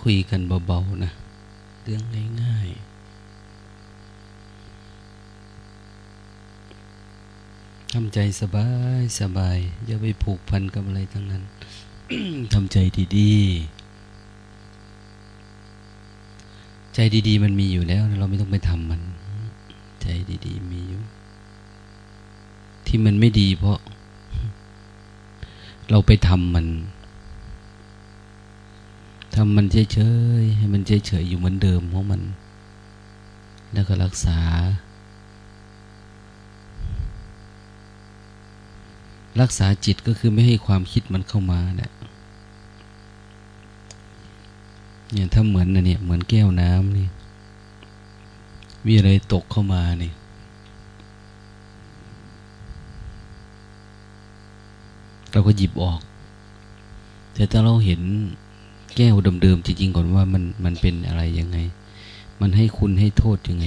คุยกันเบาๆนะ เรื่องง่ายๆทำใจสบายสบายอย่าไปผูกพันกับอะไรทั้งนั้นทำใจดีๆ ใจดีๆ มันมีอยู่แล้ว เราไม่ต้องไปทำมัน ใจดีๆ มีอยู่ ที่มันไม่ดีเพราะ เราไปทำมัน ทำมันเฉยๆให้มันเฉยๆอยู่เหมือนเดิมของมัน แล้วก็รักษา รักษาจิตก็คือไม่ให้ความคิดมันเข้ามาเนี่ยเนี่ยถ้าเหมือนนะเนี่ยเหมือนแก้วน้ำนี่มีอะไรตกเข้ามานี่เราก็หยิบออก แต่ถ้าเราเห็น แก้วเดิมๆจริงๆก่อนว่ามันมันเป็นอะไรยังไง มันให้คุณให้โทษยังไง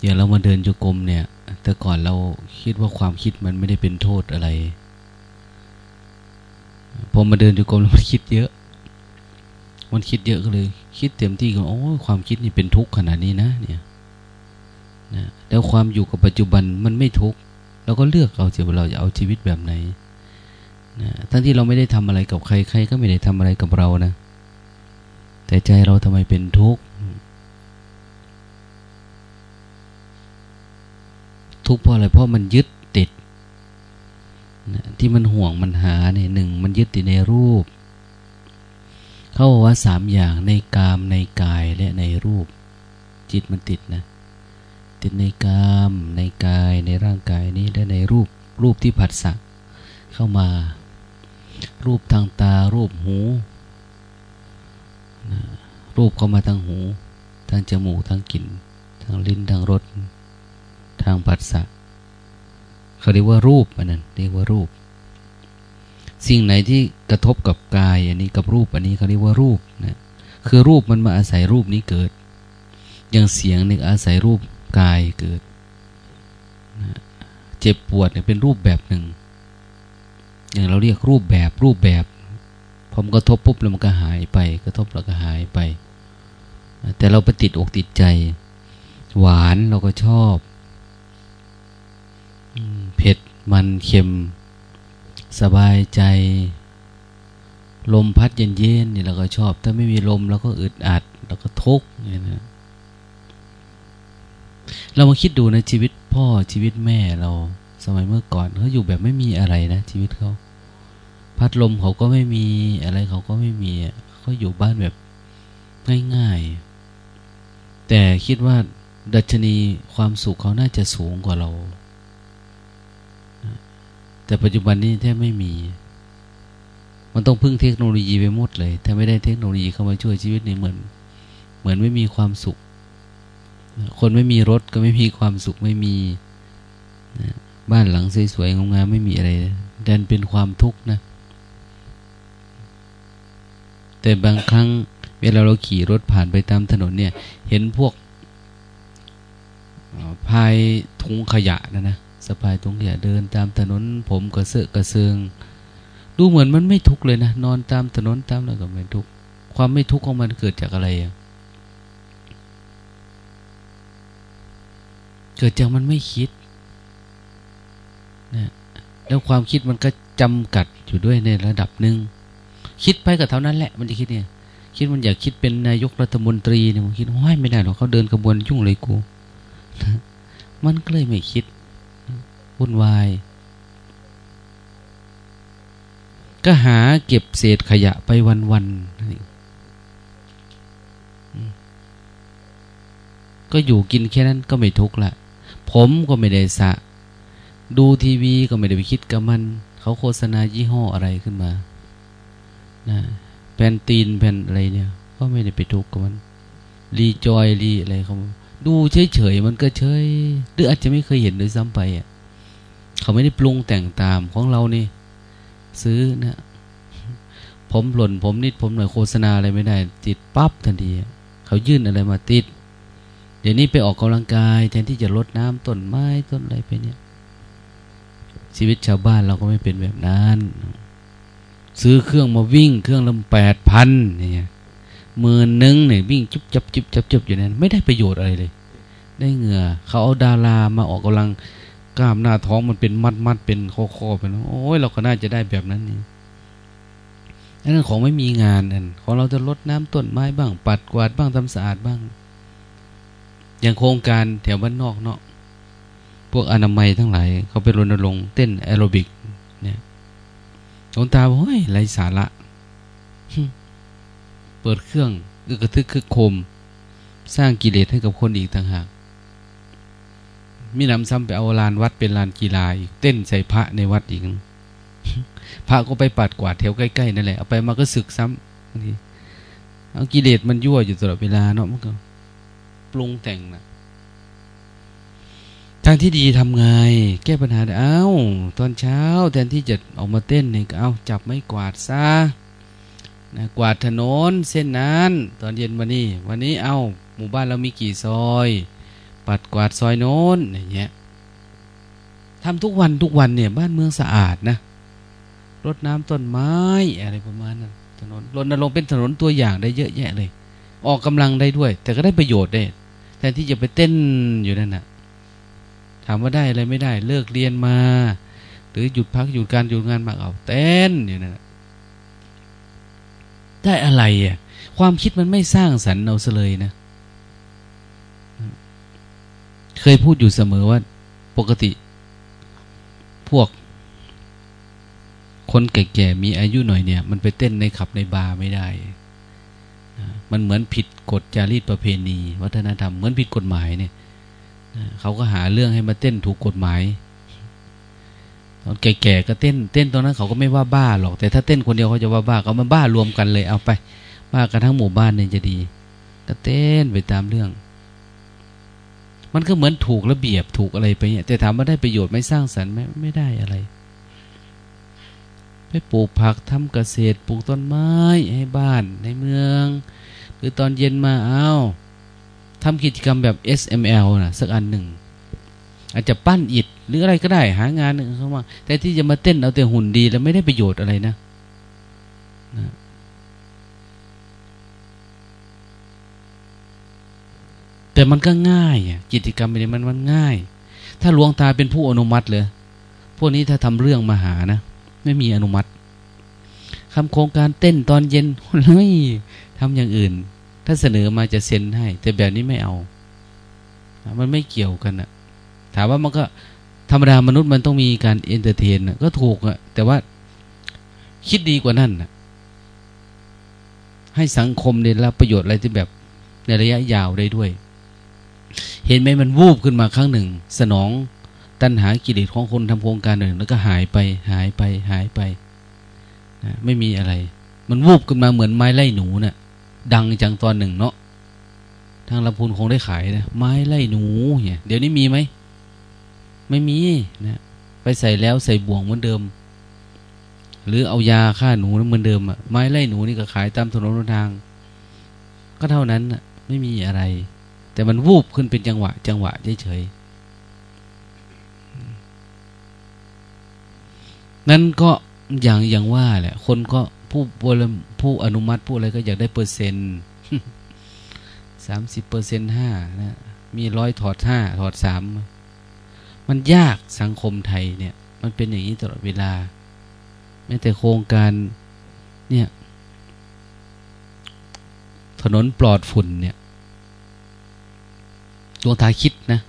เดี๋ยวเรามาเดินจุกรมเนี่ย แต่ก่อนเราคิดว่าความคิดมันไม่ได้เป็นโทษอะไร พอมาเดินจุกรมแล้วมันคิดเยอะ มันคิดเยอะก็เลย คิดเต็มที่ก็โอ้ความคิดนี่เป็นทุกข์ขนาดนี้นะเนี่ยนะแล้วความอยู่กับปัจจุบันมันไม่ทุกข์เราก็เลือกเอาจะเราจะเอาชีวิตแบบไหน นะทั้งที่เราไม่ได้ทำอะไรกับใครใครก็ไม่ได้ทำอะไรกับเรานะ แต่ใจเราทำไมเป็นทุกข์ทุกข์เพราะอะไรเพราะมันยึดติดนะที่มันห่วงมันหาเนี่ยหนึ่งมันยึดติดในรูป เขาบอกว่าสามอย่างในกามในกายและในรูป จิตมันติดนะติดในกาม ในกายในร่างกายนี้และในรูปรูปที่ผัสสะเข้ามา รูปทางตา รูปหูนะรูปเข้ามาทางหู ทางจมูก ทางกลิ่น ทางลิ้น ทางรส ทางผัสสะเขาเรียกว่ารูปอันนั้นเรียกว่ารูป สิ่งไหนที่กระทบกับกายอันนี้กับรูปอันนี้เขาเรียกว่ารูปนะคือรูปมันมาอาศัยรูปนี้เกิด อย่างเสียงนี่อาศัยรูปกายเกิดนะเจ็บปวดเนี่ยเป็นรูปแบบหนึ่ง อย่างเราเรียกรูปแบบรูปแบบพอมันกระทบปุ๊บแล้วมันก็หายไป กระทบแล้วก็หายไป แต่เราไปติดอกติดใจ หวานเราก็ชอบเผ็ดมันเค็ม สบายใจ ลมพัดเย็นๆนี่เราก็ชอบ ถ้าไม่มีลมเราก็อึดอัดเราก็ทุกข์นี่นะเรามาคิดดูนะชีวิตพ่อชีวิตแม่เรา มัยเมื่อก่อนเขาอยู่แบบไม่มีอะไรนะชีวิตเขาพัดลมเขาก็ไม่มีอะไรเขาก็ไม่มีเขาอยู่บ้านแบบง่ายๆ แต่คิดว่าดัชนีความสุขเขาน่าจะสูงกว่าเรา แต่ปัจจุบันนี้แทบไม่มี มันต้องพึ่งเทคโนโลยีไปหมดเลย ถ้าไม่ได้เทคโนโลยีเข้ามาช่วยชีวิตนี่เหมือน เหมือนไม่มีความสุข คนไม่มีรถก็ไม่มีความสุขไม่มี บ้านหลังสวยๆงามๆไม่มีอะไรดันเป็นความทุกข์นะ แต่บางครั้งเวลาเราขี่รถผ่านไปตามถนนเนี่ย เห็นพวกพายถุงขยะนะนะสะพายถุงขยะเดินตามถนน ผมกระเซาะกระเซิง ดูเหมือนมันไม่ทุกข์เลยนะนอนตามถนนตามอะไรก็ไม่ทุกข์ความไม่ทุกข์ของมันเกิดจากอะไรอะเกิดจากมันไม่คิด นะแล้วความคิดมันก็จำกัดอยู่ด้วยในระดับหนึ่งคิดไปกับเท่านั้นแหละ มันจะคิดเนี่ย คิดมันอยากคิดเป็นนายกรัฐมนตรีเนี่ยมันคิดว่าไม่ได้หรอกเขาเดินกระบวนยุ่งเลยกูมันก็เลยไม่คิดวุ่นวาย ก็หาเก็บเศษขยะไปวันๆก็อยู่กินแค่นั้นก็ไม่ทุกข์ละ ผมก็ไม่ได้สะ ดูทีวีก็ไม่ได้ไปคิดกับมัน เขาโฆษณายี่ห้ออะไรขึ้นมานะแผ่นตีนแผ่นอะไรเนี่ย ก็ไม่ได้ไปทุกข์กับมัน รีจอยรีอะไรเขาดูเฉยๆมันก็เฉยหรืออาจจะไม่เคยเห็นด้วยซ้ำไปอะเขาไม่ได้ปรุงแต่งตามของเรานี่ ซื้อนะผมหล่นผมนิดผมหน่อยโฆษณาอะไรไม่ได้ ติดปั๊บทันทีเขายื่นอะไรมาติด เดี๋ยวนี้ไปออกกำลังกายแทนที่จะลดน้ำต้นไม้ต้นอะไรไปเนี่ย ชีวิตชาวบ้านเราก็ไม่เป็นแบบนั้น ซื้อเครื่องมาวิ่งเครื่องละแปดพันเนี่ยมื่นหนึ่งเนี่ยวิ่งจุบจับจุบจับจุบอยู่นั้น ไม่ได้ประโยชน์อะไรเลย ได้เหงื่อ เขาเอาดารามาออกกำลังกล้ามหน้าท้องมันเป็นมัดมัดเป็นคอคอเป็นโอ้ยเราก็น่าจะได้แบบนั้นนี่นั่นของไม่มีงานนั่นของเราจะลดน้ำต้นไม้บ้าง ปัดกวาดบ้างทำสะอาดบ้าง อย่างโครงการแถวบ้านนอกเนาะ พวกอนามัยทั้งหลาย เขาไปรณรงค์เต้นแอโรบิก เนี่ยหลวงตาบอกเฮ้ยไรสาระเปิดเครื่องอึกระทึกคึกโคม สร้างกิเลสให้กับคนอีกต่างหากมีนำซ้ำไปเอาลานวัดเป็นลานกีฬาอีกเต้นใส่พระในวัดอีกพระก็ไปปัดกวาดแถวใกล้ๆนั่นแหละเอาไปมาก็สึกซ้ำบางทีเอากิเลสมันยั่วอยู่ตลอดเวลาเนาะมันก็ปรุงแต่งนะ ทางที่ดีทำไง แก้ปัญหาเอ้า ตอนเช้าแทนที่จะออกมาเต้นเนี่ยก็เอาจับไม้กวาดซะนะกวาดถนนเส้นนั้น ตอนเย็นวันนี้ วันนี้เอาหมู่บ้านเรามีกี่ซอย ปัดกวาดซอยโน้นอย่างเงี้ยทำทุกวันทุกวันเนี่ยบ้านเมืองสะอาดนะรดน้ำต้นไม้อะไรประมาณนั้นถนนรณรงค์เป็นถนนตัวอย่างได้เยอะแยะเลย ออกกำลังได้ด้วย แต่ก็ได้ประโยชน์ได้แทนที่จะไปเต้นอยู่นั่นนะ ถามว่าได้อะไรไม่ได้ เลิกเรียนมา หรือหยุดพักหยุดการหยุดงานมาเอาเต้นอยู่นั่นได้อะไรอะความคิดมันไม่สร้างสรรค์เอาซะเลยนะ เคยพูดอยู่เสมอว่าปกติ พวก คนแก่ๆมีอายุหน่อยเนี่ย มันไปเต้นในขับในบาร์ไม่ได้ มันเหมือนผิดกฎจารีตประเพณี วัฒนธรรม เหมือนผิดกฎหมายเนี่ย เขาก็หาเรื่องให้มาเต้นถูกกฎหมาย ตอนแก่ๆก็เต้น เต้นตอนนั้นเขาก็ไม่ว่าบ้าหรอก แต่ถ้าเต้นคนเดียวเขาจะว่าบ้าเขามาบ้ารวมกันเลยเอาไป บ้ากันทั้งหมู่บ้านเนี่ยจะดี ก็เต้นไปตามเรื่อง มันก็เหมือนถูกระเบียบถูกอะไรไปเนี่ยแต่ถามว่าได้ประโยชน์ไม่สร้างสรรค์ไหมไม่ได้อะไรไปปลูกผักทำเกษตรปลูกต้นไม้ให้บ้านในเมือง หรือตอนเย็นมาเอา้า ทำกิจกรรมแบบ SML นะสักอันหนึ่ง อาจจะปั้นอิฐหรืออะไรก็ได้หางานหนึ่งเข้ามา แต่ที่จะมาเต้นเอาแต่หุ่นดี แล้วไม่ได้ประโยชน์อะไรนะนะ แต่มันก็ง่ายอะกิจกรรมนี้มันมันง่าย ถ้าหลวงตาเป็นผู้อนุมัติเลย พวกนี้ถ้าทำเรื่องมาหานะ ไม่มีอนุมัติคำโครงการเต้นตอนเย็นเฮ้ยทำอย่างอื่น ถ้าเสนอมาจะเซ็นให้ แต่แบบนี้ไม่เอา มันไม่เกี่ยวกันอะถามว่ามันก็ธรรมดามนุษย์มันต้องมีการเอนเตอร์เทนก็ถูกอะแต่ว่าคิดดีกว่านั่นอะให้สังคมได้รับประโยชน์อะไรที่แบบในระยะยาวได้ด้วย เห็นไหมมันวูบขึ้นมาครั้งหนึ่ง สนองตัณหากิเลสของคนทำโครงการหนึ่ง แล้วก็หายไปหายไปหายไปนะไม่มีอะไร มันวูบขึ้นมาเหมือนไม้ไล่หนูเนะ่ะ ดังจังตอนหนึ่งเนาะทางลำพูนคงได้ขายนะไม้ไล่หนูเนี่ยเดี๋ยวนี้มีไหมไม่มีนะไปใส่แล้วใส่บ่วงเหมือนเดิม หรือเอายาฆ่าหนูเหมือนเดิมอะไม้ไล่หนูนี่ก็ขายตามถนนทาง ก็เท่านั้นอะไม่มีอะไร แต่มันวูบขึ้นเป็นจังหวะ จังหวะเฉยๆนั้นก็อย่างอย่างว่าแหละ คนก็ ผู้ผู้อนุมัติผู้อะไรก็อยากได้เปอร์เซ็นต์สามสิบเปอร์เซ็นต์ห้านะมีร้อยถอดห้าถอดสามมันยากสังคมไทยเนี่ย มันเป็นอย่างนี้ตลอดเวลาแม้แต่โครงการเนี่ย ถนนปลอดฝุ่นเนี่ยดวงตาคิดนะ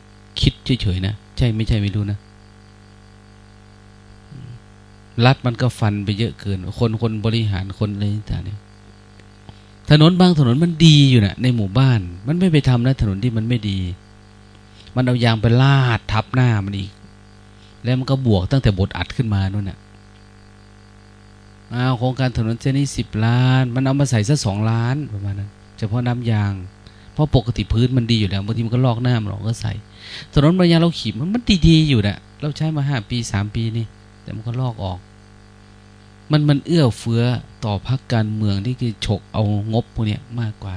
คิดเฉยๆนะ ใช่ไม่ใช่ไม่รู้นะ รัฐมันก็ฟันไปเยอะเกิน คนคนบริหารคนอะไรต่างเนี่ยถนนบางถนนมันดีอยู่นะในหมู่บ้าน มันไม่ไปทำนะถนนที่มันไม่ดี มันเอายางไปลาดทับหน้ามันอีก แล้วมันก็บวกตั้งแต่บทอัดขึ้นมานู่นน่ะอาโครงการถนนเส้นนี้สิบล้าน มันเอามาใส่ซะสองล้านประมาณนั้นเฉพาะน้ำยาง เพราะปกติพื้นมันดีอยู่แล้วบางทีมันก็ลอกหน้ามันหรอกก็ใส่ ถนนบางอย่างเราขี่มันมันดีๆอยู่นะเราใช้มาห้าปีสามปีนี่แต่มันก็ลอกออก มันมันเอื้อเฟื้อต่อพรรคการเมืองที่คือฉกเอางบพวกนี้มากกว่า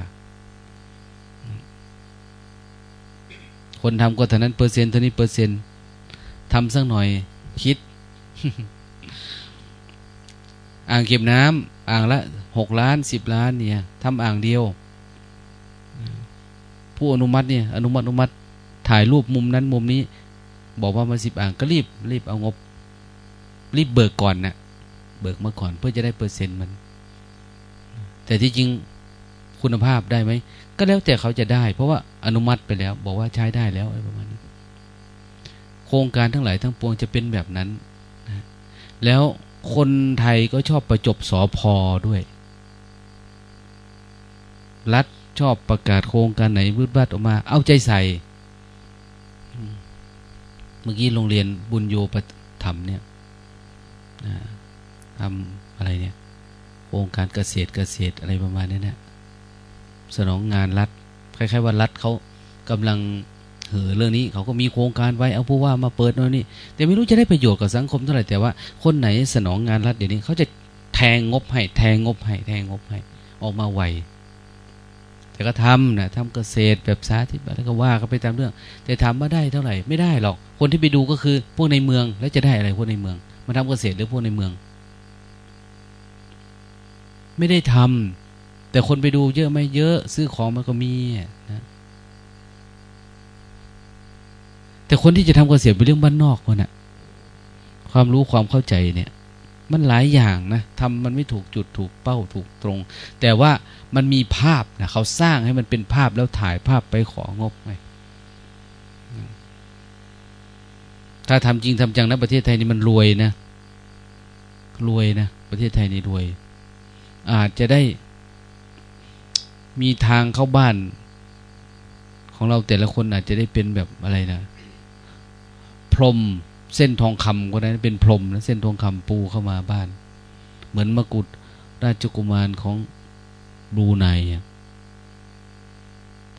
คนทำก็เท่านั้นเปอร์เซ็นต์เท่านี้เปอร์เซ็นต์ทำสักหน่อยคิด อ่างเก็บน้ำอ่างละหกล้านสิบล้านเนี่ยทำอ่างเดียว ผู้อนุมัติเนี่ยอนุมัติอนุมัติถ่ายรูปมุมนั้นมุมนี้ บอกว่ามาสิบอ่างก็รีบ รีบเอางบ รีบเบิกก่อนนะ่ะ เบิกมาก่อน เพื่อจะได้เปอร์เซ็นต์มัน แต่ที่จริงคุณภาพได้ไหม ก็แล้วแต่เขาจะได้ เพราะว่าอนุมัติไปแล้ว บอกว่าใช้ได้แล้วอะไรประมาณนี้ โครงการทั้งหลายทั้งปวงจะเป็นแบบนั้นนะแล้วคนไทยก็ชอบประจบสอพอด้วย รัฐชอบประกาศโครงการไหนวืดบัดออกมา เอาใจใส่ เมื่อกี้โรงเรียนบุญโยปธรรมเนี่ย ทำอะไรเนี่ยโครงการเกษตรเกษตรอะไรประมาณนี้นะสนองงานรัฐคล้าย ๆ ว่ารัฐเขากำลังเออเรื่องนี้เขาก็มีโครงการไว้เอาผู้ว่ามาเปิดโน่นนี่แต่ไม่รู้จะได้ประโยชน์กับสังคมเท่าไหร่แต่ว่าคนไหนสนองงานรัฐเดี๋ยวนี้เขาจะแทงงบให้แทงงบให้แทงงบให้ออกมาไวแต่ก็ทำนะทำเกษตรแบบสาธิตอะไรก็ว่ากันไปตามเรื่อง แต่ทำมาได้เท่าไหร่ไม่ได้หรอก คนที่ไปดูก็คือพวกในเมืองแล้วจะได้อะไรพวกในเมือง มาทำเกษตรหรือพวกในเมือง ไม่ได้ทำแต่คนไปดูเยอะไม่เยอะ ซื้อของมันก็มีนะแต่คนที่จะทำเกษตรเป็นเรื่องบ้านนอกคนน่ะ ความรู้ความเข้าใจเนี่ย มันหลายอย่างนะทำมันไม่ถูกจุดถูกเป้าถูกตรง แต่ว่ามันมีภาพนะเขาสร้างให้มันเป็นภาพแล้วถ่ายภาพไปของบไงถ้าทำจริงทำจังนะประเทศไทยนี่มันรวยนะรวยนะประเทศไทยนี่รวย อาจจะได้มีทางเข้าบ้าน ของเราแต่ละคนอาจจะได้เป็นแบบอะไรนะ พรมเส้นทองคำก็ได้เป็นพรมนะเส้นทองคำปูเข้ามาบ้าน เหมือนมกุฎราชกุมารของบูไน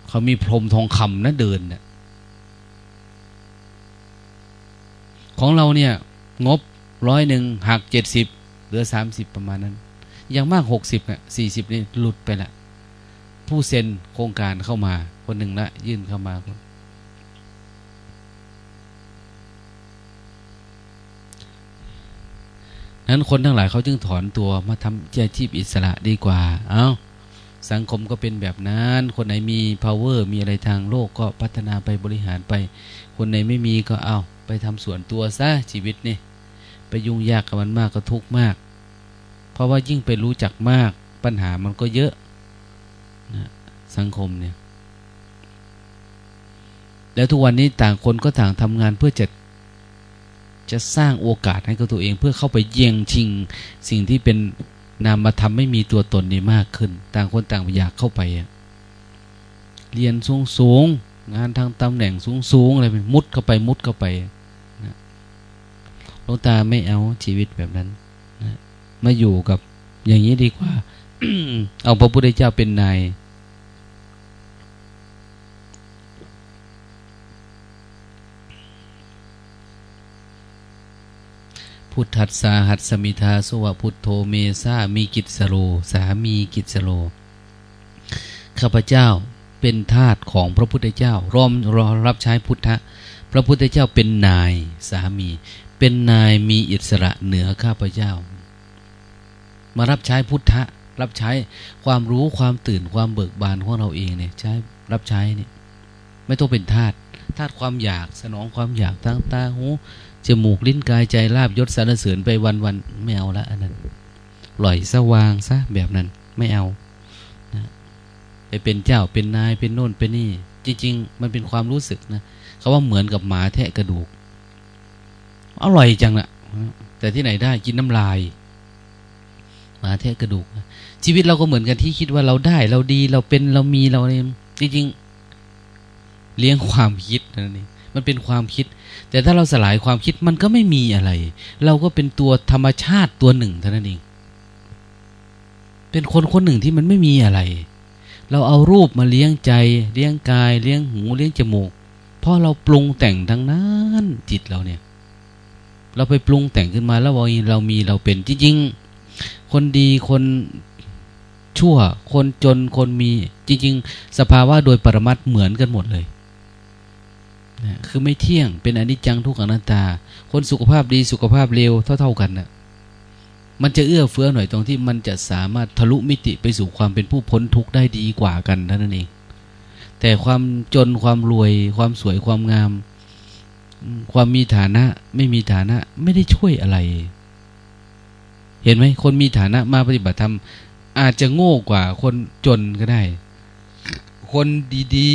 เขามีพรมทองคำนะเดินนี่ยของเราเนี่ย งบร้อยหนึ่งหักเจ็ดสิบเหลือสามสิบประมาณนั้น อย่างมากหกสิบเนี่ยสี่สิบนี่หลุดไปละผู้เซ็นโครงการเข้ามา คนหนึ่งละยื่นเข้ามานั้นคนทั้งหลายเขาจึงถอนตัวมาทำอาชีพอิสระดีกว่า เอา้า สังคมก็เป็นแบบนั้น คนไหนมี power มีอะไรทางโลกก็พัฒนาไปบริหารไป คนไหนไม่มีก็เอา ไปทำส่วนตัวซะชีวิตนี่ ไปยุ่งยากกับมันมากก็ทุกข์มาก เพราะว่ายิ่งไปรู้จักมากปัญหามันก็เยอะนะสังคมเนี่ย แล้วทุกวันนี้ต่างคนก็ต่างทำงานเพื่อจะจะสร้างโอกาสให้กับตัวเอง เพื่อเข้าไปเยี่ยงชิง สิ่งที่เป็นนามธรรมไม่มีตัวตนนี่มากขึ้น ต่างคนต่างอยากเข้าไปเรียนสูงสูงงานทางตำแหน่งสูงสูงอะไรไปมุดเข้าไปมุดเข้าไปนะหลวงตาไม่เอาชีวิตแบบนั้น มาอยู่กับอย่างนี้ดีกว่า เอาพระพุทธเจ้าเป็นนายพุทธัสสาหัสมิทาสวะพุทโธเมซามีกิจสโล สามีกิจสโล ข้าพเจ้าเป็นทาสของพระพุทธเจ้า รอมรอรับใช้พุทธะ พระพุทธเจ้าเป็นนายสามี เป็นนายมีอิสระเหนือข้าพเจ้า มารับใช้พุทธะ รับใช้ความรู้ความตื่นความเบิกบานของเราเองเนี่ยใช้รับใช้เนี่ยไม่ต้องเป็นทาสทาสความอยากสนองความอยากทางตาหูจมูกลิ้นกายใจลาบยศสารเสริญไปวันวันไม่เอาละอันนั้นปล่อยสว่างซะแบบนั้นไม่เอานะไปเป็นเจ้าเป็นนายเป็นโน่นเป็นนี่ จริง ๆ มันเป็นความรู้สึกนะเขาว่าเหมือนกับหมาแทะกระดูก อร่อยจังนะแต่ที่ไหนได้กินน้ำลาย หมาแทะกระดูก ชีวิตเราก็เหมือนกันที่คิดว่าเราได้ เราดีเราเป็นเรามีเราเนี่ยจริงๆเลี้ยงความคิดนั่นเองมันเป็นความคิด แต่ถ้าเราสลายความคิดมันก็ไม่มีอะไร เราก็เป็นตัวธรรมชาติตัวหนึ่งเท่านั้นเอง เป็นคนคนหนึ่งที่มันไม่มีอะไร เราเอารูปมาเลี้ยงใจ เลี้ยงกาย เลี้ยงหูเลี้ยงจมูก เพราะเราปรุงแต่งทั้งนั้นจิตเราเนี่ย เราไปปรุงแต่งขึ้นมาแล้วว่าเรามีเราเป็นจริงๆ คนดีคนชั่ว คนจนคนมีจริง ๆ สภาวะโดยปรมัตเหมือนกันหมดเลยนะคือไม่เที่ยงเป็นอนิจจังทุกขังนัตตา คนสุขภาพดีสุขภาพเลวเท่า ๆกันนะมันจะเอื้อเฟื้อหน่อยตรงที่มันจะสามารถทะลุมิติไปสู่ความเป็นผู้พ้นทุกข์ได้ดีกว่ากันเท่านั้นเอง แต่ความจนความรวย ความสวยความงาม ความมีฐานะไม่มีฐานะไม่ได้ช่วยอะไร เห็นไหมคนมีฐานะมาปฏิบัติธรรมอาจจะโง่กว่าคนจนก็ได้ คนดี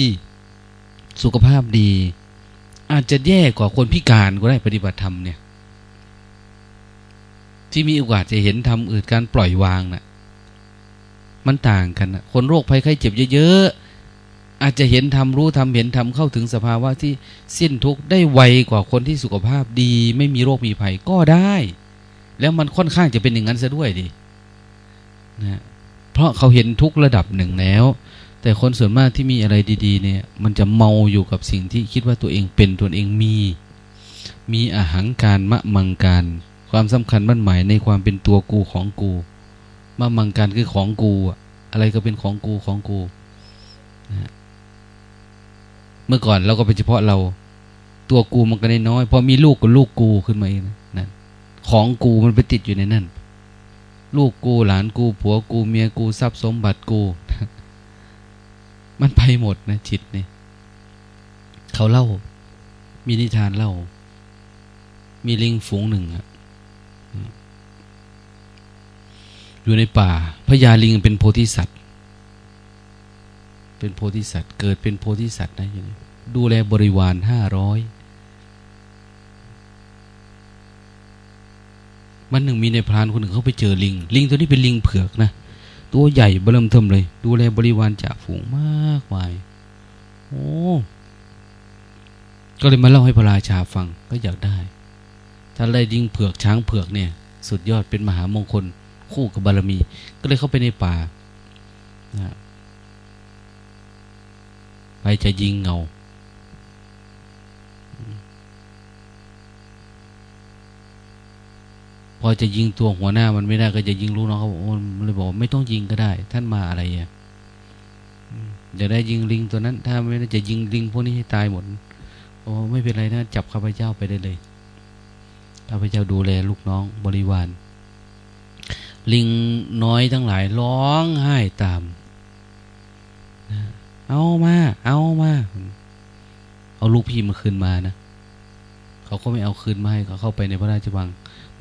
ๆ สุขภาพดี อาจจะแย่กว่าคนพิการก็ได้ปฏิบัติธรรมเนี่ย ที่มีโอกาสจะเห็นทำอื่นการปล่อยวางนะ่ะ มันต่างกันนะคนโรคภัยไข้เจ็บเยอะๆ อาจจะเห็นทำรู้ทำเห็นทำเข้าถึงสภาวะที่สิ้นทุกข์ได้ไวกว่าคนที่สุขภาพดี ไม่มีโรคมีภัยก็ได้ แล้วมันค่อนข้างจะเป็นอย่างนั้นซะด้วยดินะเพราะเขาเห็นทุกระดับหนึ่งแล้ว แต่คนส่วนมากที่มีอะไรดี ๆ เนี่ย มันจะเมาอยู่กับสิ่งที่คิดว่าตัวเองเป็นตัวเองมี มีอาหารการมะมังการ ความสำคัญมั่นหมายในความเป็นตัวกูของกูมามังการคือของกูอะไรก็เป็นของกูของกูนะเมื่อก่อนเราก็เป็นเฉพาะเรา ตัวกูมันก็ได้น้อยพอมีลูกก็ลูกกูขึ้นมาเองนั่น ของกูมันไปติดอยู่ในนั่น ลูกกูหลานกูผัวกูเมียกูทรัพย์สมบัติกู มันไปหมดนะจิตนี่เขาเล่า มีนิทานเล่า มีลิงฝูงหนึ่งอะอยู่ในป่าพญาลิงเป็นโพธิสัตว์ เป็นโพธิสัตว์ เกิดเป็นโพธิสัตว์นะอยู่ดูแลบริวารห้าร้อย มันหนึ่งมีในพรานคนหนึ่งเขาไปเจอลิง ลิงตัวนี้เป็นลิงเผือกนะตัวใหญ่เบิ่มเทิมเลย ดูแลบริวารจ่าฝูงมากมายโอ้ก็เลยมาเล่าให้พระราชาฟังก็อยากได้ ถ้าได้ลิงเผือกช้างเผือกเนี่ย สุดยอดเป็นมหามงคล คู่กับบารมี ก็เลยเข้าไปในป่านะไปจะยิงเงา พอจะยิงตัวหัวหน้ามันไม่ได้ก็จะยิงลูกน้องเขาบอกมันเลยบอกไม่ต้องยิงก็ได้ ท่านมาอะไรอะจะได้ยิงลิงตัวนั้น ถ้าไม่ได้จะยิงลิงพวกนี้ให้ตายหมดโอ้ไม่เป็นไรนะจับข้าพเจ้าไปได้เลยข้าพเจ้าดูแลลูกน้องบริวาร ลิงน้อยทั้งหลายร้องไห้ตามเอามา เอามา เอาลูกพี่มาคืนมานะ เขาก็ไม่เอาคืนมาให้เขาเข้าไปในพระราชวัง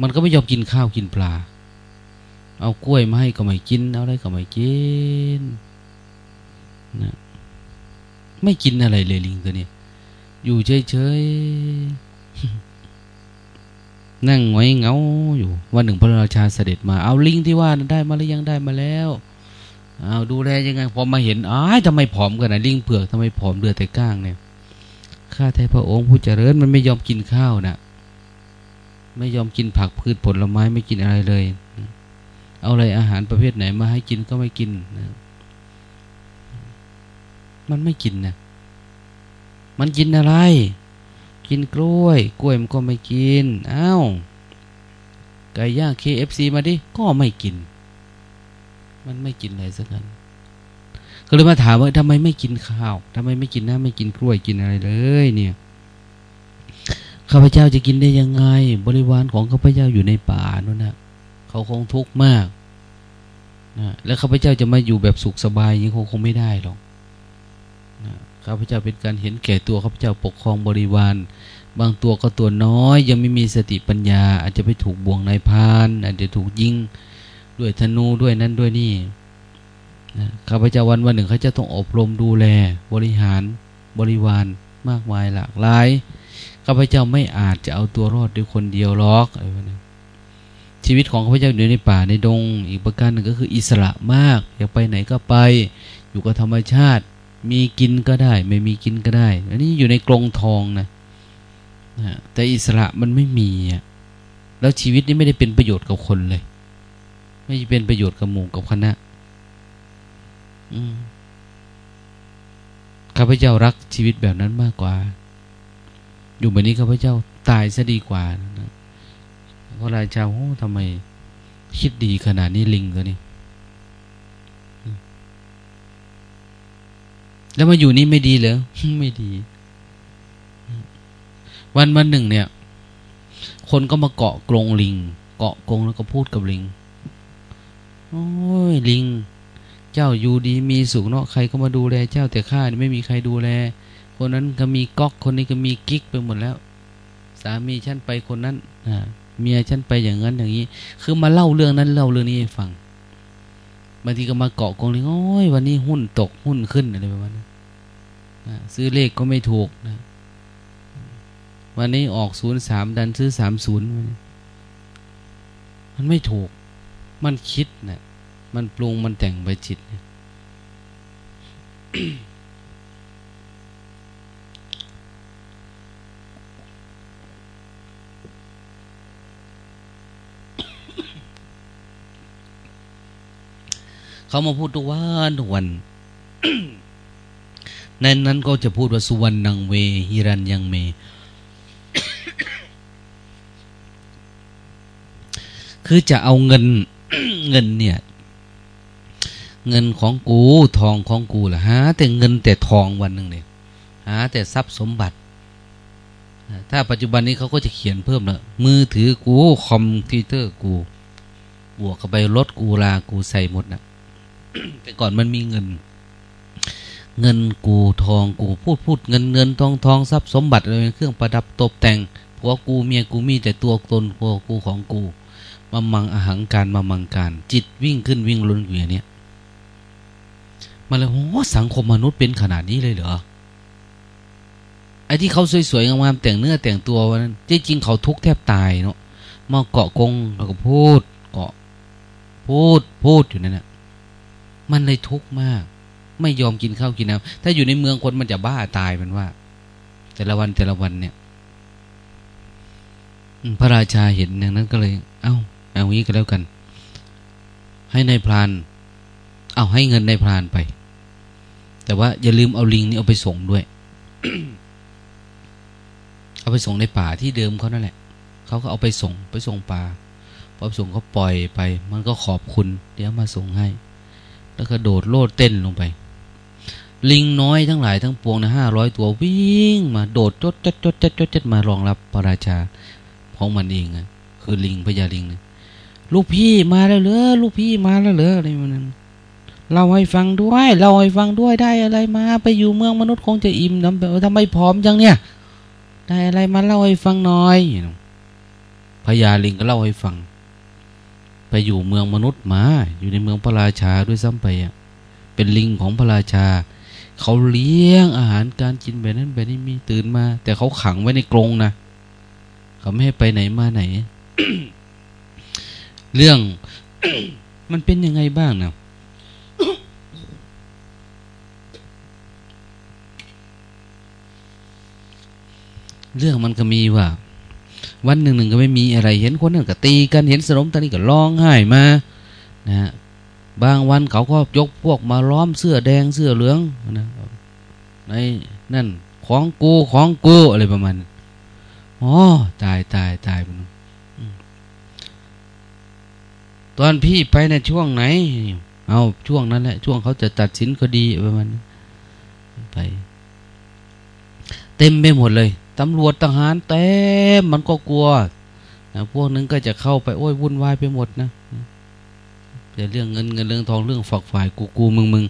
มันก็ไม่ยอมกินข้าวกินปลา เอากล้วยมาให้ก็ไม่กิน เอาอะไรก็ไม่กินนะไม่กินอะไรเลยลิงตัวนี้ อยู่เฉยๆ นั่งไว้เงาอยู่ วันหนึ่งพระราชาเสด็จมา เอาลิงที่ว่าได้มาหรือยังได้มาแล้วเอาดูแลยังไง พอมาเห็นอ้ายทำไมผอมกันนะลิงเผือกทำไมผอมเดือดแต่ก้างเนี่ย ข้าแท้พระองค์ผู้เจริญมันไม่ยอมกินข้าวนะ ไม่ยอมกินผักพืชผลไม้ไม่กินอะไรเลย เอาอะไรอาหารประเภทไหนมาให้กินก็ไม่กินนะมันไม่กินนะ มันกินอะไร กินกล้วย กล้วยมันก็ไม่กินอ้าว ไก่ย่าง KFC มาดิ ก็ไม่กิน มันไม่กินอะไรสักนั้นก็เลยมาถามว่าทำไมไม่กินข้าวทำไมไม่กินน้ำไม่กินกล้วยกินอะไรเลย เนี่ย ข้าพเจ้าจะกินได้ยังไง บริวารของข้าพเจ้าอยู่ในป่านั่นนะเขาคงทุกข์มากนะแล้วข้าพเจ้าจะมาอยู่แบบสุขสบายอย่างนี้คงคงไม่ได้หรอกนะข้าพเจ้าเป็นการเห็นแก่ตัวข้าพเจ้าปกครองบริวาร บางตัวก็ตัวน้อย ยังไม่มีสติปัญญา อาจจะไปถูกบ่วงนายพาน อาจจะถูกยิงด้วยธนูด้วยนั่นด้วยนี่ข้าพเจ้าวันวันหนึ่งเขาจะต้องอบรมดูแล บริหารบริวารมากมายหลากหลาย ข้าพเจ้าไม่อาจจะเอาตัวรอดด้วยคนเดียวหรอกอะไรแบบนี้ชีวิตของข้าพเจ้าอยู่ในป่าในดง อีกประการหนึ่งก็คืออิสระมากอยากไปไหนก็ไป อยู่กับธรรมชาติ มีกินก็ได้ ไม่มีกินก็ได้ อันนี้อยู่ในกรงทองนะแต่อิสระมันไม่มีอะแล้วชีวิตนี้ไม่ได้เป็นประโยชน์กับคนเลย ไม่เป็นประโยชน์กับหมู่กับคณะข้าพเจ้ารักชีวิตแบบนั้นมากกว่า อยู่แบบนี้ข้าพเจ้าตายซะดีกว่านะพระราชาโอ้ทำไมคิดดีขนาดนี้ลิงตัวนี้แล้วมาอยู่นี่ไม่ดีเหรอไม่ดี วันวันหนึ่งเนี่ย คนก็มาเกาะกรงลิง เกาะกรงแล้วก็พูดกับลิง โอ้ยลิง เจ้าอยู่ดีมีสุขเนาะใครก็มาดูแล เจ้าแต่ข้าไม่มีใครดูแล คนนั้นก็มีก๊อกคนนี้ก็มีกิ๊กไปหมดแล้ว สามีฉันไปคนนั้นอ่าเมียฉันไปอย่างนั้นอย่างนี้ คือมาเล่าเรื่องนั้นเล่าเรื่องนี้ให้ฟังบางทีก็มาเกาะกองลิงโอ้ยวันนี้หุ้นตกหุ้นขึ้นอะไรประมาณนั้นซื้อเลขก็ไม่ถูกนะ วันนี้ออกศูนย์สามดันซื้อสามศูนย์มันไม่ถูก มันคิดเนะี่ยมันปรุงมันแต่งไปจิตเนี่ย เขามาพูดทุกวันทุกวันในนั้นก็จะพูดว่าสุวรรณังเวหิรันยังเม คือจะเอาเงินเงินเนี่ย เงินของกูทองของกูล่ะหาแต่เงินแต่ทองวันหนึ่งเนี่ยหาแต่ทรัพย์สมบัติ ถ้าปัจจุบันนี้เขาก็จะเขียนเพิ่มแล้วมือถือกูคอมพิวเตอร์กู บวกเข้าไปรถกูลากูใส่หมดนะ แต่ก่อนมันมีเงิน เงินกูทองกูพูดพูดเงินเงินทองทองทรัพย์สมบัติอะไรเป็นเครื่องประดับตกแต่งผัวกูเมียกูมีแต่ตัวตนผัวกูของกูมามังอาหารการมามังการ จิตวิ่งขึ้นวิ่งลุนเวียเนี่ยมาเลยโอ้สังคมมนุษย์เป็นขนาดนี้เลยเหรอไอ้ที่เขาสวยๆงามๆแต่งเนื้อแต่งตัววันนั้นจริงๆเขาทุกข์แทบตายเนาะมาเกาะกงแล้วก็พูดเกาะพูดพูดอยู่นั่นแหละ มันเลยทุกข์มาก ไม่ยอมกินข้าวกินน้ำถ้าอยู่ในเมืองคนมันจะบ้าตายมันว่า แต่ละวันแต่ละวันเนี่ยพระราชาเห็นอย่างนั้นก็เลย เอา้า เอางี้ก็แล้วกัน ให้ในายพราน เอาให้เงินในายพรานไป แต่ว่าอย่าลืมเอาลิงนี่เอาไปส่งด้วย เอาไปส่งในป่าที่เดิมเขานั่นแหละ เขาก็เอาไปส่งไปส่งป่าพอส่งเขาปล่อยไป มันก็ขอบคุณ เดี๋ยวมาส่งให้ แล้วก็โดดโลดเต้นลงไป ลิงน้อยทั้งหลายทั้งปวงนะห้าร้อยตัววิ่งมาโดดจดจดจดจดจดจดมารองรับพระราชาของมันเองอะคือลิงพญาลิงนะลูกพี่มาแล้วเหรอลูกพี่มาแล้วเหรออะไรมันนั้นเราให้ฟังด้วยเราให้ฟังด้วยได้อะไรมา ไปอยู่เมืองมนุษย์คงจะอิ่มทำทำไมพร้อมจังเนี่ย ได้อะไรมาเล่าให้ฟังหน่อยพญาลิงก็เล่าให้ฟัง ไปอยู่เมืองมนุษย์มา อยู่ในเมืองพระราชาด้วยซ้ำไปอะ เป็นลิงของพระราชา เขาเลี้ยงอาหารการกินแบบนั้นแบบนี้มีตื่นมา แต่เขาขังไว้ในกรงนะเขาไม่ให้ไปไหนมาไหน เรื่องมันเป็นยังไงบ้างนะเรื่องมันก็มีว่า วันหนึ่งหนึ่งก็ไม่มีอะไร เห็นคนนั้นก็ตีกันเห็นสนมตอนนี้ก็ร้องไห้มานะฮะบางวันเขาก็ยกพวกมาล้อมเสื้อแดงเสื้อเหลืองนะในนั่นของกูของกูอะไรประมาณอ๋อตายตายตายมันตอนพี่ไปในช่วงไหน เอาช่วงนั้นแหละ ช่วงเขาจะตัดสินคดีประมาณไป เต็มไปหมดเลย ตำรวจทหารเต็มมันก็กลัวนะพวกนึงก็จะเข้าไปโอ้ยวุ่นวายไปหมดนะแต่เรื่องเงินเงินเรื่องทองเรื่องฝักฝ่ายกูกูมึงมึง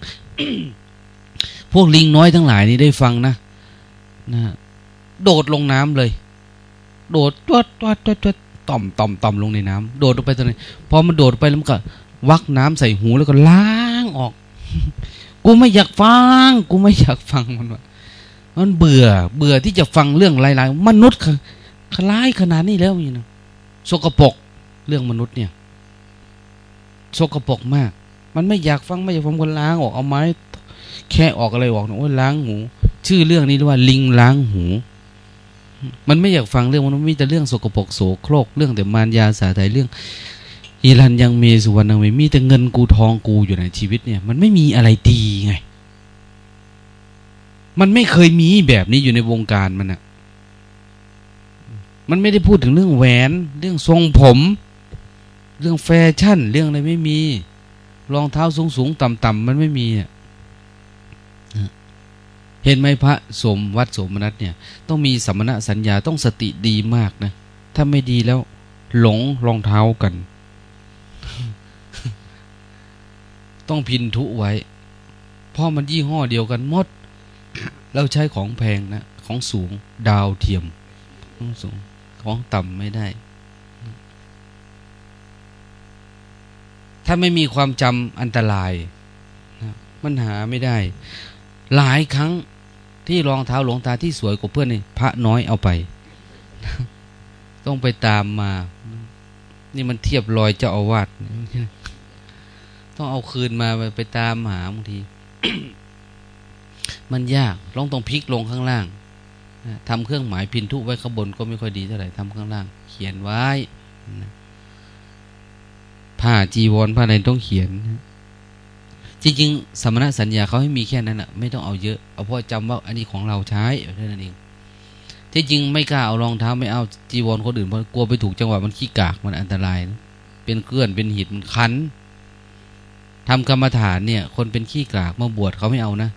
พวกลิงน้อยทั้งหลายนี่ได้ฟังนะนะโดดลงน้ำเลย โดดตัวตัวตัวตัวต่อมต่อมต่อมลงในน้ำโดดลงไปตรงนี้พอมันโดดไปแล้วมันก็วักน้ำใส่หูแล้วก็ล้างออก กูไม่อยากฟัง กูไม่อยากฟังมันว่า มันเบื่อ เบื่อที่จะฟังเรื่องหลายๆ มนุษย์คล้ายขนาดนี้แล้วนี่นะสกปรกเรื่องมนุษย์เนี่ยสกปรกมาก มันไม่อยากฟังไม่อยากฟังคนล้างออกเอาไม้แค่ออกอะไรออกนะโอ้ยล้างหู ชื่อเรื่องนี้เรียกว่า ลิงล้างหู มันไม่อยากฟังเรื่องมันมีแต่เรื่องสกปรกโสโครกเรื่องแต่มารยาสาไทยเรื่องอีรันยังเมสุวรรณเมมีแต่เงินกูทองกูอยู่ในชีวิตเนี่ย มันไม่มีอะไรดีไง มันไม่เคยมีแบบนี้อยู่ในวงการมันอะมันไม่ได้พูดถึงเรื่องแหวน เรื่องทรงผม เรื่องแฟชั่น เรื่องอะไรไม่มี รองเท้าสูงสูงต่ำต่ำมันไม่มีอะเห็นไหมพระสมวัดสมนัตเนี่ย ต้องมีสมณะสัญญาต้องสติดีมากนะ ถ้าไม่ดีแล้ว หลงรองเท้ากัน ต้องพินทุไว้ เพราะมันยี่ห้อเดียวกันหมด เราใช้ของแพงนะของสูงดาวเทียมของสูงของต่ำไม่ได้ ถ้าไม่มีความจำอันตรายนะมันหาไม่ได้ หลายครั้งที่รองเท้าหลวงตาที่สวยกว่าเพื่อนนี่พระน้อยเอาไป ต้องไปตามมา นี่มันเทียบรอยเจ้าอาวาสต้องเอาคืนมาไปตามหาบางที มันยากลองต้องพลิกลงข้างล่างทำเครื่องหมายพินทุไว้ข้างบนก็ไม่ค่อยดีเท่าไหร่ทำข้างล่าง เขียนไว้ผ้าจีวรผ้าอะไรต้องเขียน จริงๆสมณสัญญาเขาให้มีแค่นั้นอะไม่ต้องเอาเยอะ เอาเพราะจำว่าอันนี้ของเราใช้แค่นั้นเองที่จริงไม่กล้าเอารองเท้าไม่เอาจีวรคนอื่นเพราะกลัวไปถูกจังหวะมันขี้กากมันอันตรายนะเป็นเกลื่อนเป็นหิดมันคันทำกรรมฐานเนี่ย คนเป็นขี้กลากมาบวชเขาไม่เอานะ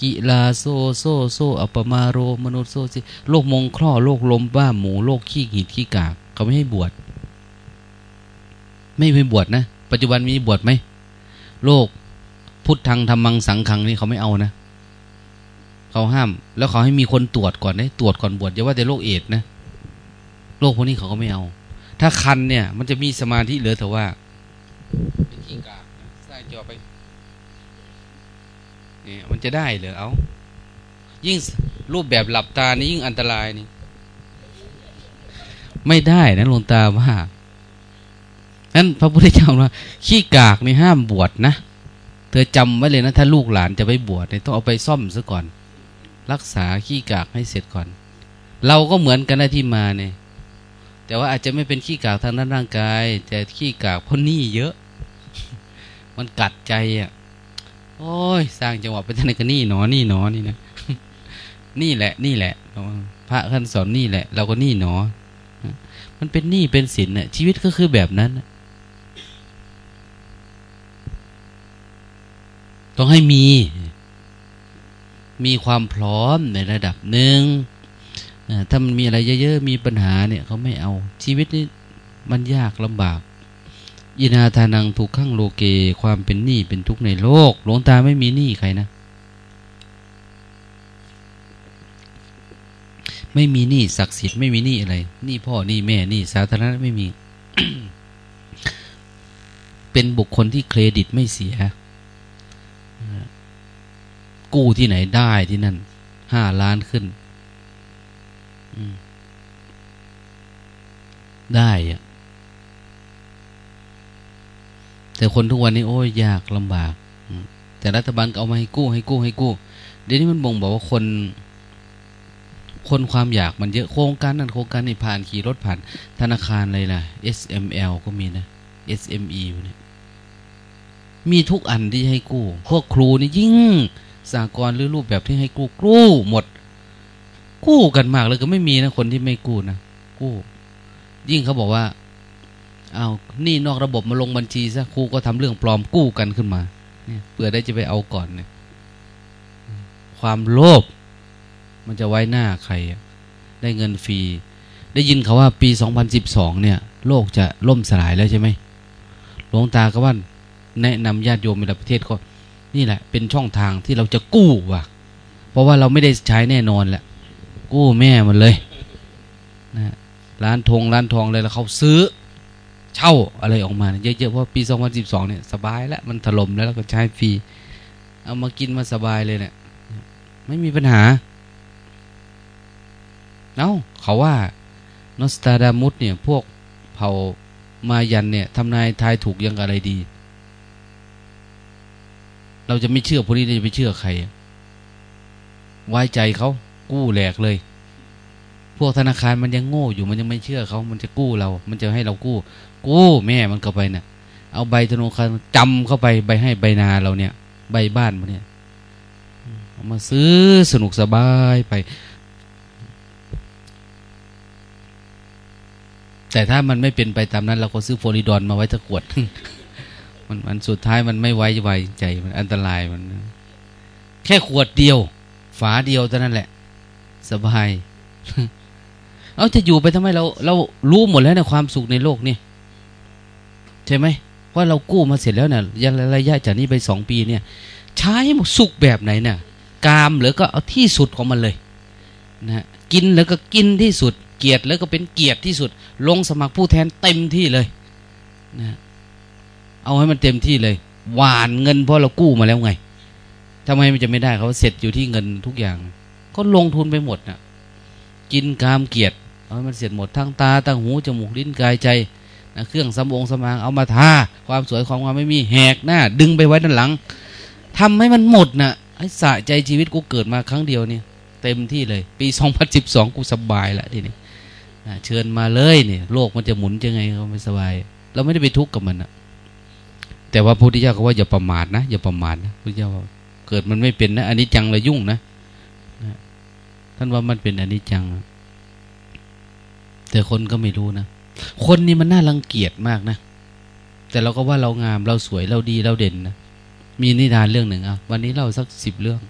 กิลาโส โสโส อะปะมาโร มะนุสโสสิโรคมองคร่อโรคลมบ้าหมูโรคขี้หิดขี้กลาก เขาไม่ให้บวช ไม่ไปบวชนะ ปัจจุบันมีบวชไหมโรคพุทธังธัมมังสังฆังนี่เขาไม่เอานะ เขาห้าม แล้วเขาให้มีคนตรวจก่อนนะตรวจก่อนบวชอย่าว่าแต่โรคเอดส์นะโรคพวกนี้เขาก็ไม่เอา ถ้าคันเนี่ย มันจะมีสมาธิเหลือแต่ว่าเป็นขี้กากใส่จอไป เนี่ยมันจะได้เหรอเอายิ่งรูปแบบหลับตานี่ยิ่งอันตรายนี่ ไม่ได้นะหลวงตาว่านั้นพระพุทธเจ้าว่าขี้กากนี่ห้ามบวชนะ เธอจำไว้เลยนะ ถ้าลูกหลานจะไปบวชเนี่ยต้องเอาไปซ่อมซะก่อน รักษาขี้กากให้เสร็จก่อน เราก็เหมือนกันนะที่มาเนี่ย แต่ว่าอาจจะไม่เป็นขี้กากทางด้านร่างกาย แต่ขี้กากเพราะนี่เยอะ มันกัดใจอะ โอ้ย สร้างจังหวะไปทางไหนก็นี่หนอนี่หนอนี่นะนี่แหละ นี่แหละพระท่านสอนนี่แหละ เราก็นี่หนอ มันเป็นหนี้เป็นสินน่ะ ชีวิตก็คือแบบนั้น ต้องให้มี มีความพร้อมในระดับหนึ่งถ้ามันมีอะไรเยอะๆ มีปัญหาเนี่ยเขาไม่เอา ชีวิตนี้มันยากลำบาก อินาทานังถูกข้างโลเก ความเป็นหนี้เป็นทุกข์ในโลก หลวงตาไม่มีหนี้ใครนะ ไม่มีหนี้ศักดิ์สิทธิ์ไม่มีหนี้อะไรหนี้พ่อหนี้แม่หนี้สาธารณะไม่มี เป็นบุคคลที่เครดิตไม่เสีย กู้ที่ไหนได้ที่นั่นห้าล้านขึ้นได้อะ แต่คนทุกวันนี้โอ้ยยากลำบาก แต่รัฐบาลเอามาให้กู้ให้กู้ให้กู้ เดี๋ยวนี้มันบ่งบอกว่าคน คนความอยากมันเยอะโครงการนั้นโครงการนี้ผ่านขี่รถผ่านธนาคารเลยนะ SML ก็มีนะ SME เนี่ยมีทุกอันที่ให้กู้ พวกครูนี่ยิ่งสากลหรือรูปแบบที่ให้กู้กู้หมด กู้กันมากเลยก็ไม่มีนะคนที่ไม่กู้นะกู้ ยิ่งเขาบอกว่า เอานี่นอกระบบมาลงบัญชีซะครูก็ทำเรื่องปลอมกู้กันขึ้นมา เนี่ยเพื่อได้จะไปเอาก่อนเนี่ยความโลภมันจะไว้หน้าใคร ได้เงินฟรี ได้ยินเขาว่าปี 2012 เนี่ย โลกจะล่มสลายแล้วใช่ไหมหลวงตาก็ว่าแนะนำญาติโยมในประเทศก็ นี่แหละ เป็นช่องทางที่เราจะกู้ว่ะ เพราะว่าเราไม่ได้ใช้แน่นอนแหละ กู้แม่มันเลยนะร้านทงร้านทองเลยแล้วเขาซื้อ เช่าอะไรออกมาเยอะๆเพราะปี 2012 เนี่ยสบายแล้วมันถล่มแล้วก็ใช้ฟรี เอามากินมาสบายเลยเนี่ยไม่มีปัญหา เอ้า เขาว่านอสตาดามุสเนี่ย พวกเผ่ามายันเนี่ยทำนายทายถูกยังอะไรดี เราจะไม่เชื่อพวกนี้จะไปเชื่อใครไว้ใจเขากู้แหลกเลย พวกธนาคารมันยังโง่อยู่มันยังไม่เชื่อเขา มันจะกู้เรา มันจะให้เรากู้ กู้แม่มันเข้าไปเนะ่ยเอาใบธนาคารจำเข้าไปใบให้ใบนาเราเนี่ย ใบบ้านมันเนี่ยเอามาซื้อสนุกสบายไป แต่ถ้ามันไม่เป็นไปตามนั้น เราก็ซื้อโฟลิดอนมาไว้ตะกวด มันมันสุดท้ายมันไม่ไว้ไว้ใจมันอันตรายมัน แค่ขวดเดียว ฝาเดียวเท่านั้นแหละ สบาย เอาจะอยู่ไปทำไมเรา เรารู้หมดแล้วในความสุขในโลกนี่ ใช่ไหมว่าเรากู้มาเสร็จแล้วเนี่ยระยะจากนี้ไปสองปีเนี่ย ใช้สุขแบบไหนเนี่ยกามหรือก็เอาที่สุดของมันเลยนะกินแล้วก็กินที่สุด เกียรติแล้วก็เป็นเกียรติที่สุด ลงสมัครผู้แทนเต็มที่เลยนะเอาให้มันเต็มที่เลย หวานเงินเพราะเรากู้มาแล้วไงทำไมมันจะไม่ได้เขาเสร็จอยู่ที่เงินทุกอย่าง ก็ลงทุนไปหมดนะ่ะ กินกามเกียรติเอามันเสร็จหมดทั้งตาทั้งหูจมูกลิ้นกายใจ นะเครื่องสำองสมางเอามาทาความสวยความงามไม่มีแหกหน้า ดึงไปไว้ด้านหลังทำให้มันหมดนะ่ะให้สะใจชีวิตกูเกิดมาครั้งเดียวเนี่ยเต็มที่เลย ปีสองพันสิบสองกูสบายละทีนี้เชิญมาเลยเนี่ยโลกมันจะหมุนยังไงก็ไม่สบาย เราไม่ได้ไปทุกข์กับมันนะแต่ว่าพระพุทธเจ้าก็ว่าอย่าประมาทนะอย่าประมาทนะพระพุทธเจ้าเกิดมันไม่เป็นนะอันนี้จังเลยยุ่งนะท่านว่ามันเป็นอันนี้จัง แต่คนก็ไม่รู้นะ คนนี้มันน่ารังเกียจมากนะ แต่เราก็ว่าเรางามเราสวยเราดีเราเด่นนะ มีนิทานเรื่องหนึ่งอะวันนี้เล่าสักสิบเรื่อง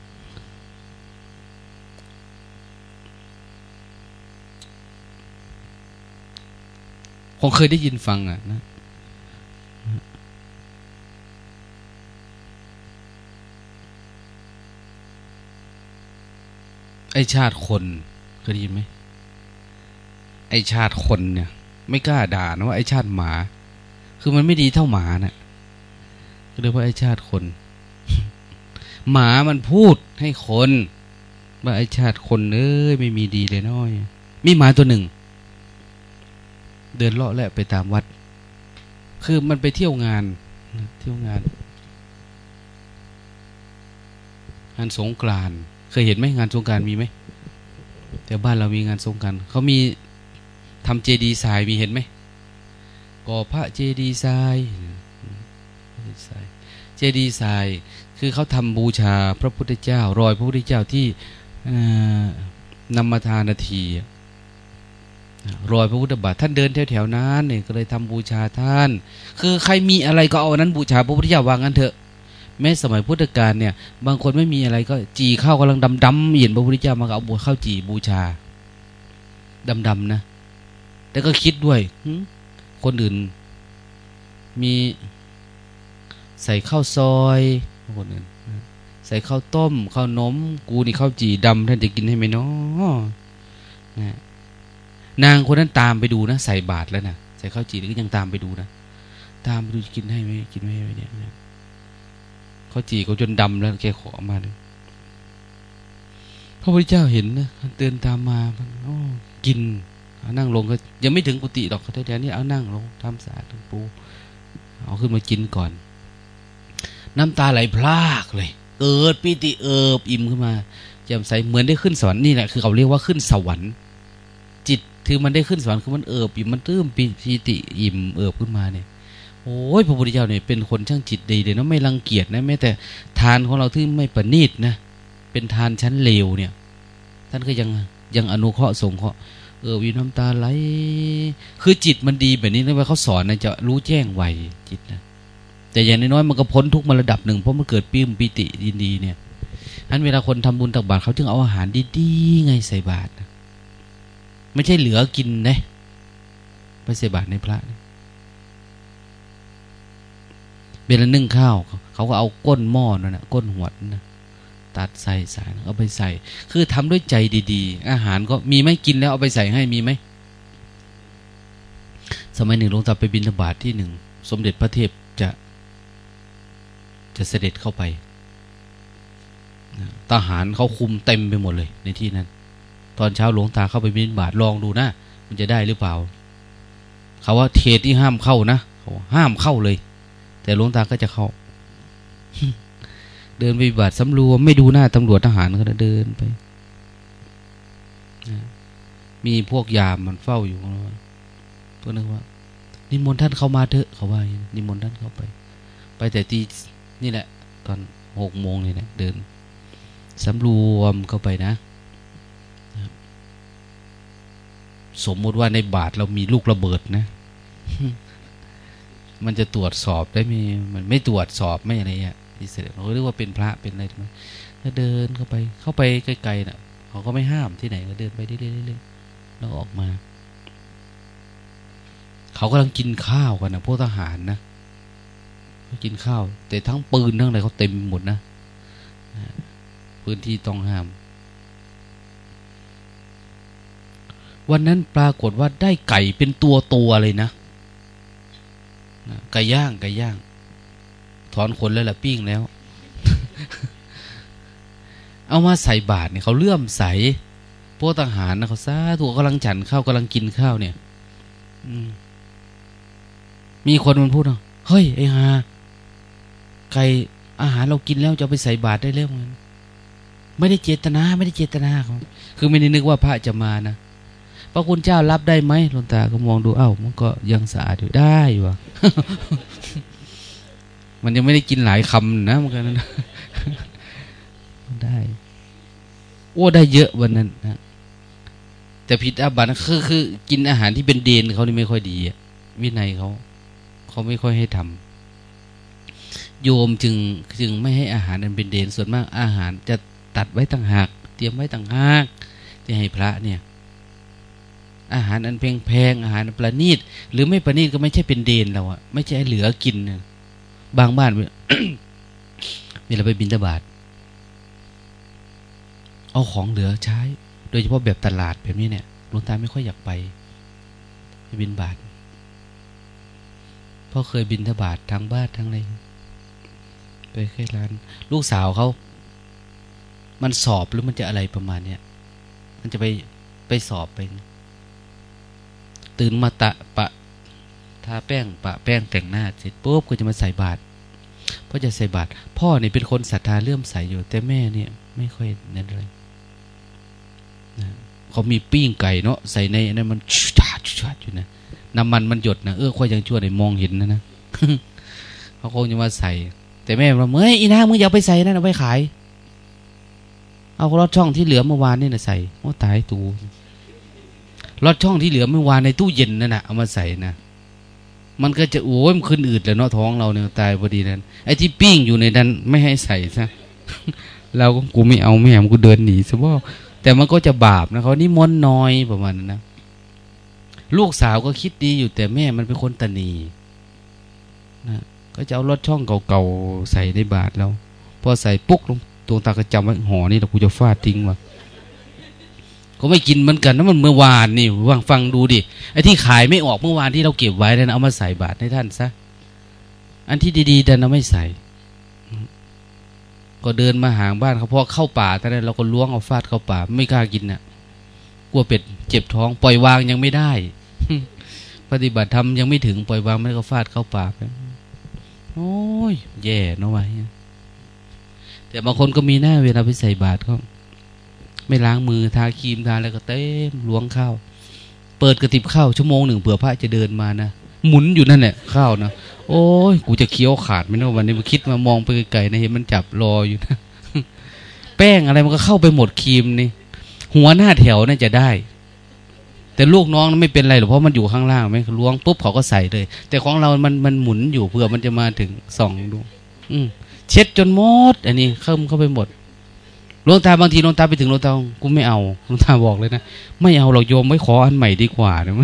คงเคยได้ยินฟังอะนะไอชาติคนเคยได้ยินไหมไอชาติคนเนี่ย ไม่กล้าด่านะว่าไอชาติหมา คือมันไม่ดีเท่าหมานะ่ะเรียกว่าไอชาติคน หมามันพูดให้คน ว่าไอชาติคนเอ้ยไม่มีดีเลยน้อย มีหมาตัวหนึ่ง เดินเลาะแหละไปตามวัด คือมันไปเที่ยวงานเที่ยวงานงานสงกรานเคยเห็นไหมงานสงการมีไหมแต่บ้านเรามีงานสงการเขามี ทำเจดีย์ทรายมีเห็นไหมก่อพระเจดีย์ทรายเจดีย์ทรายคือเขาทำบูชาพระพุทธเจ้า รอยพระพุทธเจ้าที่นำมาทานาทีรอยพระพุทธบาทท่านเดินแถวๆนั้นเนี่ยก็เลยทำบูชาท่าน คือใครมีอะไรก็เอานั้นบูชาพระพุทธเจ้าวางกันเถอะ แม้สมัยพุทธกาลเนี่ย บางคนไม่มีอะไรก็จีข้าวกำลังดำดำเห็นพระพุทธเจ้ามาเอาบัวข้าวจีบูชาดำดำนะ แต่ก็คิดด้วยคนอื่น มีใส่ข้าวซอยคนอื่นใส่ข้าวต้มข้าวนม กูนี่ข้าวจีดำท่านจะกินให้ไหมเนาะนะนางคนนั้นตามไปดูนะ ใส่บาตรแล้วนะใส่ข้าวจีก็ยังตามไปดูนะตามไปดูกินให้ไหมกินไม่ไหมเนี่ยเขาวจีเขาจนดำแล้วแกขอมาเลยพระพุทธเจ้าเห็นนะเดินตามมาโอ้กิน เอานั่งลงก็ยังไม่ถึงกุฏิหรอกเขาแถวนี้เอานั่งลงทำสะอาดทั้งปู เอาขึ้นมากินก่อน น้ำตาไหลพลากเลย เกิดปิติเอิบอิ่มขึ้นมาแจ่มใสเหมือนได้ขึ้นสวรรค์นี่แหละคือเขาเรียกว่าขึ้นสวรรค์ จิตคือมันได้ขึ้นสวรรค์คือมันเอิบอิ่มมันตื้มปิติอิ่มเอิบขึ้นมาเนี่ยโอ้ยพระพุทธเจ้าเนี่ยเป็นคนช่างจิตดีเลยนะไม่รังเกียจนะแม้แต่ทานของเราที่ไม่ประณีตนะเป็นทานชั้นเลวเนี่ย ท่านก็ยังยังอนุเคราะห์สงเคราะห์ ออวิน้ำตาไหล คือจิตมันดีแบบนี้นะว่าเขาสอนนะจะรู้แจ้งไวจิตนะแต่อย่างน้อยมันก็พ้นทุกมาระดับหนึ่งเพราะมันเกิดปิ้มปิติยินดีเนี่ยอันเวลาคนทำบุญตักบาตรเขาจึงเอาอาหารดีๆไงใส่บาตรไม่ใช่เหลือกินนะไปใส่บาตรในพระนะเวลานึ่งข้าวเขาก็เอาก้นหม้อนั่นนะก้นหวดนะ ตัดใส่สารเอาไปใส่ คือทำด้วยใจดีๆ อาหารก็มีไหมกินแล้วเอาไปใส่ให้มีไหม สมัยหนึ่งหลวงตาไปบินธบาตทที่หนึ่ง สมเด็จพระเทพจะ จะเสด็จเข้าไปทหารเขาคุมเต็มไปหมดเลย ในที่นั้น ตอนเช้าหลวงตาเข้าไปบินบาตลองดูนะมันจะได้หรือเปล่า เขาว่าเทที่ห้ามเข้านะเขาห้ามเข้าเลย แต่หลวงตาก็จะเข้า เดินไปบัตรสำรวม ไม่ดูหน้าตำรวจทหารก็เดินไปมีพวกยามมันเฝ้าอยู่พวกนึกว่า นิมนต์ท่านเข้ามาเถอะเขาว่านิมนต์ท่านเข้าไป ไปแต่ตีนี่แหละ ตอนหกโมงนี่แหละเดินสำรวมเข้าไปนะ สมมติว่าในบาทเรามีลูกระเบิดนะ มันจะตรวจสอบได้มีมันไม่ตรวจสอบไม่อะไรอะ ที่เสด็จเขาเรียกว่าเป็นพระเป็นอะไรทำไมก็เดินเข้าไปเข้าไปไกลๆน่ะเขาก็ไม่ห้ามที่ไหนก็เดินไปเรื่อยๆแล้วออกมา เขากำลังกินข้าวกันนะพวกทหารนะกินข้าว แต่ทั้งปืนทั้งอะไรเขาเต็มหมดนะพื้นที่ต้องห้าม วันนั้นปรากฏว่าได้ไก่เป็นตัวตัวเลยนะไก่ย่างไก่ย่าง ถอนขนแล้วล่ะปิ้งแล้ว เอามาใส่บาตรเนี่ยเขาเลื่อมใสพวกทหารนะเขาซาถูกกำลังฉันข้าวกำลังกินข้าวเนี่ยมีคนมันพูดเฮ้ยไอ้ฮาไก่อาหารเรากินแล้วจะไปใส่บาตรได้แล้วมันไม่ได้เจตนา ไม่ได้เจตนาเขาคือไม่ได้นึกว่าพระจะมานะพระคุณเจ้ารับได้ไหมหลวงตาก็มองดูเอ้ามันก็ยังสะอาดอยู่ได้วะ มันยังไม่ได้กินหลายคำนะมันก็นั้นได้ โอ้ได้เยอะวันนั้นนะแต่ผิดอาบัติคือคือ กินอาหารที่เป็นเดนเขานี่ไม่ค่อยดีวินัยเขาเขาไม่ค่อยให้ทำโยมจึงจึงไม่ให้อาหารนั้นเป็นเดนส่วนมากอาหารจะตัดไว้ต่างหาก เตรียมไว้ต่างหากที่ให้พระเนี่ย อาหารอันแพงๆอาหารประณีตหรือไม่ประณีตก็ไม่ใช่เป็นเดนเราอะไม่ใช่เหลือกินนะ บางบ้านเวลาไปบินตบาทเอาของเหลือใช้ โดยเฉพาะแบบตลาดแบบนี้เนี่ยหลวงตาไม่ค่อยอยากไปไปบินบาทเพราะเคยบินทบาททางบ้านทั้งอะไรไปเคยร้าน ลูกสาวเขา มันสอบหรือมันจะอะไรประมาณเนี้ยมันจะไปไปสอบไป ตื่นมาตะปะทาแป้ง ปะแป้งแต่งหน้า เสร็จปุ๊บก็จะมาใส่บาตร พราะจะใส่บาตรพ่อเนี่ยเป็นคนศรัทธาเลื่อมใสอยู่ แต่แม่เนี่ยไม่ค่อยนั่นเลยนะเขามีปิ้งไก่เนาะใส่ในนั้นมันชุดชุดอยู่นะน้ำมันมันหยดนะเออค่อยยังชั่วได้มองเห็นนะนะเขาคงจะมาใส่ แต่แม่เราเมื่ออีนามึงอย่าไปใส่นั่นเอาไปขาย เอารถช่องที่เหลือเมื่อวานนี่นะใส่โอ้ตายตูรถช่องที่เหลือเมื่อวานในตู้เย็นนั่นนะเอามาใส่นะ มันก็จะโอ้ยมันขึ้นอืดเลยเนาะท้องเราเนี่ยตายพอดีนั้นไอ้ที่ปิ้งอยู่ในนั้นไม่ให้ใส่ซะเราก็กูไม่เอาไม่แหมกูเดินหนีซะว่แต่มันก็จะบาปนะเขานี่มนน้อยประมาณนั้นนะลูกสาวก็คิดดีอยู่แต่แม่มันเป็นคนตนีนะก็จะเอารถช่องเก่าๆใส่ในบาทแล้วพอใส่ปุ๊กลงตวงตากระจำไว้ห่อนี่เรากูจะฟาดทิ้งว่ะ ก็ไม่กินเหมือนกันนะมันเมื่อวานนี่ว่างฟังดูดิไอ้ที่ขายไม่ออกเมื่อวานที่เราเก็บไว้นั่นเอามาใส่บาทให้ท่านซะอันที่ดีๆดันเราไม่ใส่ ก็เดินมาหางบ้านเขาเพราะเข้าป่าแต่นั้นเราก็ล้วงเอาฟาดเข้าป่า ไม่กล้ากินน่ะกลัวเป็ดเจ็บท้องปล่อยวางยังไม่ได้ ปฏิบัติธรรมยังไม่ถึงปล่อยวางไม่ก็ฟาดเข้าป่าโอ้ยแย่เนาะวะแต่บางคนก็มีหน้าเวลาไปใส่บาตรก็ ไม่ล้างมือทาครีมทาอะไรก็เต็มล้วงข้าว เปิดกระติบข้าวชั่วโมงหนึ่งเผื่อพระจะเดินมานะหมุนอยู่นั่นแหละข้าวนะโอ้ยกูจะเคี้ยวขาดไหมนะวันนี้มาคิดมามองไปไกลๆนะเห็นมันจับรออยู่นะแป้งอะไรมันก็เข้าไปหมดครีมนี่หัวหน้าแถวน่าจะได้ แต่ลูกน้องไม่เป็นไรหรอกเพราะมันอยู่ข้างล่างไหมล้วงปุ๊บเขาก็ใส่เลย แต่ของเรามันมันหมุนอยู่เผื่อมันจะมาถึงสองดู อืมเช็ดจนหมด อันนี้เข้าเข้าไปหมด ลวงตาบางทีลวงตาไปถึงลวงตากูไม่เอาลวงตาบอกเลยนะไม่เอาหรอกโยมไม่ขออันใหม่ดีกว่านะ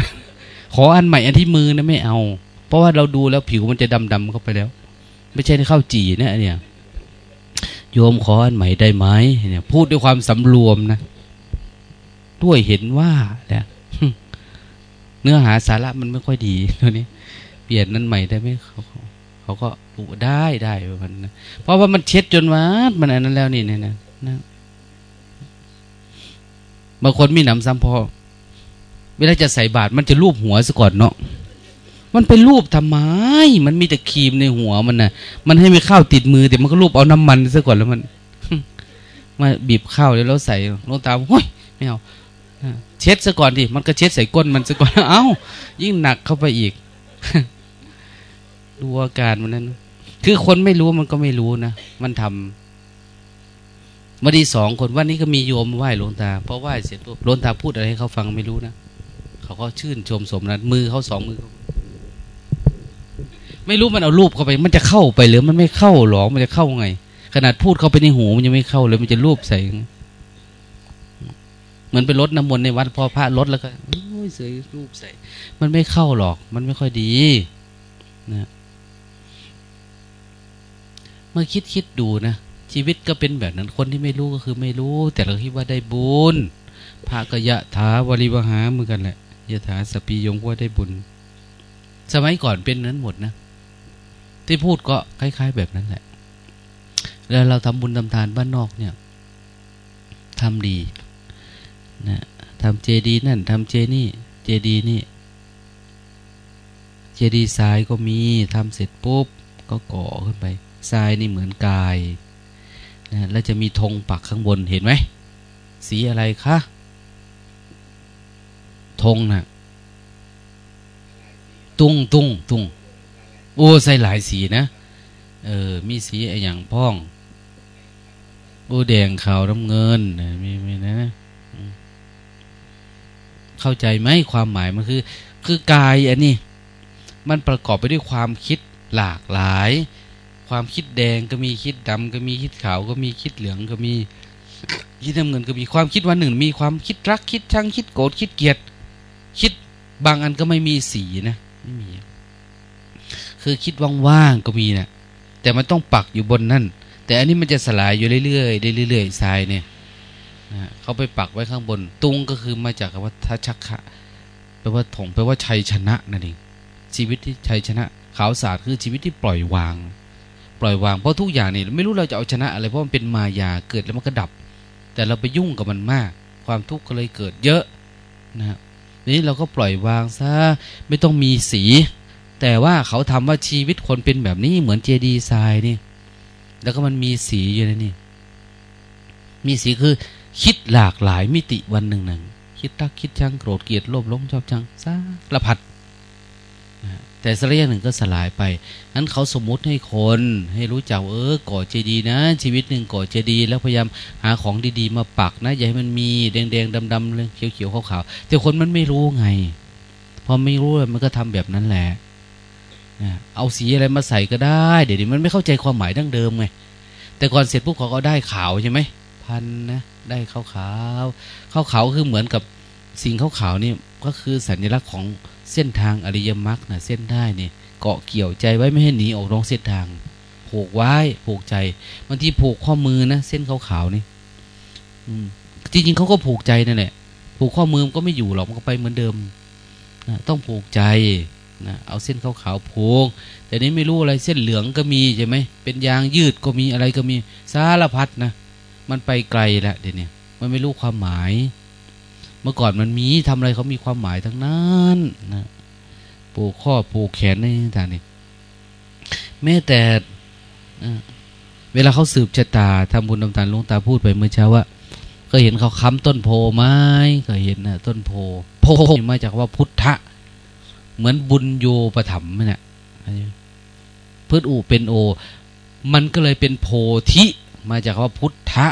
ขออันใหม่อันที่มือนะไม่เอา เพราะว่าเราดูแล้วผิวมันจะดำดำเข้าไปแล้ว ไม่ใช่ข้าวจีนี่ยเนี่ยโยมขออันใหม่ได้ไหมเนี่ยพูดด้วยความสำรวมนะ ด้วยเห็นว่าเนี่ยเนื้อหาสาระมันไม่ค่อยดีตัวนี้ เปลี่ยนนั้นใหม่ได้ไหมเขาเขาก็ได้ได้ประมาณนั้นเพราะว่ามันเช็ดจนว่ามันอันนั้นแล้วนี่เนี่ยนะนะ บางคนมีหนำซ้ำพอ เวลาจะใส่บาตรมันจะรูปหัวซะก่อนเนาะมันไปรูปทำไม มันมีแต่ครีมในหัวมันนะ่ะ มันให้ไม่ข้าวติดมือแต่มันก็รูปเอาน้ำมันซะก่อนแล้วมัน มาบีบข้าวแล้วใส่ลงตาโอ้ยไม่เอาเช็ดซะก่อนดิ มันก็เช็ดใส่ก้นมันซะก่อน เอ้า ยิ่งหนักเข้าไปอีก ดูอาการมันนั้น คือคนไม่รู้มันก็ไม่รู้นะ มันทำ มาดีสองคนวันนี้ก็มีโยมไหว้หลวงตาพอไหว้เสร็จปุ๊บหลวงตาพูดอะไรให้เขาฟังไม่รู้นะเขาก็ชื่นชมสมนันมือเขาสองมือ ไม่รู้มันเอารูปเข้าไป มันจะเข้าไปหรือมันไม่เข้าหรอมันจะเข้าไง ขนาดพูดเข้าไปในหูมันยังไม่เข้าเลยมันจะรูปใส่เหมือนไปลดน้ำมนต์ในวัดพอพระลดแล้วก็โอ้ยเสยรูปใส่ มันไม่เข้าหรอก มันไม่ค่อยดีนะ เมื่อคิดคิดดูนะ ชีวิตก็เป็นแบบนั้นคนที่ไม่รู้ก็คือไม่รู้ แต่เราคิดว่าได้บุญพระกยะถาวริวหาเหมือนกันแหละยะถาสปียงว่าได้บุญ สมัยก่อนเป็นนั้นหมดนะ ที่พูดก็คล้าย ๆ แบบนั้นแหละ แล้วเราทำบุญทำทานบ้านนอกเนี่ยทำดีนะทำเจดีนั่นทำเจนี่ เจดีนี่ เจดีทรายก็มีทำเสร็จปุ๊บ ก็ก่อขึ้นไปทรายนี่เหมือนกาย นะแล้วจะมีธงปักข้างบนเห็นไหม สีอะไรคะธงนะ่ะ ตุ้งตุ้งตุ้งโอ้ใส่หลายสีนะเออมีสีอะไรอย่างพ้องโอ้แดงขาวน้ำเงินมีมีนะ เข้าใจไหมความหมายมันคือ คือกายอันนี้ มันประกอบไปด้วยความคิดหลากหลาย ความคิดแดงก็มีคิดดำก็มีคิดขาวก็มีคิดเหลืองก็มีคิดน้ำเงินก็มีความคิดวันหนึ่ง มีความคิดรักคิดชังคิดโกรธคิดเกลียด คิดบางอันก็ไม่มีสีนะไม่มี คือคิดว่างๆก็มีนะแต่มันต้องปักอยู่บนนั่นแต่อันนี้มันจะสลายอยู่เรื่อยๆเรื่อยๆทรายเนี่ยนะเขาไปปักไว้ข้างบน ตุงก็คือมาจากคำว่าทัชักะแปลว่าถงแปลว่าชัยชนะนั่นเองชีวิตที่ชัยชนะ ขาวสาดคือชีวิตที่ปล่อยวาง ปล่อยวางเพราะทุกอย่างนี่ไม่รู้เราจะเอาชนะอะไรเพราะมันเป็นมายาเกิดแล้วมันก็ดับ แต่เราไปยุ่งกับมันมาก ความทุกข์ก็เลยเกิดเยอะนะนี้เราก็ปล่อยวางซะไม่ต้องมีสี แต่ว่าเขาทำว่าชีวิตคนเป็นแบบนี้เหมือนเจดีทรายนี่ แล้วก็มันมีสีอยู่ในนี่มีสีคือคิดหลากหลายมิติวันหนึ่งหนึ่งคิดรักคิดชังโกรธเกลียดโลภหลงชอบชังซาระพัด แต่สักระยะหนึ่งก็สลายไปนั้นเขาสมมุติให้คนให้รู้จักเออก่อเจดีนะ ชีวิตหนึ่งก่อเจดี แล้วพยายามหาของดีๆมาปักนะอย่าให้มันมีแดงๆดำๆเลยเขียวๆขาวๆแต่คนมันไม่รู้ไง พอไม่รู้มันก็ทำแบบนั้นแหละเอาสีอะไรมาใส่ก็ได้ เดี๋ยวนี้มันไม่เข้าใจความหมายดั้งเดิมไงแต่ก่อนเสร็จปุ๊บเขาก็ได้ขาวใช่ไหมพันนะได้ขาวขาวขาวขาวคือเหมือนกับสิ่งขาวขาวนี่ก็คือสัญลักษณ์ของ เส้นทางอริยมรรคนะเส้นได้เนี่ยเกาะเกี่ยวใจไว้ไม่ให้หนีออกนอกเส้นทางผูกไว้ผูกใจบางทีผูกข้อมือนะเส้นขาวๆนี่จริงๆเขาก็ผูกใจนั่นแหละผูกข้อมือมันก็ไม่อยู่หรอกมันก็ไปเหมือนเดิมนะต้องผูกใจนะเอาเส้นขาวๆผูกแต่นี้ไม่รู้อะไรเส้นเหลืองก็มีใช่ไหมเป็นยางยืดก็มีอะไรก็มีสารพัดนะมันไปไกลล้วเดี๋ยวนี้มันไม่รู้ความหมาย เมื่อก่อนมันมีทำอะไรเขามีความหมายทั้งนั้นนะปูข้อปูแขนในต่างนี่แม้แต่เวลาเขาสืบชะตาทำบุญทำทานลุงตาพูดไปเมื่อเช้าว่าก็เห็นเขาค้ำต้นโพไม้ก็เห็นนะต้นโพโพมาจากว่าพุทธะ เหมือนบุญโยประถมเนี่ยพืชอูเป็นโอ มันก็เลยเป็นโพธิมาจากว่าพุทธะ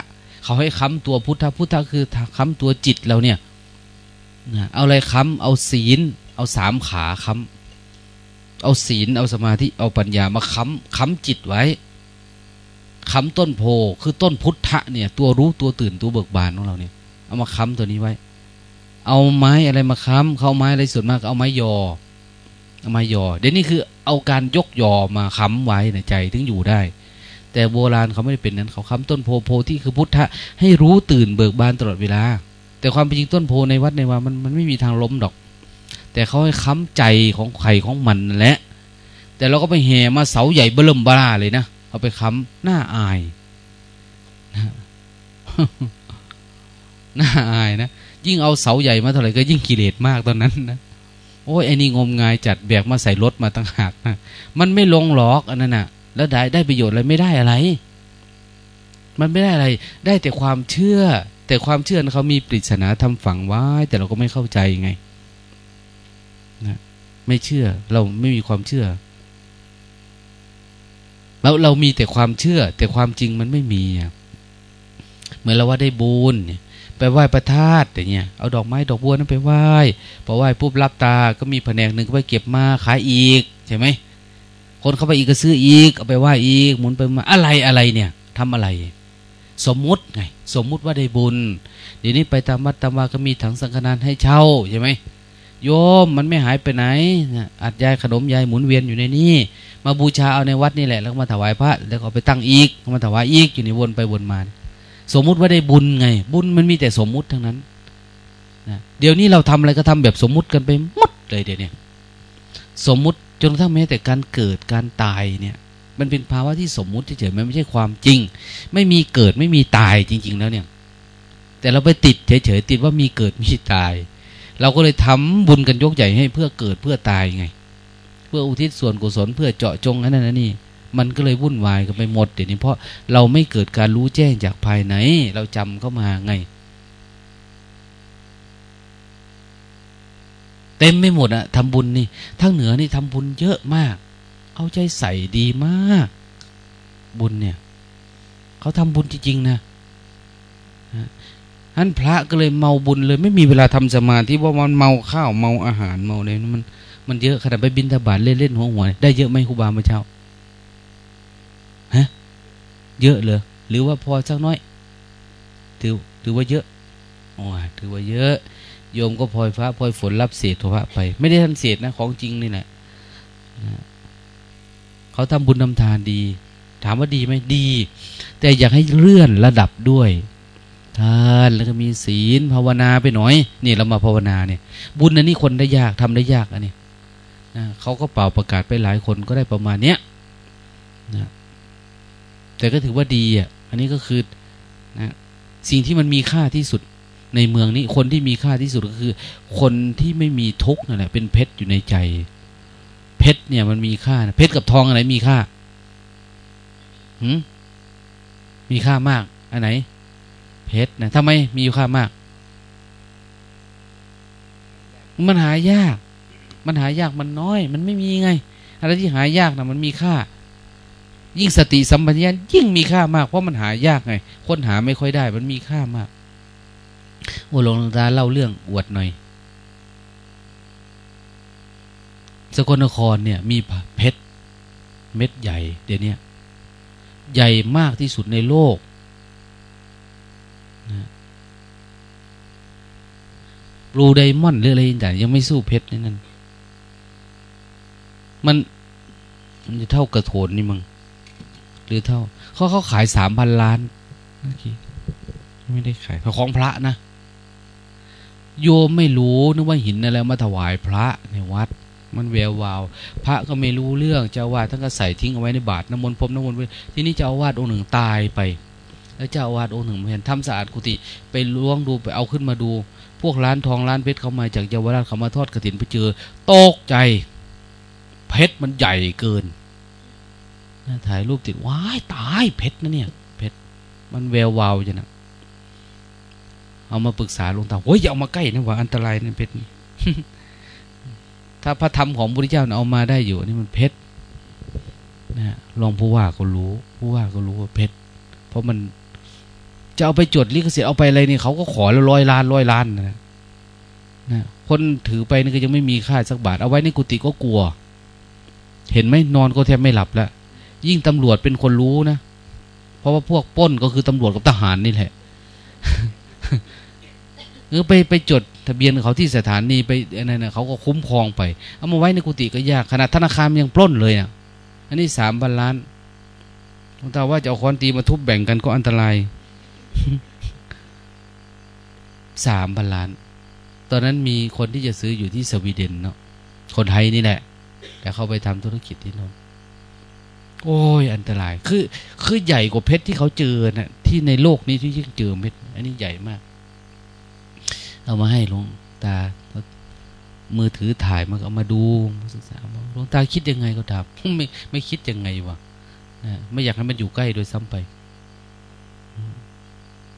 เขาให้ค้ำตัวพุทธะพุทธะคือค้ำตัวจิตเราเนี่ย นะเอาอะไรค้ำเอาศีล เอาสามขาค้ำเอาศีล เอาสมาธิ เอาปัญญามาค้ำค้ำจิตไว้ค้ำต้นโพคือต้นพุทธะเนี่ย ตัวรู้ตัวตื่นตัวเบิกบานของเราเนี่ย เอามาค้ำตัวนี้ไว้ เอาไม้อะไรมาค้ำเขาไม้อะไรส่วนมากเอาไม้ยอเอาไม้ยอเดี๋ยวนี้คือเอาการยกยอมาค้ำไว้ในใจถึงอยู่ได้ แต่โบราณเขาไม่ได้เป็นนั้นเขาค้ำต้นโพโพที่คือพุทธะให้รู้ตื่นเบิกบานตลอดเวลา แต่ความเป็นจริงต้นโพในวัดในว่ามันมันไม่มีทางล้มดอก แต่เขาให้ค้ำใจของไข่ของมันแหละแต่เราก็ไปแห่มาเสาใหญ่เบิ่มบ้าเลยนะเอาไปค้ำหน้าอายหน้าอายนะยิ่งเอาเสาใหญ่มาเท่าไหร่ก็ยิ่งกิเลสมากตอนนั้นนะโอ้ยไอ้นี่งมงายจัดแบกมาใส่รถมาตั้งหากนะมันไม่ลงหรอกอันนั้นนะ่ะ แล้วได้ได้ประโยชน์อะไรไม่ได้อะไร มันไม่ได้อะไร ได้แต่ความเชื่อ แต่ความเชื่อเขามีปริศนาทำฝังไว้ แต่เราก็ไม่เข้าใจไงนะไม่เชื่อ เราไม่มีความเชื่อ แล้วเรามีแต่ความเชื่อ แต่ความจริงมันไม่มีเหมือนเราว่าได้บุญเนี่ยไปไหว้พระธาตุอย่างเงี้ยเอาดอกไม้ดอกบัวนั้นไปไหว้พอไหว้ปุ๊บรับตา ก็มีแผนกหนึ่งก็ไปเก็บมาขายอีกใช่ไหมคนเข้าไปอีกก็ซื้ออีกเอาไปไหว้อีกหมุนไปมาอะไรอะไรเนี่ยทำอะไร สมมุติไง สมมุติว่าได้บุญ เดี๋ยวนี้ไปตามวัดตามวาก็มีถังสังฆทานให้เช่าใช่ไหมโยมมันไม่หายไปไหนอัดยายขนมยายหมุนเวียนอยู่ในนี้มาบูชาเอาในวัดนี่แหละแล้วมาถวายพระ แล้วก็ไปตั้งอีกมาถวายอีกอยู่ในวนไปวนมา สมมุติว่าได้บุญไง บุญมันมีแต่สมมุติทั้งนั้นนะเดี๋ยวนี้เราทำอะไรก็ทำแบบสมมุติกันไปหมดเลยเดี๋ยวนี้สมมุติจนกระทั่งแม้แต่การเกิดการตายเนี่ย มันเป็นภาวะที่สมมุติเฉยๆมันไม่ใช่ความจริง ไม่มีเกิดไม่มีตายจริง ๆ แล้วเนี่ย แต่เราไปติดเฉยๆติดว่ามีเกิดมีตาย เราก็เลยทำบุญกันยกใหญ่ให้เพื่อเกิดเพื่อตายไง เพื่ออุทิศส่วนกุศลเพื่อเจาะจงอันนั้นนี่มันก็เลยวุ่นวายกันไปหมดเดี๋ยวนี้เพราะเราไม่เกิดการรู้แจ้งจากภายในเราจำเข้ามาไง เต็มไม่หมดอะทำบุญนี่ทั้งเหนือนี่ทำบุญเยอะมาก เอาใจใส่ดีมาก บุญเนี่ย เขาทำบุญจริงๆนะท่านพระก็เลยเมาบุญเลย ไม่มีเวลาทำสมาธิว่ามันเมาข้าวเมาอาหารเมาอะไรมัน มันเยอะขนาดไปบินทบาทเล่นเล่นหัวหัวได้เยอะไหมครูบาเมื่อเช้าฮะเยอะเลยหรือว่าพอสักน้อยถือถือว่าเยอะโอ้ถือว่าเยอะ โยมก็พลอยฟ้าพลอยฝนรับเศษพระไป ไม่ได้ทันเศษนะ ของจริงนี่แหละ เขาทำบุญทำทานดี ถามว่าดีไหมดี แต่อยากให้เลื่อนระดับด้วยทานแล้วก็มีศีลภาวนาไปหน่อย นี่เรามาภาวนาเนี่ย บุญอันนี้คนได้ยากทำได้ยากอันนี้นะเขาก็เป่าประกาศไปหลายคนก็ได้ประมาณเนี้ยนะแต่ก็ถือว่าดีอะ อันนี้ก็คือนะสิ่งที่มันมีค่าที่สุดในเมืองนี้คนที่มีค่าที่สุดก็คือ คนที่ไม่มีทุกข์นั่นแหละเป็นเพชรอยู่ในใจ เพชรเนี่ยมันมีค่าเพชรกับทองอะไรมีค่าหืมมีค่ามาก อันไหน เพชรนะทำไมมีค่ามาก มันหายาก มันหายากมันน้อย มันไม่มีไง อะไรที่หายากนะมันมีค่า ยิ่งสติสัมปชัญญะยิ่งมีค่ามากเพราะมันหายากไง ค้นหาไม่ค่อยได้ มันมีค่ามากโอ้หลวงตาเล่าเรื่องอวดหน่อย สกลนครเนี่ย มีเพชรเม็ดใหญ่ เดี๋ยวนี้ใหญ่มากที่สุดในโลกนะรูไดมอนด์หรืออะไรต่างยังไม่สู้เพชรนั่นมันมันจะเท่ากระโถนนี่มึงหรือเท่าเขาเขาขายสามพันล้านไม่ได้ขายของพระนะ โยมไม่รู้นึกว่าหินอะไรมาถวายพระในวัด มันแวววาว พระก็ไม่รู้เรื่องเจ้าวาดท่านก็ใส่ทิ้งเอาไว้ในบาตรน้ำมนต์พรมน้ำมนต์ไว้ที่นี่เจ้าวาดองค์หนึ่งตายไป แล้วเจ้าวาดองค์หนึ่งเห็นทำสะอาดกุฏิไปล้วงดูไปเอาขึ้นมาดู พวกร้านทองร้านเพชรเขามาจากเยาวราชเขามาทอดกระถินไปเจอตกใจ เพชรมันใหญ่เกินถ่ายรูปติดว้ายตายเพชรนะเนี่ยเพชรมันแวววาวจังนะเอามาปรึกษาหลวงตาโอ้ยอย่าเอามาใกล้นะว่าอันตรายนี่เพชร ถ้าพระธรรมของพระพุทธเจ้าเอามาได้อยู่นี่มันเพชรนะลองผู้ว่าก็รู้ ผู้ว่าก็รู้ว่าเพชรเพราะมันจะเอาไปจดลิขสิทธิ์เอาไปอะไรนี่เขาก็ขอแล้วร้อยล้านร้อยล้านนะนะคนถือไปนี่ก็ยังไม่มีค่าสักบาท เอาไว้ในกุฏิก็กลัว เห็นไหมนอนก็แทบไม่หลับแล้วยิ่งตำรวจเป็นคนรู้นะเพราะว่าพวกป้นก็คือตำรวจกับทหารนี่แหละหรือไปไปจดะเบียนเขาที่สถานีไปอะไรนะเขาก็คุ้มครองไป เอามาไว้ในกุฏิก็ยากขนาดธนาคารยังปล้นเลยอะอันนี้สามพันล้านถ้าว่าจะเอาคอนตีมาทุบแบ่งกันก็อันตรายสามพันล้าน ตอนนั้นมีคนที่จะซื้ออยู่ที่สวีเดนเนาะคนไทยนี่แหละ แต่เขาไปทำธุรกิจที่โน่นโอ้ย อันตราย คือ คือใหญ่กว่าเพชรที่เขาเจอนะ่ะที่ในโลกนี้ที่ยังเจอเพชรอันนี้ใหญ่มาก เอามาให้หลวงตามือถือถ่ายมาเอามาดูศึกษาหลวงตาคิดยังไงก็ถามไม่ไม่คิดยังไงวะนะไม่อยากให้มันอยู่ใกล้โดยซ้ำไป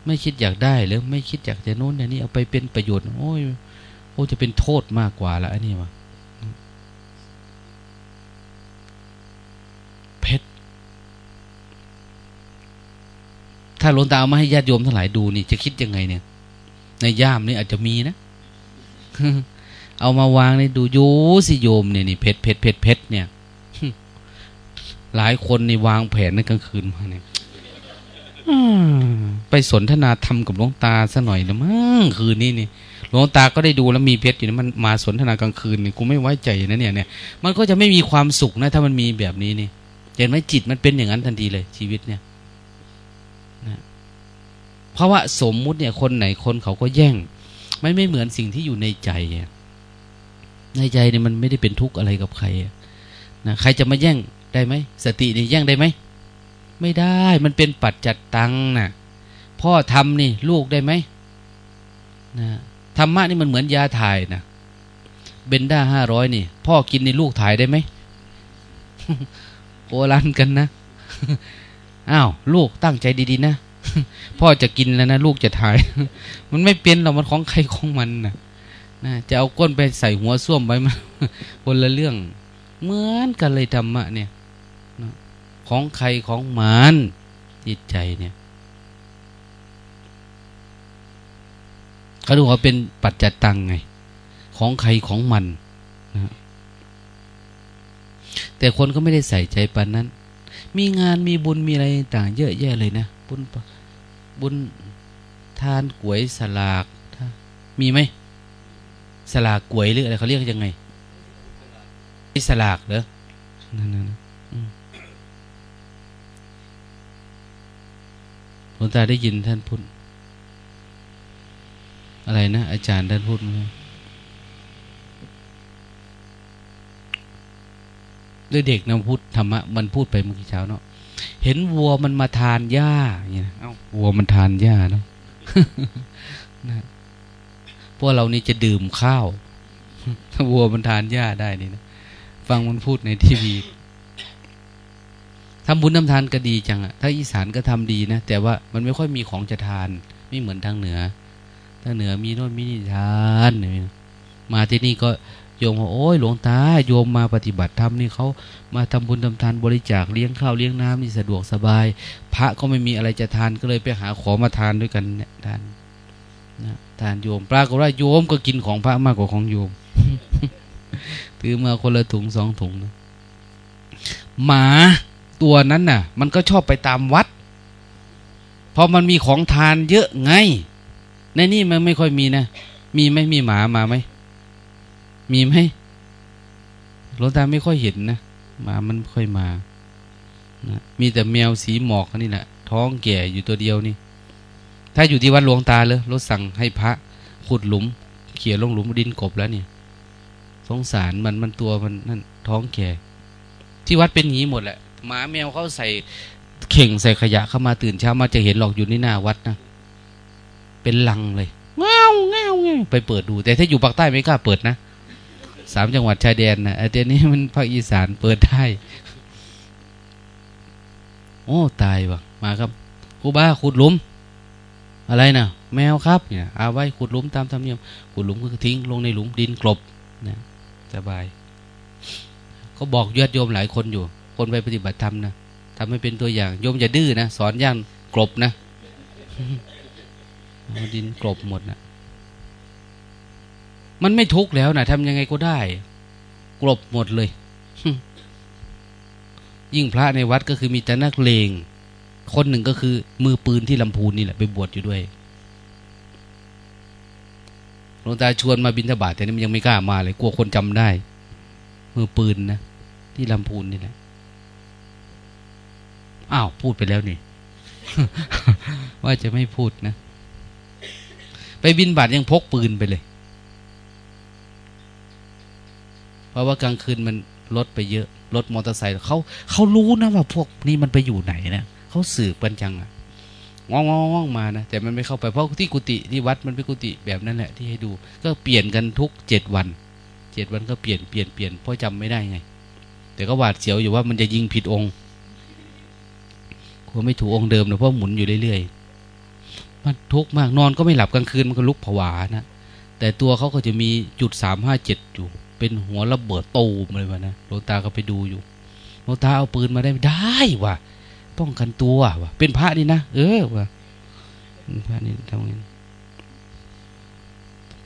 ไม่คิดอยากได้หรือไม่คิดอยากจะโน้นอย่างนี้เอาไปเป็นประโยชน์ โอ้ยโอ้จะเป็นโทษมากกว่าละอันนี้วะเพชรถ้าหลวงตาเอามาให้ญาติโยมทั้งหลายดูนี่จะคิดยังไงเนี่ย ในย่ามนี่อาจจะมีนะ เอามาวางในดูโยสิโยมเนี่ยนี่เพชรเพชรเพชรเพชรเนี่ย หลายคนนี่วางแผนในกลางคืนมาเนี่ยไปสนทนาธรรมกับหลวงตาซะหน่อยนะมั้งคืนนี้นี่หลวงตาก็ได้ดูแล้วมีเพชรอยู่นะมันมาสนทนากลางคืนนี่กูไม่ไว้ใจนะเนี่ยเนี่ยมันก็จะไม่มีความสุขนะ ถ้ามันมีแบบนี้นี่เห็นไหมจิตมันเป็นอย่างนั้นทันทีเลยชีวิตเนี่ย เพราะว่าสมมุติเนี่ยคนไหนคนเขาก็แย่งไม่ไม่เหมือนสิ่งที่อยู่ในใจ ในใจเนี่ยมันไม่ได้เป็นทุกข์อะไรกับใครนะใครจะมาแย่งได้ไหมสตินี่แย่งได้ไหมไม่ได้มันเป็นปัจจัดตังนะพ่อทำนี่ลูกได้ไหมนะธรรมะนี่มันเหมือนยาถ่ายนะเบนด้าห้าร้อยนี่ พ่อกินในลูกถ่ายได้ไหมโอรันกันนะอ้าวลูกตั้งใจดีๆนะ พ่อจะกินแล้วนะลูกจะถ่าย มันไม่เป็นหรอกมันของใครของมันนะนะจะเอาก้นไปใส่หัวส้วมไปมันคนละเรื่อง เหมือนกันเลยธรรมะเนี่ยของใครของมันจิตใจเนี่ยเขาดูว่าเป็นปัจจตังไง ของใครของมันนะแต่คนก็ไม่ได้ใส่ใจปันนั้น มีงานมีบุญมีอะไรต่างเยอะแยะเลยนะบุญบุญทานกวยสลากมีไหมสลากกวยหรืออะไรเขาเรียกยังไงสลากเหรอนั่นหลวงตาได้ยินท่านพูดอะไรนะ อาจารย์ท่านพูดมาด้วยเด็กนะพูดธรรมะมันพูดไปเมื่อกี้เช้าเนาะ เห็นวัวมันมาทานหญ้าอย่างนี้เอ้าวัวมันทานหญ้าเนาะนะพวกเรานี่จะดื่มข้าวถ้าวัวมันทานหญ้าได้นี่นะฟังมันพูดในทีวีทำบุญทำทานก็ดีจังอะถ้าอีสานก็ทำดีนะ แต่ว่ามันไม่ค่อยมีของจะทาน ไม่เหมือนทางเหนือทางเหนือมีโน่นมีนี่ทาน มาที่นี่ก็ โยมว่าโอ้ยหลวงตาโยมมาปฏิบัติธรรมนี่เขามาทำบุญทำทานบริจาคเลี้ยงข้าวเลี้ยงน้ำนี่สะดวกสบาย พระก็ไม่มีอะไรจะทานก็เลยไปหาขอมาทานด้วยกันเนี่ยทานนะทานโยมปรากฏว่าโยมก็กินของพระมากกว่าของโยมถือมาคนละถุงสองถุงนะหมาตัวนั้นน่ะ มันก็ชอบไปตามวัดเพอมันมีของทานเยอะไง ในนี่มันไม่ค่อยมีนะ มีไหมมีหมามาไหม มีไหมหลวงตาไม่ค่อยเห็นนะหมามันค่อยมานะมีแต่แมวสีหมอกนี่แหละท้องแก่อยู่ตัวเดียวนี่ ถ้าอยู่ที่วัดหลวงตาเลยรถสั่งให้พระขุดหลุม เขี่ยลงหลุมดินกบแล้วเนี่ย สงสารมันมันตัวมันนั่นท้องแก่ ที่วัดเป็นงี้หมดแหละหมาแมวเขาใส่เข่งใส่ขยะเข้ามาตื่นเช้ามาจะเห็นหลอกอยู่ในหน้าวัดนะเป็นลังเลยเงาเงาเงาไปเปิดดู แต่ถ้าอยู่ภาคใต้ไม่กล้าเปิดนะ สามจังหวัดชายแดนนะเดี๋ยวนี้มันภาคอีสานเปิดได้ โอ้ตายวะมาครับครูบ้าขุดหลุม อะไรนะแมวครับเนี่ยเอาไว้ขุดหลุมตามธรรมเนียมขุดหลุมก็ทิ้งลงในหลุมดินกลบนะสบายเขาบอกยอดโยมหลายคนอยู่ คนไปปฏิบัติธรรมนะทำให้เป็นตัวอย่างโยมอย่าดื้อนะสอนย่างกลบนะดินกลบหมดนะ มันไม่ทุกข์แล้วนะทำยังไงก็ได้ กลบหมดเลย ยิ่งพระในวัดก็คือมีแต่นักเลง คนหนึ่งก็คือมือปืนที่ลำพูนนี่แหละไปบวชอยู่ด้วยหลวงตาชวนมาบินทบาทแต่นี่มันยังไม่กล้ามาเลยกลัวคนจำได้ มือปืนนะที่ลำพูนนี่แหละอ้าวพูดไปแล้วนี่ ว่าจะไม่พูดนะ ไปบินบาทยังพกปืนไปเลย เพราะว่ากลางคืนมันรถไปเยอะรถมอเตอร์ไซค์เขาเขารู้นะว่าพวกนี้มันไปอยู่ไหนนะเขาสืบกันจังอะงองงองมานะแต่มันไม่เข้าไปเพราะที่กุฏิที่วัดมันเป็นกุฏิแบบนั้นแหละที่ให้ดู ก็เปลี่ยนกันทุกเจ็ดวันเจ็ดวันก็เปลี่ยนเปลี่ยนเปลี่ยนเพราะจำไม่ได้ไง แต่ก็หวาดเสียวอยู่ว่ามันจะยิงผิดองค์กลัวไม่ถูกองค์เดิมนะเพราะหมุนอยู่เรื่อยๆมันทุกข์มากนอนก็ไม่หลับกลางคืนมันก็ลุกผวานะแต่ตัวเขาก็จะมีจุดสามห้าเจ็ดอยู่ เป็นหัวระเบิดตูมเลยวะนะหลวงตาก็ไปดูอยู่หลวงตาเอาปืนมาได้ได้วะป้องกันตัววะเป็นพระนี่นะเออวะพระนี่ทำไง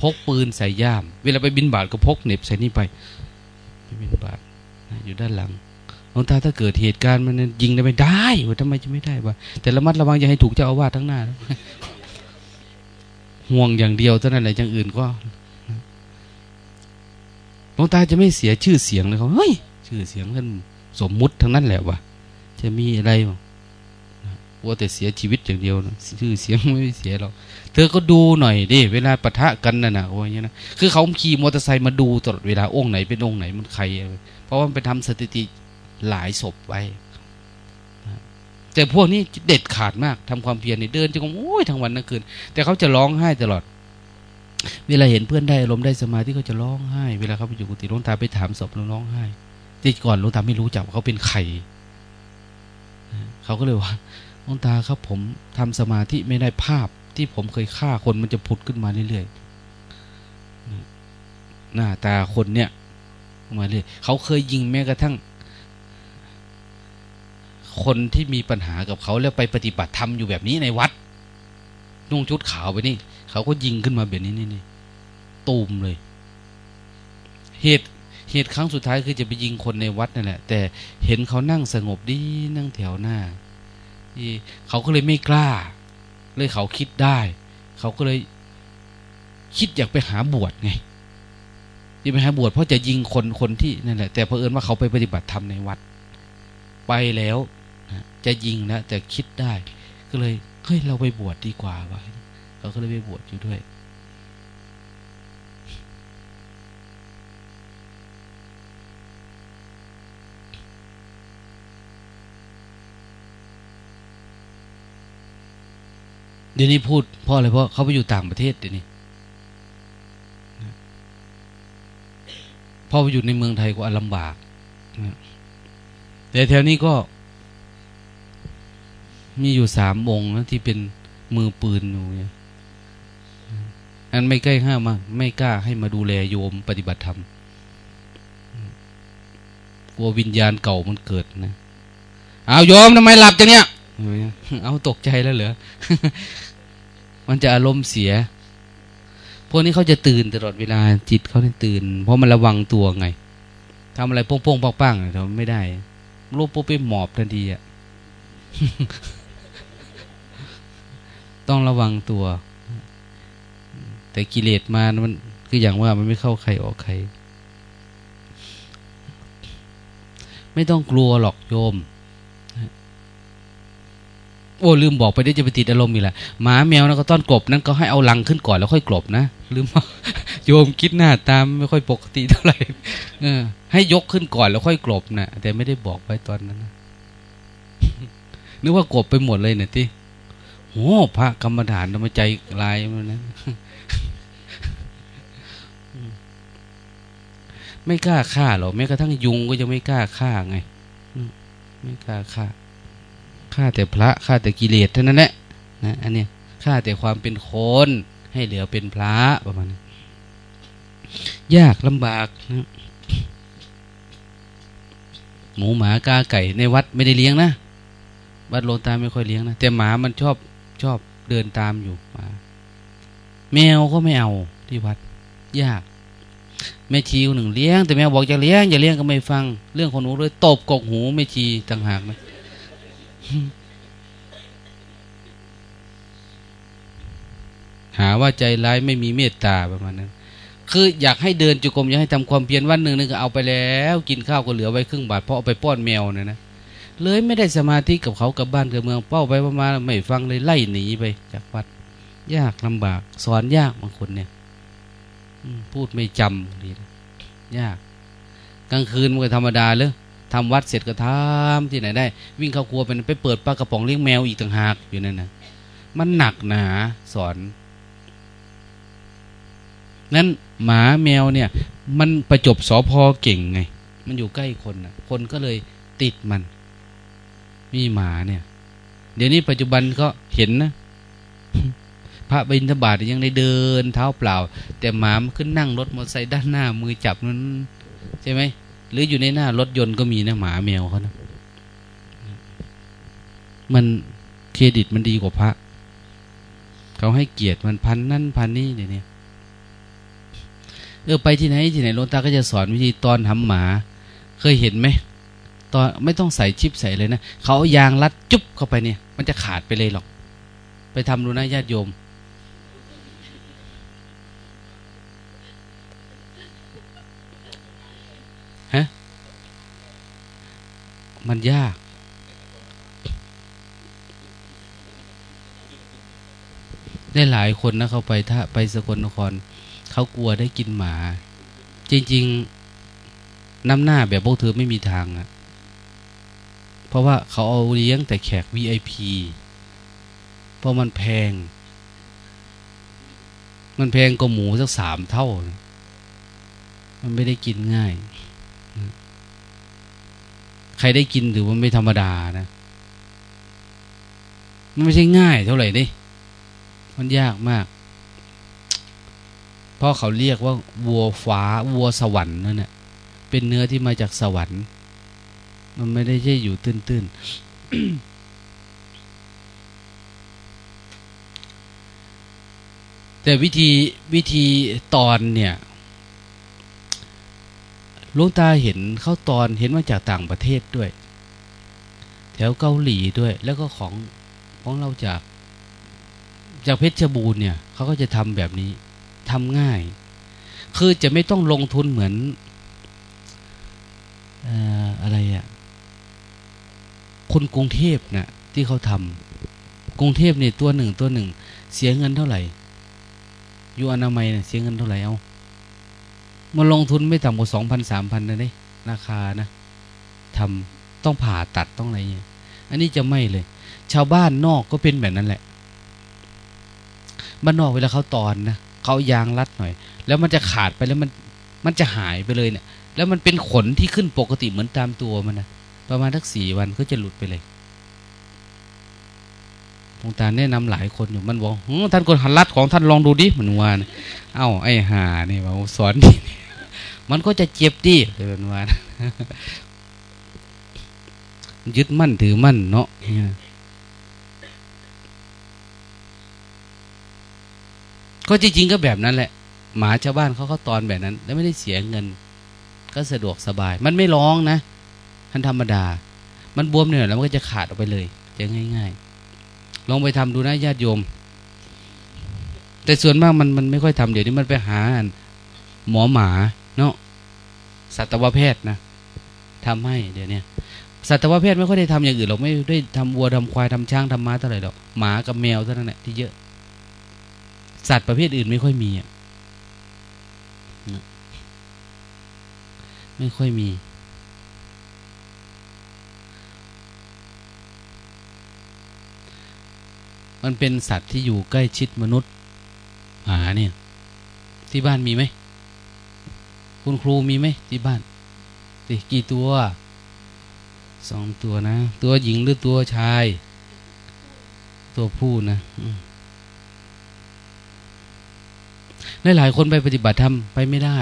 พกปืนใส่ย่าม เวลาไปบินบาทก็พกเน็บใส่นี่ไปไปบินบาทอยู่ด้านหลังลวงตาถ้าเกิดเหตุการณ์มันยิงได้ไม่ได้วะทำไมจะไม่ได้วะแต่ระมัดระวังอย่าให้ถูกเจ้าอาวาสทั้งหน้าห่วงอย่างเดียวเท่านั้นแหละอย่างอื่นก็ หลวงตาจะไม่เสียชื่อเสียงเลยเขาเฮ้ยชื่อเสียงท่านสมมุติทั้งนั้นแหละวะจะมีอะไรว่าแต่เสียชีวิตอย่างเดียวนะชื่อเสียงไม่เสียหรอกเธอก็ดูหน่อยดิเวลาปะทะกันน่ะนะว่าอย่างนี้นะคือเขาขี่มอเตอร์ไซค์มาดูตลอดเวลาองค์ไหนเป็นองค์ไหนมันใคร เพราะว่ามันไปทำสถิติหลายศพไว้แต่พวกนี้เด็ดขาดมากทำความเพียรนี่เดินจงโอ้ยทั้งวันทั้งคืน แต่เขาจะร้องไห้ตลอด เวลาเห็นเพื่อนได้อารมณ์ได้สมาธิเขาจะร้องไห้ เวลาเขาไปอยู่กุฏิหลวงตาไปถามศพร้องไห้ที่ก่อนหลวงตาไม่รู้จักว่าเขาเป็นใครเขาก็เลยว่าหลวงตาครับผมทำสมาธิไม่ได้ภาพที่ผมเคยฆ่าคนมันจะผุดขึ้นมาเรื่อยๆหน้าตาคนเนี่ยมาเลยเขาเคยยิงแม้กระทั่ง คนที่มีปัญหากับเขาแล้วไปปฏิบัติธรรมอยู่แบบนี้ในวัดนุ่งชุดขาวไปนี่ เขาก็ยิงขึ้นมาแบบนี้นี่นี่ตูมเลย เหตุเหตุครั้งสุดท้ายคือจะไปยิงคนในวัดนั่นแหละ แต่เห็นเขานั่งสงบดีนั่งแถวหน้าเขาก็เลยไม่กล้า เลยเขาคิดได้ เขาก็เลยคิดอยากไปหาบวชไงที่ไปหาบวชเพราะจะยิงคนคนที่นั่นแหละ แต่เพอเอิญว่าเขาไปปฏิบัติธรรมในวัด ไปแล้วจะยิงแล้วแต่คิดได้ ก็เลยเฮ้ยเราไปบวชดดีกว่าวะ เขาก็เลยไปบวชอยู่ด้วย เดี๋ยวนี้พูดเพราะอะไรเพราะเขาไปอยู่ต่างประเทศเดี๋ยวนี้พอไปอยู่ในเมืองไทยก็ลำบากแต่แถวนี้ก็ มีอยู่สามองค์นะที่เป็นมือปืนอยู่เนี่ย อันไม่ใกล้ห้ามมาไม่กล้าให้มาดูแลโยมปฏิบัติธรรมกลัววิญญาณเก่ามันเกิดนะเอาโยมทำไมหลับจังเนี้ยเอาตกใจแล้วเหรอมันจะอารมณ์เสีย พวกนี้เขาจะตื่นตลอดเวลาจิตเขาเนี่ยตื่น เพราะมันระวังตัวไงทำอะไรโป้งๆปังๆทำไม่ได้รูปปุ๊บไปหมอบทันทีอะ ต้องระวังตัว แต่กิเลสมามันคืออย่างว่ามันไม่เข้าใครออกใคร ไม่ต้องกลัวหรอกโยมโอ้ลืมบอกไปได้จะไปติดอารมณ์อีกและหมาแมวนะก็ต้อนกบนั้นก็ให้เอาลังขึ้นก่อนแล้วค่อยกลบนะลืมโยมคิดหน้าตามไม่ค่อยปกติเท่าไหร่เออ ให้ยกขึ้นก่อนแล้วค่อยกลบนะแต่ไม่ได้บอกไว้ตอนนั้นนะนึกว่ากบไปหมดเลยเนี่ยที่โอ้พระกรรมฐานทำไมใจลายมันนะ ไม่กล้าฆ่าหรอกแม้กระทั่งยุงก็ยังไม่กล้าฆ่าไงไม่กล้าฆ่าฆ่าแต่พระฆ่าแต่กิเลสเท่านั้นแหละนะอันนี้ฆ่าแต่ความเป็นคนให้เหลือเป็นพระประมาณนี้ยากลำบากนะหมูหมากาไก่ในวัดไม่ได้เลี้ยงนะวัดโลตาไม่ค่อยเลี้ยงนะแต่หมามันชอบชอบเดินตามอยู่มาแมวก็ไม่เอาที่วัด ยาก แม่ชีหนึ่งเลี้ยง แต่แมวบอกจะเลี้ยงอย่าเลี้ยงก็ไม่ฟัง เรื่องของหนูเลยตบกกหูแม่ชีต่างหากนะหาว่าใจร้ายไม่มีเมตตาประมาณนั้น คืออยากให้เดินจุกรมอยากให้ทำความเพียรวันหนึ่งนึงก็เอาไปแล้ว กินข้าวก็เหลือไว้ครึ่งบาทเพราะเอาไปป้อนแมวเนี่ยนะเลยไม่ได้สมาธิกับเขากับบ้านกับเมืองเป้าไปประมาณไม่ฟังเลยไล่หนีไปจากวัด ยากลำบาก สอนยากบางคนเนี่ย พูดไม่จำดียาก กลางคืนมันก็ธรรมดาเลยทำวัดเสร็จก็ทำที่ไหนได้ วิ่งเข้าครัวเป็นไปเปิดปลากระป๋องเลี้ยงแมวอีกต่างหากอยู่นั่นนะมันหนักหนาสอน นั้นหมาแมวเนี่ย มันประจบสอพอเก่งไง มันอยู่ใกล้คนนะคนก็เลยติดมัน มีหมาเนี่ย เดี๋ยวนี้ปัจจุบันก็เห็นนะ พระบิณฑบาตยังได้เดินเท้าเปล่า แต่หมามันขึ้นนั่งรถมอเตอร์ไซค์ด้านหน้ามือจับนั้นใช่ไหมหรืออยู่ในหน้ารถยนต์ก็มีนะหมาแมวเขานะมันเครดิตมันดีกว่าพระ เขาให้เกียรติมันพันนั่นพันนี่เดี๋ยวนี้เออไปที่ไหนที่ไหนหลวงตาก็จะสอนวิธีตอนทำหมา เคยเห็นไหมตอนไม่ต้องใส่ชิปใส่เลยนะเขาเอายางรัดจุ๊บเข้าไปเนี่ย มันจะขาดไปเลยหรอก ไปทำดูนะญาติโยม มันยาก ได้หลายคนนะเขาไปถ้าไปสกลนคร เขากลัวได้กินหมา จริง ๆ น้ำหน้าแบบพวกเธอไม่มีทางอะเพราะว่าเขาเอาเลี้ยงแต่แขก VIP เพราะมันแพง มันแพงกว่าหมูสักสามเท่า มันไม่ได้กินง่าย ใครได้กินถือว่าไม่ธรรมดานะมันไม่ใช่ง่ายเท่าไหร่ดิมันยากมาก เพราะเขาเรียกว่าวัวฟ้าวัวสวรรค์นั่นแหละเป็นเนื้อที่มาจากสวรรค์ มันไม่ได้ใช่อยู่ตื้นๆแต่วิธีวิธีตอนเนี่ย ลุงตาเห็นเข้าตอนเห็นมาจากต่างประเทศด้วย แถวเกาหลีด้วย แล้วก็ของของเราจากจากเพชรบูรณ์เนี่ยเขาก็จะทำแบบนี้ทำง่าย คือจะไม่ต้องลงทุนเหมือนอะไรอะคนกรุงเทพนะ่ะที่เขาทำกรุงเทพเนี่ยตัวหนึ่งตัวหนึ่ง เสียเงินเท่าไหร่อยู่อนามัยเนี่ยเสียเงินเท่าไหร่เอา มาลงทุนไม่ต่ำกว่าสองพันสามพันนะนี่ราคานะทำต้องผ่าตัดต้องอะไรเงี้ยอันนี้จะไม่เลย ชาวบ้านนอกก็เป็นแบบนั้นแหละบ้านนอกเวลาเขาตอนนะเขายางรัดหน่อย แล้วมันจะขาดไปแล้วมันมันจะหายไปเลยเนี่ย แล้วมันเป็นขนที่ขึ้นปกติเหมือนตามตัวมันนะประมาณทักสี่วันก็จะหลุดไปเลยหลวงตาแนะนำหลายคนอยู่มันบอกท่านคนหันรัดของท่านลองดูดิมันวานเอ้าไอ้หานี่มาสอนดิ มันก็จะเจ็บดิเป็นวานยึดมั่นถือมั่นเนาะก็จริงๆก็แบบนั้นแหละ หมาชาวบ้านเขาเขาตอนแบบนั้น แล้วไม่ได้เสียเงิน ก็สะดวกสบาย มันไม่ร้องนะท่านธรรมดา มันบวมเนี่ยแล้วมันก็จะขาดออกไปเลยจะง่าย ๆ ลองไปทำดูนะญาติโยม แต่ส่วนมากมันมันไม่ค่อยทำเดี๋ยวนี้มันไปหาหมอหมา เนาะสัตวแพทย์นะทำให้เดี๋ยวนี้สัตวแพทย์ไม่ค่อยได้ทำอย่างอื่นหรอกไม่ได้ทำวัวทำควายทำช้างทำม้าเท่าไหร่หรอกหมากับแมวเท่านั้นแหละที่เยอะ สัตว์ประเภทอื่นไม่ค่อยมีอะไม่ค่อยมี มันเป็นสัตว์ที่อยู่ใกล้ชิดมนุษย์หาเนี่ย ที่บ้านมีไหม คุณครูมีไหมที่บ้านติกี่ตัวสองตัวนะ ตัวหญิงหรือตัวชาย ตัวผู้นะหลายคนไปปฏิบัติธรรมไปไม่ได้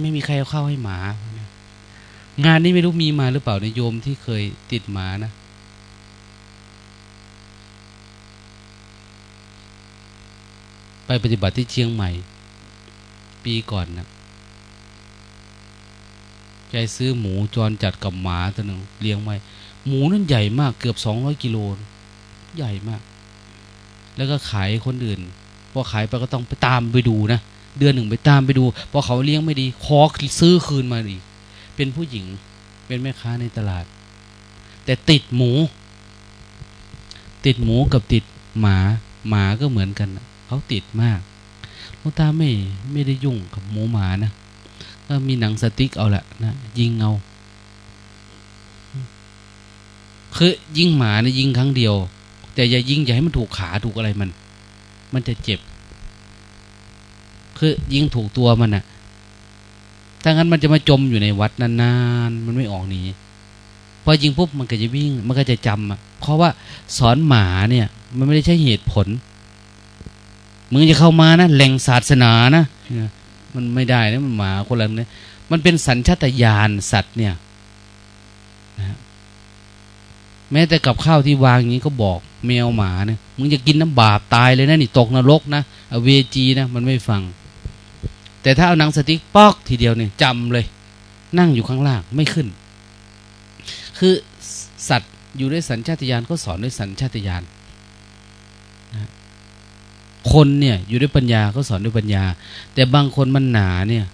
ไม่มีใครเอาเข้าให้หมา งานนี้ไม่รู้มีมาหรือเปล่าในโยมที่เคยติดหมานะ ไปปฏิบัติที่เชียงใหม่ ปีก่อนนะใจซื้อหมูจรจัดกับหมาตัวหนึ่งเลี้ยงไว้หมูนั่นใหญ่มากเกือบสองร้อยกิโลใหญ่มาก แล้วก็ขายคนอื่นพอขายไปก็ต้องไปตามไปดูนะเดือนหนึ่งไปตามไปดูพอเขาเลี้ยงไม่ดีขอซื้อคืนมาอีกเป็นผู้หญิงเป็นแม่ค้าในตลาด แต่ติดหมู ติดหมูกับติดหมาหมาก็เหมือนกันเขาติดมาก ลูกตาไม่ไม่ได้ยุ่งกับหมูหมานะ ก็มีหนังสติ๊กเอาละนะยิงเอาคือยิงหมาเนะยิงครั้งเดียว แต่อย่ายิงอย่าให้มันถูกขาถูกอะไรมัน มันจะเจ็บ คือยิงถูกตัวมันอะถ้างั้นมันจะมาจมอยู่ในวัดนานๆ มันไม่ออกหนีพอยิงปุ๊บมันก็จะวิ่ง มันก็จะจำอะเพราะว่าสอนหมาเนี่ย มันไม่ได้ใช่เหตุผล มึงจะเข้ามานะแหล่งศาสนานะมันไม่ได้นะมันหมาคนละเนี่ยมันเป็นสัญชาตญาณสัตว์เนี่ยนะแม้แต่กับข้าวที่วางอย่างนี้ก็บอกแมวหมาเนี่ยมึงจะกินน้ำบาปตายเลยนะนี่ตกนรกนะเวจีนะมันไม่ฟัง แต่ถ้าเอาหนังสติ๊กปอกทีเดียวเนี่ยจำเลย นั่งอยู่ข้างล่างไม่ขึ้น คือสัตว์อยู่ด้วยสัญชาตญาณก็สอนด้วยสัญชาตญาณน คนเนี่ยอยู่ด้วยปัญญาก็สอนด้วยปัญญา แต่บางคนมันหนาเนี่ย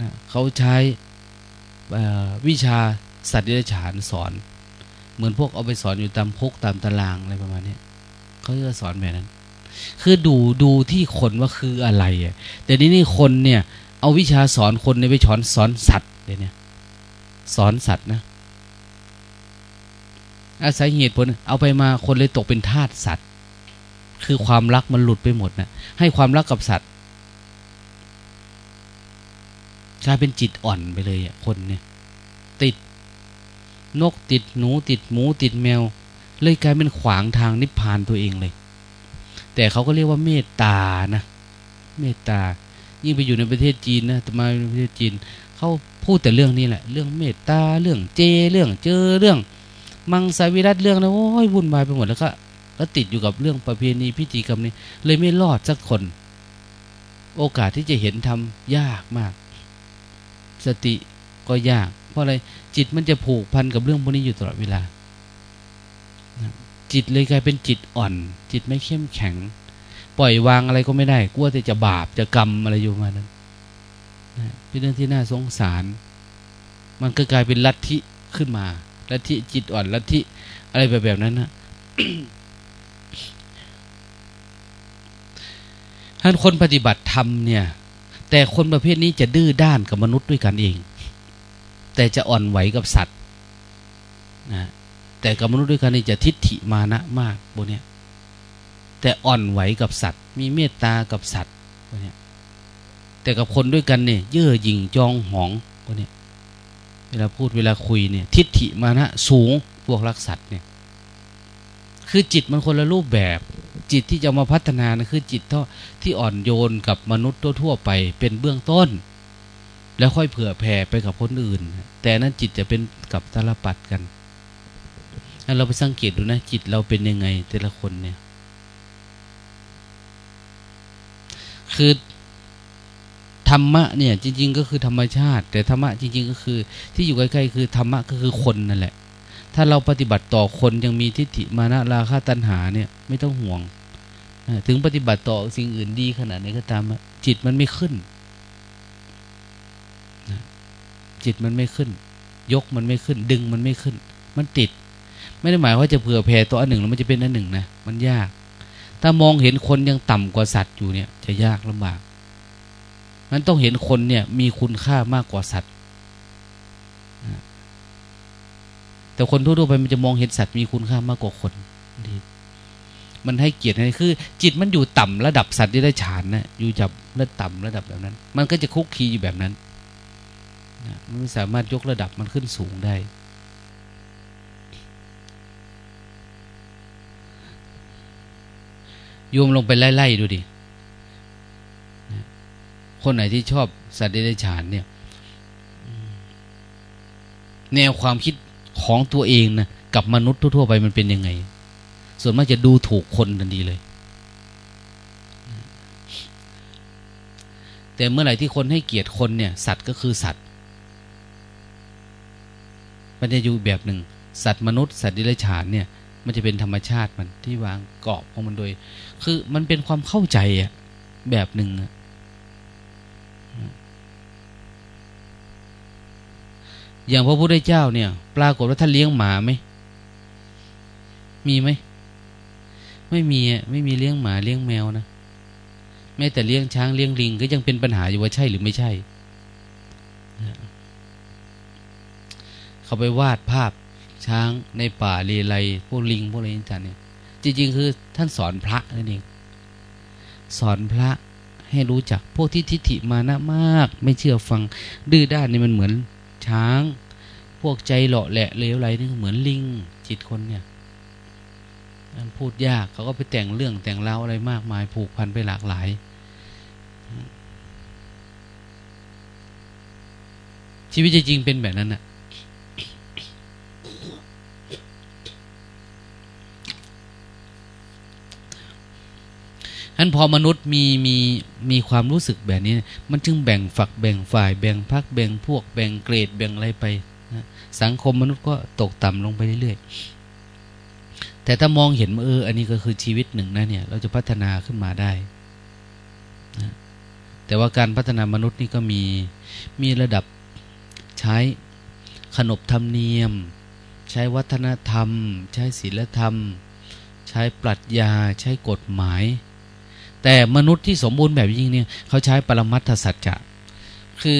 นะเขาใช้วิชาสัตว์เดรัจฉานสอน เหมือนพวกเอาไปสอนอยู่ตามพกตามตารางอะไรประมาณนี้เขาจะสอนแบบนั้น คือดูดูที่คนว่าคืออะไรอะแต่นี่นี่คนเนี่ย เอาวิชาสอนคนเนี่ยไปสอนสอนสัตว์เลยเนี่ย สอนสัตว์นะอาศัยเหตุผลเอาไปมาคนเลยตกเป็นทาสสัตว์ คือความรักมันหลุดไปหมดนะให้ความรักกับสัตว์กลายเป็นจิตอ่อนไปเลยอะคนเนี่ย ติดนกติดหนูติดหมูติดแมว เลยกลายเป็นขวางทางนิพพานตัวเองเลย แต่เขาก็เรียกว่าเมตตานะ เมตตา ยิ่งไปอยู่ในประเทศจีนนะแต่มาประเทศจีนเขาพูดแต่เรื่องนี้แหละ เรื่องเมตตาเรื่องเจเรื่องเจอเรื่อง มังสวิรัตเรื่องนะโอ้ยวุ่นวายไปหมดแล้วก็ ก็ติดอยู่กับเรื่องประเพณีพิธีกรรมนี้ เลยไม่รอดสักคน โอกาสที่จะเห็นทำยากมาก สติก็ยาก เพราะอะไรจิตมันจะผูกพันกับเรื่องพวกนี้อยู่ตลอดเวลา จิตเลยกลายเป็นจิตอ่อน จิตไม่เข้มแข็ง ปล่อยวางอะไรก็ไม่ได้กลัวแต่จะบาปจะกรรมอะไรอยู่มานั้นเป็นเรื่องที่น่าสงสาร มันก็กลายเป็นลัทธิขึ้นมาลัทธิจิตอ่อนลัทธิอะไรแบบแบบนั้นนะ ท่านคนปฏิบัติธรรมเนี่ย แต่คนประเภทนี้จะดื้อด้านกับมนุษย์ด้วยกันเอง แต่จะอ่อนไหวกับสัตว์นะแต่กับมนุษย์ด้วยกันนี่จะทิฏฐิมานะมากพวกเนี้ยแต่อ่อนไหวกับสัตว์ มีเมตตากับสัตว์พวกเนี้ยแต่กับคนด้วยกันเนี่ยเย่อหยิ่งจองหองพวกเนี้ยเวลาพูดเวลาคุยเนี่ยทิฏฐิมานะสูงพวกรักสัตว์เนี่ย คือจิตมันคนละรูปแบบ จิตที่จะมาพัฒนานะคือจิตที่อ่อนโยนกับมนุษย์ทั่วไปเป็นเบื้องต้น แล้วค่อยเผื่อแผ่ไปกับคนอื่น แต่นั้นจิตจะเป็นกับตลปัดกันเราไปสังเกตดูนะ จิตเราเป็นยังไงแต่ละคนเนี่ย คือธรรมะเนี่ย จริง ๆ ก็คือธรรมชาติ แต่ธรรมะจริง ๆ ก็คือ ที่อยู่ใกล้ๆคือธรรมะก็คือคนนั่นแหละ ถ้าเราปฏิบัติต่อคนยังมีทิฏฐิมานะราคะตัณหาเนี่ยไม่ต้องห่วง ถึงปฏิบัติต่อสิ่งอื่นดีขนาดไหนก็ตามจิตมันไม่ขึ้น จิตมันไม่ขึ้น ยกมันไม่ขึ้น ดึงมันไม่ขึ้น มันติด ไม่ได้หมายว่าจะเผื่อแผ่ตัวอันหนึ่งแล้วมันจะเป็นอันหนึ่งนะมันยาก ถ้ามองเห็นคนยังต่ำกว่าสัตว์อยู่เนี่ย จะยากลำบากมันต้องเห็นคนเนี่ยมีคุณค่ามากกว่าสัตว์ แต่คนทั่วๆไปมันจะมองเห็นสัตว์มีคุณค่ามากกว่าคนดีมันให้เกียรติให้คือ จิตมันอยู่ต่ำระดับสัตว์ที่ได้ฉานนะอยู่จับระดับต่ำระดับแบบนั้น มันก็จะคุกคีอยู่แบบนั้นมันไม่สามารถยกระดับมันขึ้นสูงได้ โยมลงไปไล่ๆดูดิ คนไหนที่ชอบสัตว์เดรัจฉานเนี่ย แนวความคิด ของตัวเองนะกับมนุษย์ทั่วๆไปมันเป็นยังไง ส่วนมากจะดูถูกคนทันทีเลย แต่เมื่อไหร่ที่คนให้เกียรติคนเนี่ย สัตว์ก็คือสัตว์ มันจะอยู่แบบหนึ่ง สัตว์มนุษย์สัตว์ดิเรกชันเนี่ย มันจะเป็นธรรมชาติมันที่วางกรอบของมันโดย คือมันเป็นความเข้าใจอะแบบหนึ่งอะ อย่างพระพุทธเจ้าเนี่ย ปรากฏว่าท่านเลี้ยงหมาไหมมีไหมไม่มีไม่มีเลี้ยงหมาเลี้ยงแมวนะแม้แต่เลี้ยงช้างเลี้ยงลิงก็ยังเป็นปัญหาอยู่ว่าใช่หรือไม่ใช่ เขาไปวาดภาพช้างในป่าเลไลพวกลิงพวกอะไรต่างเนี่ย จริง ๆ คือท่านสอนพระนั่นเองสอนพระให้รู้จักพวกที่ทิฏฐิมานะมาก ไม่เชื่อฟังดื้อด้านนี่มันเหมือน ช้าง พวกใจหล่อแหละเลวไหลนี่เหมือนลิงจิตคนเนี่ยมันพูดยากเขาก็ไปแต่งเรื่องแต่งเล่าอะไรมากมายผูกพันไปหลากหลาย ชีวิตจริงเป็นแบบนั้นน่ะ นพอมนุษย์มีมีมีความรู้สึกแบบนี้ มันจึงแบ่งฝักแบ่งฝ่าย แบ่งพักแบ่งพวก แบ่งเกรดแบ่งอะไรไปนะสังคมมนุษย์ก็ตกต่ำลงไปเรื่อยๆแต่ถ้ามองเห็นเออ อันนี้ก็คือชีวิตหนึ่งนะเนี่ย เราจะพัฒนาขึ้นมาได้นะแต่ว่าการพัฒนามนุษย์นี่ก็มีมีระดับใช้ขนบธรรมเนียม ใช้วัฒนธรรม ใช้ศีลธรรม ใช้ปรัชญา ใช้กฎหมาย แต่มนุษย์ที่สมบูรณ์แบบยิ่งเนี่ยเขาใช้ปรมัตถสัจจะคือ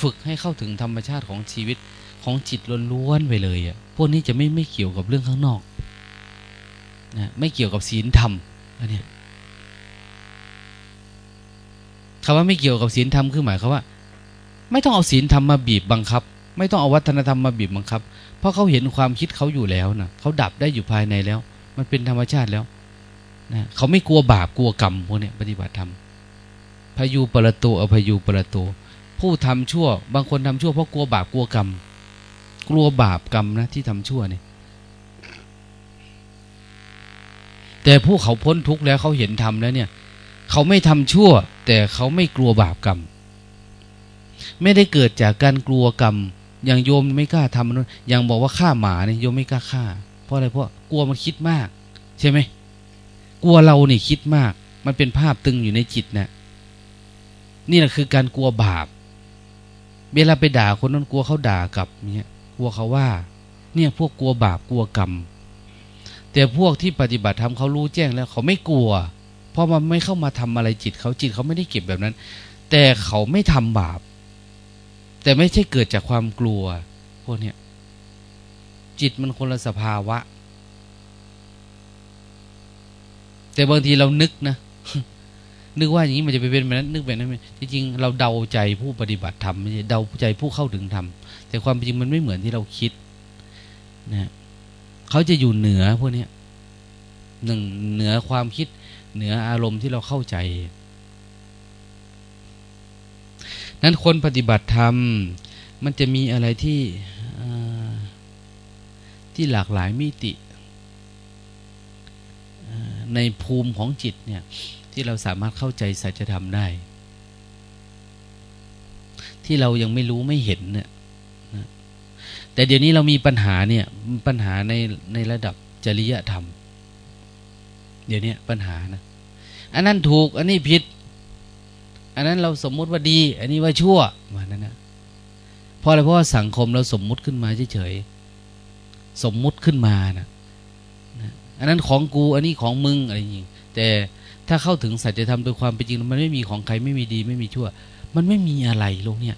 ฝึกให้เข้าถึงธรรมชาติของชีวิตของจิตล้วนๆไปเลยอะพวกนี้จะไม่ไม่เกี่ยวกับเรื่องข้างนอกนะไม่เกี่ยวกับศีลธรรมอันนี้คำว่าไม่เกี่ยวกับศีลธรรมคือหมายความว่า ไม่ต้องเอาศีลธรรมมาบีบบังคับ ไม่ต้องเอาวัฒนธรรมมาบีบบังคับ เพราะเขาเห็นความคิดเขาอยู่แล้วนะเขาดับได้อยู่ภายในแล้ว มันเป็นธรรมชาติแล้ว นะเขาไม่กลัวบาปกลัวกรรมพวกนี้ปฏิบัติธรรมพายุปรโตอพายุปรโตผู้ทำชั่ว บางคนทำชั่วเพราะกลัวบาปกลัวกรรม กลัวบาปกรรมนะที่ทำชั่วเนี่ยแต่ผู้เขาพ้นทุกข์แล้วเขาเห็นธรรมแล้วเนี่ย เขาไม่ทำชั่ว แต่เขาไม่กลัวบาปกรรม ไม่ได้เกิดจากการกลัวกรรมอย่างโยมไม่กล้าทำนั้นอย่างบอกว่าฆ่าหมาเนี่ยโยมไม่กล้าฆ่า เพราะอะไรเพราะกลัวมันคิดมาก ใช่ไหม กลัวเราเนี่ยคิดมาก มันเป็นภาพตึงอยู่ในจิตนะนี่แหละคือการกลัวบาป เวลาไปด่าคนนั้นกลัวเขาด่ากลับเนี่ยกลัวเขาว่า เนี่ยพวกกลัวบาปกลัวกรรม แต่พวกที่ปฏิบัติธรรมเขารู้แจ้งแล้ว เขาไม่กลัว เพอมันไม่เข้ามาทำอะไรจิต เขาจิตเขาไม่ได้เก็บแบบนั้น แต่เขาไม่ทำบาป แต่ไม่ใช่เกิดจากความกลัวพวกเนี้ยจิตมันคนละสภาวะ แต่บางทีเรานึกนะ นึกว่าอย่างนี้มันจะไปเป็นแบบนั้น นึกแบบนั้นจริงๆเราเดาใจผู้ปฏิบัติธรรมไม่ใช่เดาใจผู้เข้าถึงธรรมแต่ความจริงมันไม่เหมือนที่เราคิดนะเขาจะอยู่เหนือพวกนี้หนึ่งเหนือความคิด เหนืออารมณ์ที่เราเข้าใจ นั้นคนปฏิบัติธรรม มันจะมีอะไรที่ที่หลากหลายมิติ ในภูมิของจิตเนี่ยที่เราสามารถเข้าใจสัจธรรมได้ ที่เรายังไม่รู้ไม่เห็นเนี่ยแต่เดี๋ยวนี้เรามีปัญหาเนี่ยปัญหาในในระดับจริยธรรม เดี๋ยวนี้ปัญหานะอันนั้นถูก อันนี้ผิด อันนั้นเราสมมุติว่าดี อันนี้ว่าชั่วมานั้นนะเพราะอะไรเพราะว่าสังคมเราสมมุติขึ้นมาเฉยๆสมมุติขึ้นมานะ อันนั้นของกูอันนี้ของมึงอะไรอย่างนี้แต่ถ้าเข้าถึงสัจธรรมโดยความเป็นจริงมันไม่มีของใครไม่มีดีไม่มีชั่ว มันไม่มีอะไรโลกเนี้ย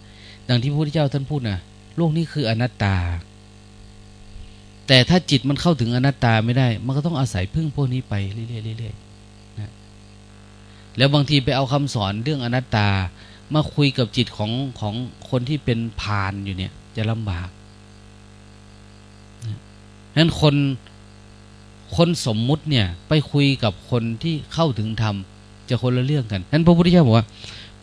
ดังที่พระพุทธเจ้าท่านพูดนะโลกนี้คืออนัตตา แต่ถ้าจิตมันเข้าถึงอนัตตาไม่ได้ มันก็ต้องอาศัยพึ่งพวกนี้ไปเรื่อยๆนะแล้วบางทีไปเอาคำสอนเรื่องอนัตตามาคุยกับจิตของของคนที่เป็นพานอยู่เนี่ย จะลำบากนั้นคน คนสมมุติเนี่ยไปคุยกับคนที่เข้าถึงธรรมจะคนละเรื่องกันนั้นพระพุทธเจ้าบอกว่า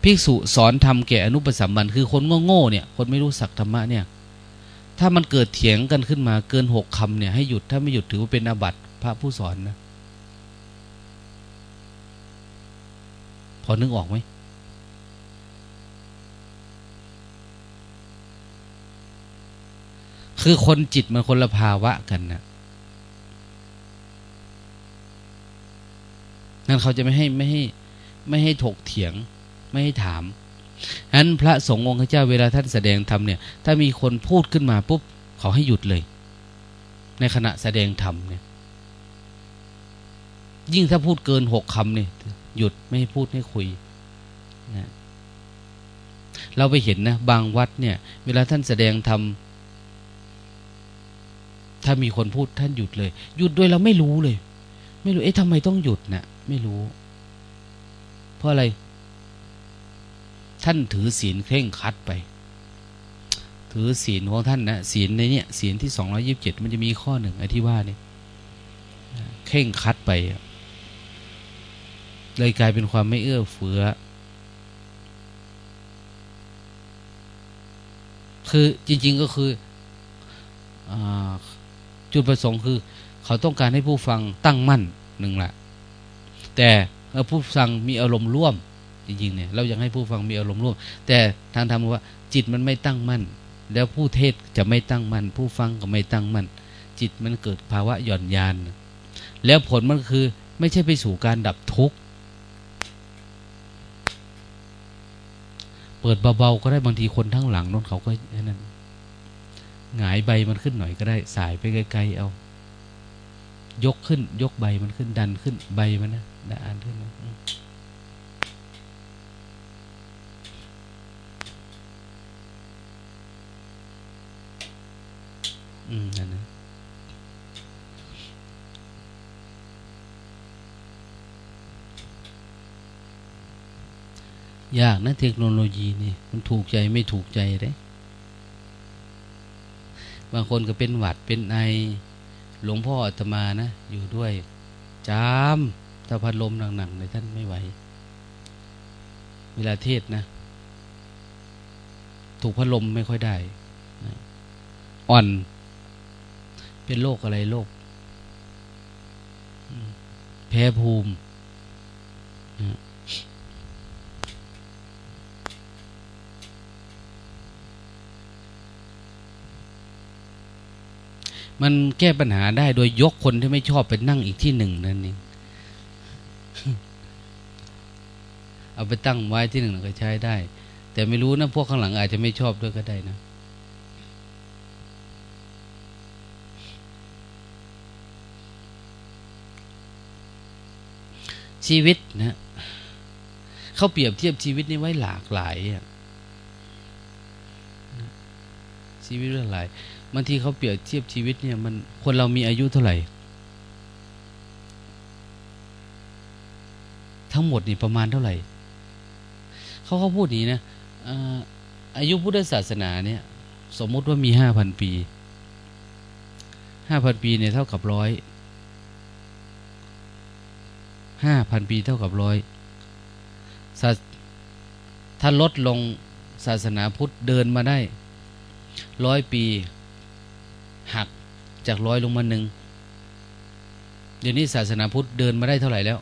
ภิกษุสอนธรรมแก่อนุปสัมบันคือคนโง่ๆเนี่ย คนไม่รู้สักธรรมะเนี่ย ถ้ามันเกิดเถียงกันขึ้นมาเกินหกคำเนี่ยให้หยุดถ้าไม่หยุดถือว่าเป็นอาบัติพระผู้สอนนะพอนึกออกไหมคือคนจิตมันคนละภาวะกันนะ นั่นเขาจะไม่ให้ไม่ให้ไม่ให้ถกเถียงไม่ให้ถามฉะนั้นพระสงฆ์องค์เจ้าเวลาท่านแสดงธรรมเนี่ย ถ้ามีคนพูดขึ้นมาปุ๊บเขาให้หยุดเลย ในขณะแสดงธรรมเนี่ย ยิ่งถ้าพูดเกินหกคำเนี่ยหยุดไม่ให้พูดให้คุยนะเราไปเห็นนะ บางวัดเนี่ย เวลาท่านแสดงธรรมถ้ามีคนพูดท่านหยุดเลย หยุดด้วยเราไม่รู้เลย ไม่รู้เอ๊ะทำไมต้องหยุดนะ่ะ ไม่รู้ เพราะอะไร ท่านถือศีลเคร่งคัดไป ถือศีลของท่านนะศีลในเนี้ยศีลที่สองร้อยิบเจ็ดมันจะมีข้อหนึ่งไอ้ที่ว่านี่เข่งคัดไปเลยกลายเป็นความไม่เอื้อเฟื้อ คือจริง ๆก็คืออจุดประสงค์คือ เขาต้องการให้ผู้ฟังตั้งมั่นหนึ่งแหละ แต่ผู้ฟังมีอารมณ์ร่วมจริงๆเนี่ยเราอยากให้ผู้ฟังมีอารมณ์ร่วม แต่ทางธรรมว่าจิตมันไม่ตั้งมั่น แล้วผู้เทศจะไม่ตั้งมั่น ผู้ฟังก็ไม่ตั้งมั่น จิตมันเกิดภาวะหย่อนยาน แล้วผลมันคือไม่ใช่ไปสู่การดับทุกข์เปิดเบาๆก็ได้บางทีคนทั้งหลังน้นเขาก็นั่นหงายใบมันขึ้นหน่อยก็ได้ สายไปไกลๆเอา ยกขึ้น ยกใบมันขึ้นดันขึ้นใบมันนะ ดันขึ้นมาอืมนั่นนะยากนะเทคโนโลยีนี่มันถูกใจไม่ถูกใจเลยบางคนก็เป็นหวัดเป็นไอหลวงพ่ออาตมานะ อยู่ด้วย จาม ถ้าพัดลมหนักๆในท่านไม่ไหว เวลาเทศนะ ถูกพัดลมไม่ค่อยได้นะอ่อน เป็นโรคอะไรโรคแพ้ภูมินะมันแก้ปัญหาได้โดยยกคนที่ไม่ชอบไปนั่งอีกที่หนึ่งนั่นเอง เอาไปตั้งไว้ที่หนึ่งก็ใช้ได้ แต่ไม่รู้นะพวกข้างหลังอาจจะไม่ชอบด้วยก็ได้นะชีวิตนะเขาเปรียบเทียบชีวิตนี้ไว้หลากหลายชีวิตหลากหลายบางทีเขาเปรียบเทียบชีวิตเนี่ย มันคนเรามีอายุเท่าไหร่ ทั้งหมดนี่ประมาณเท่าไหร่ เขาเขาพูดนี้นะอายุพุทธศาสนาเนี่ย สมมติว่ามีห้าพันปีห้าพันปีเนี่ยเท่ากับร้อยห้าพันปีเท่ากับร้อยถ้าลดลงศาสนาพุทธเดินมาได้ร้อยปีหักจากร้อยลงมาหนึ่งเดี๋ยวนี้ศาสนาพุทธเดินมาได้เท่าไหร่แล้ว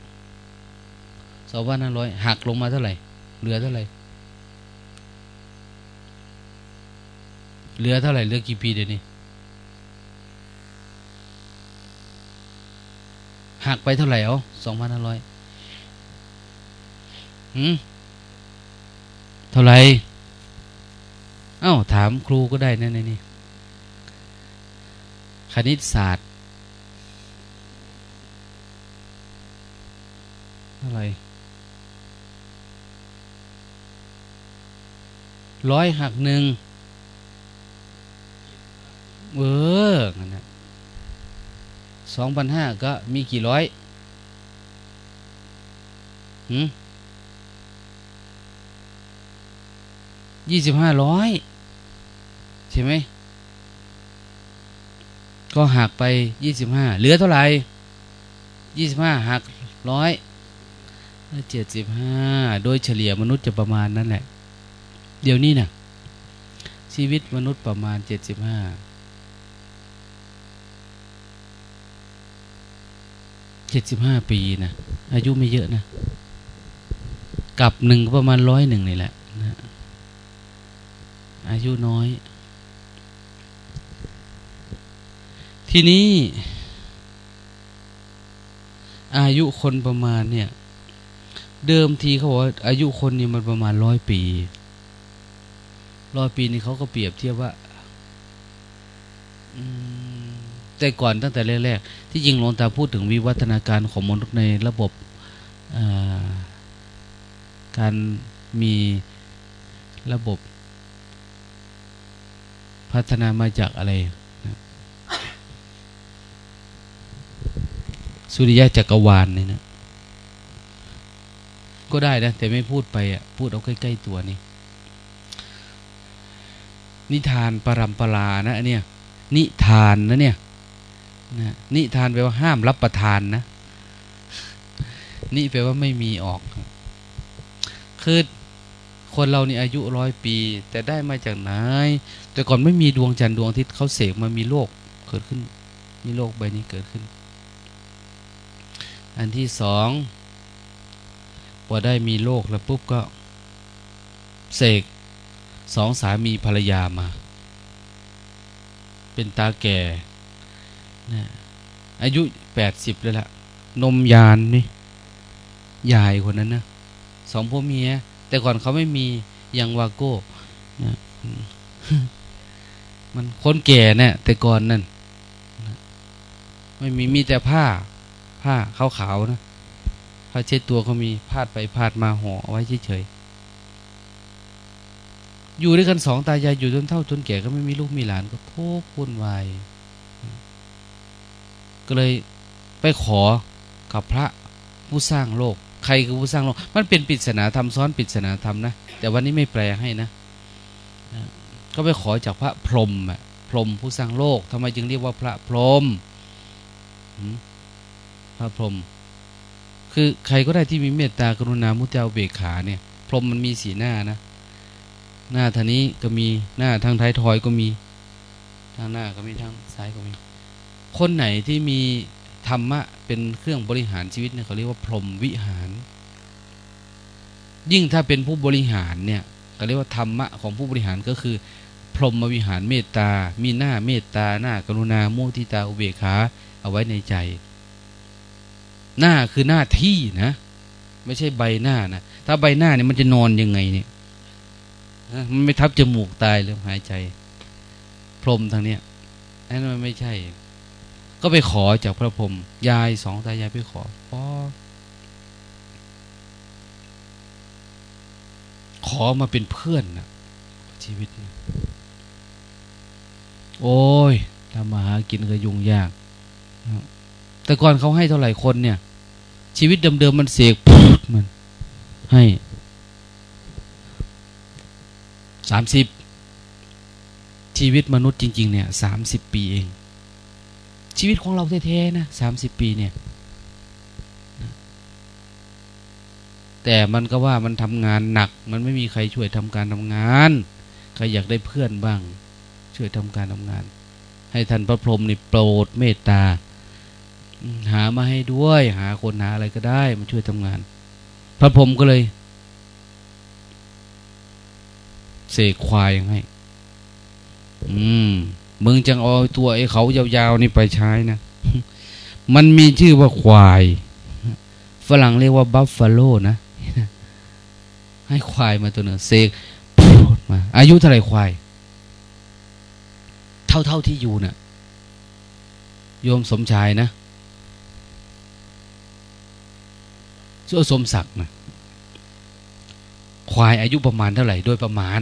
สองพันห้าร้อยหักลงมาเท่าไหร่ เหลือเท่าไหร่ เหลือเท่าไหร่ เหลือกี่ปีเดี๋ยวนี้ หักไปเท่าไหร่เอาสองพันห้าร้อยหืมเท่าไหร่ เอ้า ถามครูก็ได้นะในนี้คณิตศาสตร์ อะไร ร้อยหักหนึ่งเออนะสองพันห้าก็มีกี่ร้อยหืมยี่สิบห้าร้อยใช่ไหม ก็หักไปยี่สิบห้าเหลือเท่าไหร่ยี่สิบห้าหักร้อยเจ็ดสิบห้าโดยเฉลี่ยมนุษย์จะประมาณนั้นแหละ เดี๋ยวนี้นะชีวิตมนุษย์ประมาณเจ็ดสิบห้าเจ็ดสิบห้าปีนะอายุไม่เยอะนะกับหนึ่งประมาณร้อยหนึ่งนี่แหละนะอายุน้อย ทีนี้ อายุคนประมาณเนี่ย เดิมทีเขาบอกอายุคนนี่มันประมาณร้อยปี ร้อยปีนี่เขาก็เปรียบเทียบว่าแต่ก่อนตั้งแต่แรกๆที่จริงหลวงตาพูดถึงวิวัฒนาการของมนุษย์ในระบบการมีระบบ พัฒนามาจากอะไรสุริยะจักรวาลนี่นะ ก็ได้นะ แต่ไม่พูดไปอะ พูดเอาใกล้ ๆ ตัวนี่ นิทานปรำปรานะเนี่ยนิทานนะเนี่ยนะนิทานแปลว่าห้ามรับประทานนะ นี่แปลว่าไม่มีออก คือคนเรานี่อายุร้อยปี แต่ได้มาจากไหน แต่ก่อนไม่มีดวงจันทร์ดวงอาทิตย์เขาเสกมามีโลกเกิดขึ้น มีโลกใบนี้เกิดขึ้น อันที่สองพอได้มีโลกแล้วปุ๊บก็เสก สองสามีภรรยามา เป็นตาแก่นะอายุแปดสิบแล้วล่ะนมยานนี่ยายคนนั้นนะสองพ่อเมีย แต่ก่อนเขาไม่มียังวาโก้นะมันคนแก่เนะี่ยแต่ก่อนนั่นไม่มีมีแต่ผ้า ผ้าขาวๆนะผ้าเช็ดตัวเขามีพาดไปพาดมาห่อไว้เฉยๆ อยู่ด้วยกันสองตายายอยู่จนเท่าจนแก่ก็ไม่มีลูกมีหลานก็ทุกข์วุ่นวายก็เลยไปขอกับพระผู้สร้างโลก ใครคือผู้สร้างโลก มันเป็นปริศนาธรรมซ้อนปริศนาธรรมนะแต่วันนี้ไม่แปลให้นะก็ไปขอจากพระพรหมอะพรหมผู้สร้างโลกทำไมจึงเรียกว่าพระพรหมพระพรหมคือใครก็ได้ที่มีเมตตากรุณามุตาเบกขาเนี่ย พรหมมันมีสีหน้านะ หน้าทางนี้ก็มีหน้าทางท้ายทอยก็มี ทางหน้าก็มีทางซ้ายก็มี คนไหนที่มีธรรมะเป็นเครื่องบริหารชีวิตเนี่ยเขาเรียกว่าพรหมวิหาร ยิ่งถ้าเป็นผู้บริหารเนี่ยเขาเรียกว่าธรรมะของผู้บริหารก็คือ พรหมวิหารเมตตา มีหน้าเมตตาหน้ากรุณามุทิตาอุเบกขาเอาไว้ในใจ หน้าคือหน้าที่นะ ไม่ใช่ใบหน้านะถ้าใบหน้าเนี่ยมันจะนอนยังไงเนี่ย มันไม่ทับจมูกตายเลยหายใจ พรมทางเนี้ยนั่นมันไม่ใช่ ก็ไปขอจากพระพรมยายสองตายายไปขอพ่อขอมาเป็นเพื่อนนะชีวิตนะโอ้ยทำมาหากินก็ยุ่งยาก แต่ก่อนเขาให้เท่าไหร่คนเนี่ย ชีวิตเดิมๆมันเสกพูดมัน ให้ สามสิบชีวิตมนุษย์จริง ๆ เนี่ยสามสิบปีเอง ชีวิตของเราแท้ๆนะสามสิบปีเนี่ยแต่มันก็ว่ามันทำงานหนัก มันไม่มีใครช่วยทำการทำงานใครอยากได้เพื่อนบ้าง ช่วยทำการทำงาน ให้ท่านพระพรหมนี่โปรดเมตตา หามาให้ด้วย หาคนหาอะไรก็ได้มาช่วยทำงาน พระพรหมก็เลย เสกควายให้ อืม มึงจังเอาตัวไอ้เขายาวๆนี่ไปใช้นะ มันมีชื่อว่าควาย ฝรั่งเรียกว่าบัฟฟาโลนะ ให้ควายมาตัวหนึ่งเสกมา อายุเท่าไรควาย เท่าเท่าที่อยู่นะ่ะ โยมสมชายนะชื่อสมศักดิ์นะควายอายุประมาณเท่าไหร่ โดยประมาณ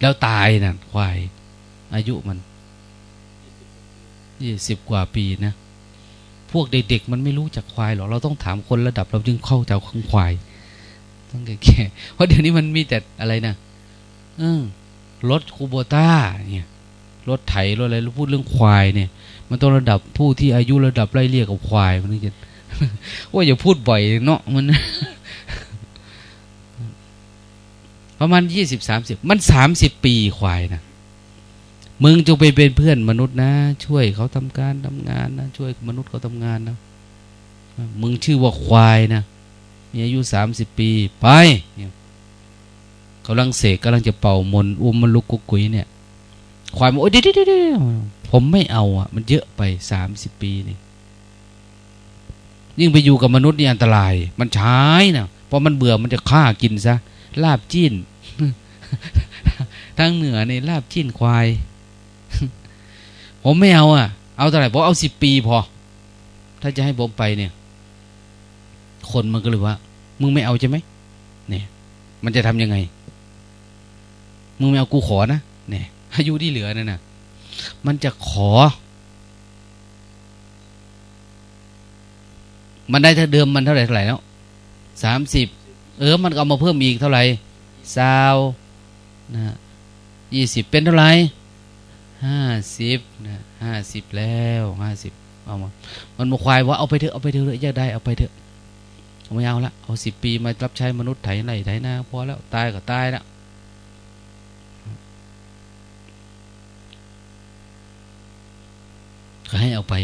แล้วตายนะ่ะควาย อายุมันยี่สิบกว่าปีนะ พวกเด็กๆมันไม่รู้จักควายหรอกเราต้องถามคนระดับเราจึงเข้าใจของควายต้องแก่เพราะเดี๋ยวนี้มันมีแต่อะไรนะอรถคูโบต้าเนี่ยรถไถรถอะไรเราพูดเรื่องควายเนี่ย มันต้องระดับผู้ที่อายุระดับไล่เรียกกับควายมันนี่จะว่าอย่าพูดบ่อยเนาะมัน ประมาณยี่สิบสามสิบมันสามสิบปีควายนะมึงจงไปเป็นเพื่อนมนุษย์นะ ช่วยเขาทำการทำงานนะช่วยมนุษย์เขาทำงานนะมึงชื่อว่าควายนะมีอายุสามสิบปีไปกำลังเสกกำลังจะเป่ามนอุ้มมันลุกกุกกุยเนี่ย ควายมันโอ้ยเดี๋ยวผมไม่เอาอะ มันเยอะไปสามสิบปีนี่ยิ่งไปอยู่กับมนุษย์นี่อันตราย มันใช้นะเพราะมันเบื่อมันจะฆ่ากินซะ ลาบจิ้นทางเหนือในลาบจิ้นควาย ผมไม่เอาอะ เอาเท่าไหร่ผมเอาสิบปีพอ ถ้าจะให้ผมไปเนี่ย คนมันก็เลยว่า มึงไม่เอาใช่ไหมเนี่ย มันจะทำยังไง มึงไม่เอากูขอนะเนี่ยอายุที่เหลือนั่นน่ะ มันจะขอ มันได้ถ้าเดิมมันเท่าไหร่เท่าไหร่แล้วสามสิบ เออมันก็เอามาเพิ่มอีกเท่าไหร่สาวนะยี่สิบเป็นเท่าไหร่ห้าสิบนะห้าสิบแล้วห้าสิบเอามา มันมาควายว่าเอาไปเถอะเอาไปเถอะอยากได้เอาไปเถอะไม่เอาละเอาสิบปีมารับใช้มนุษย์ไถไรไถนาพอแล้วตายก็ตายแล้วก็ให้เอาไป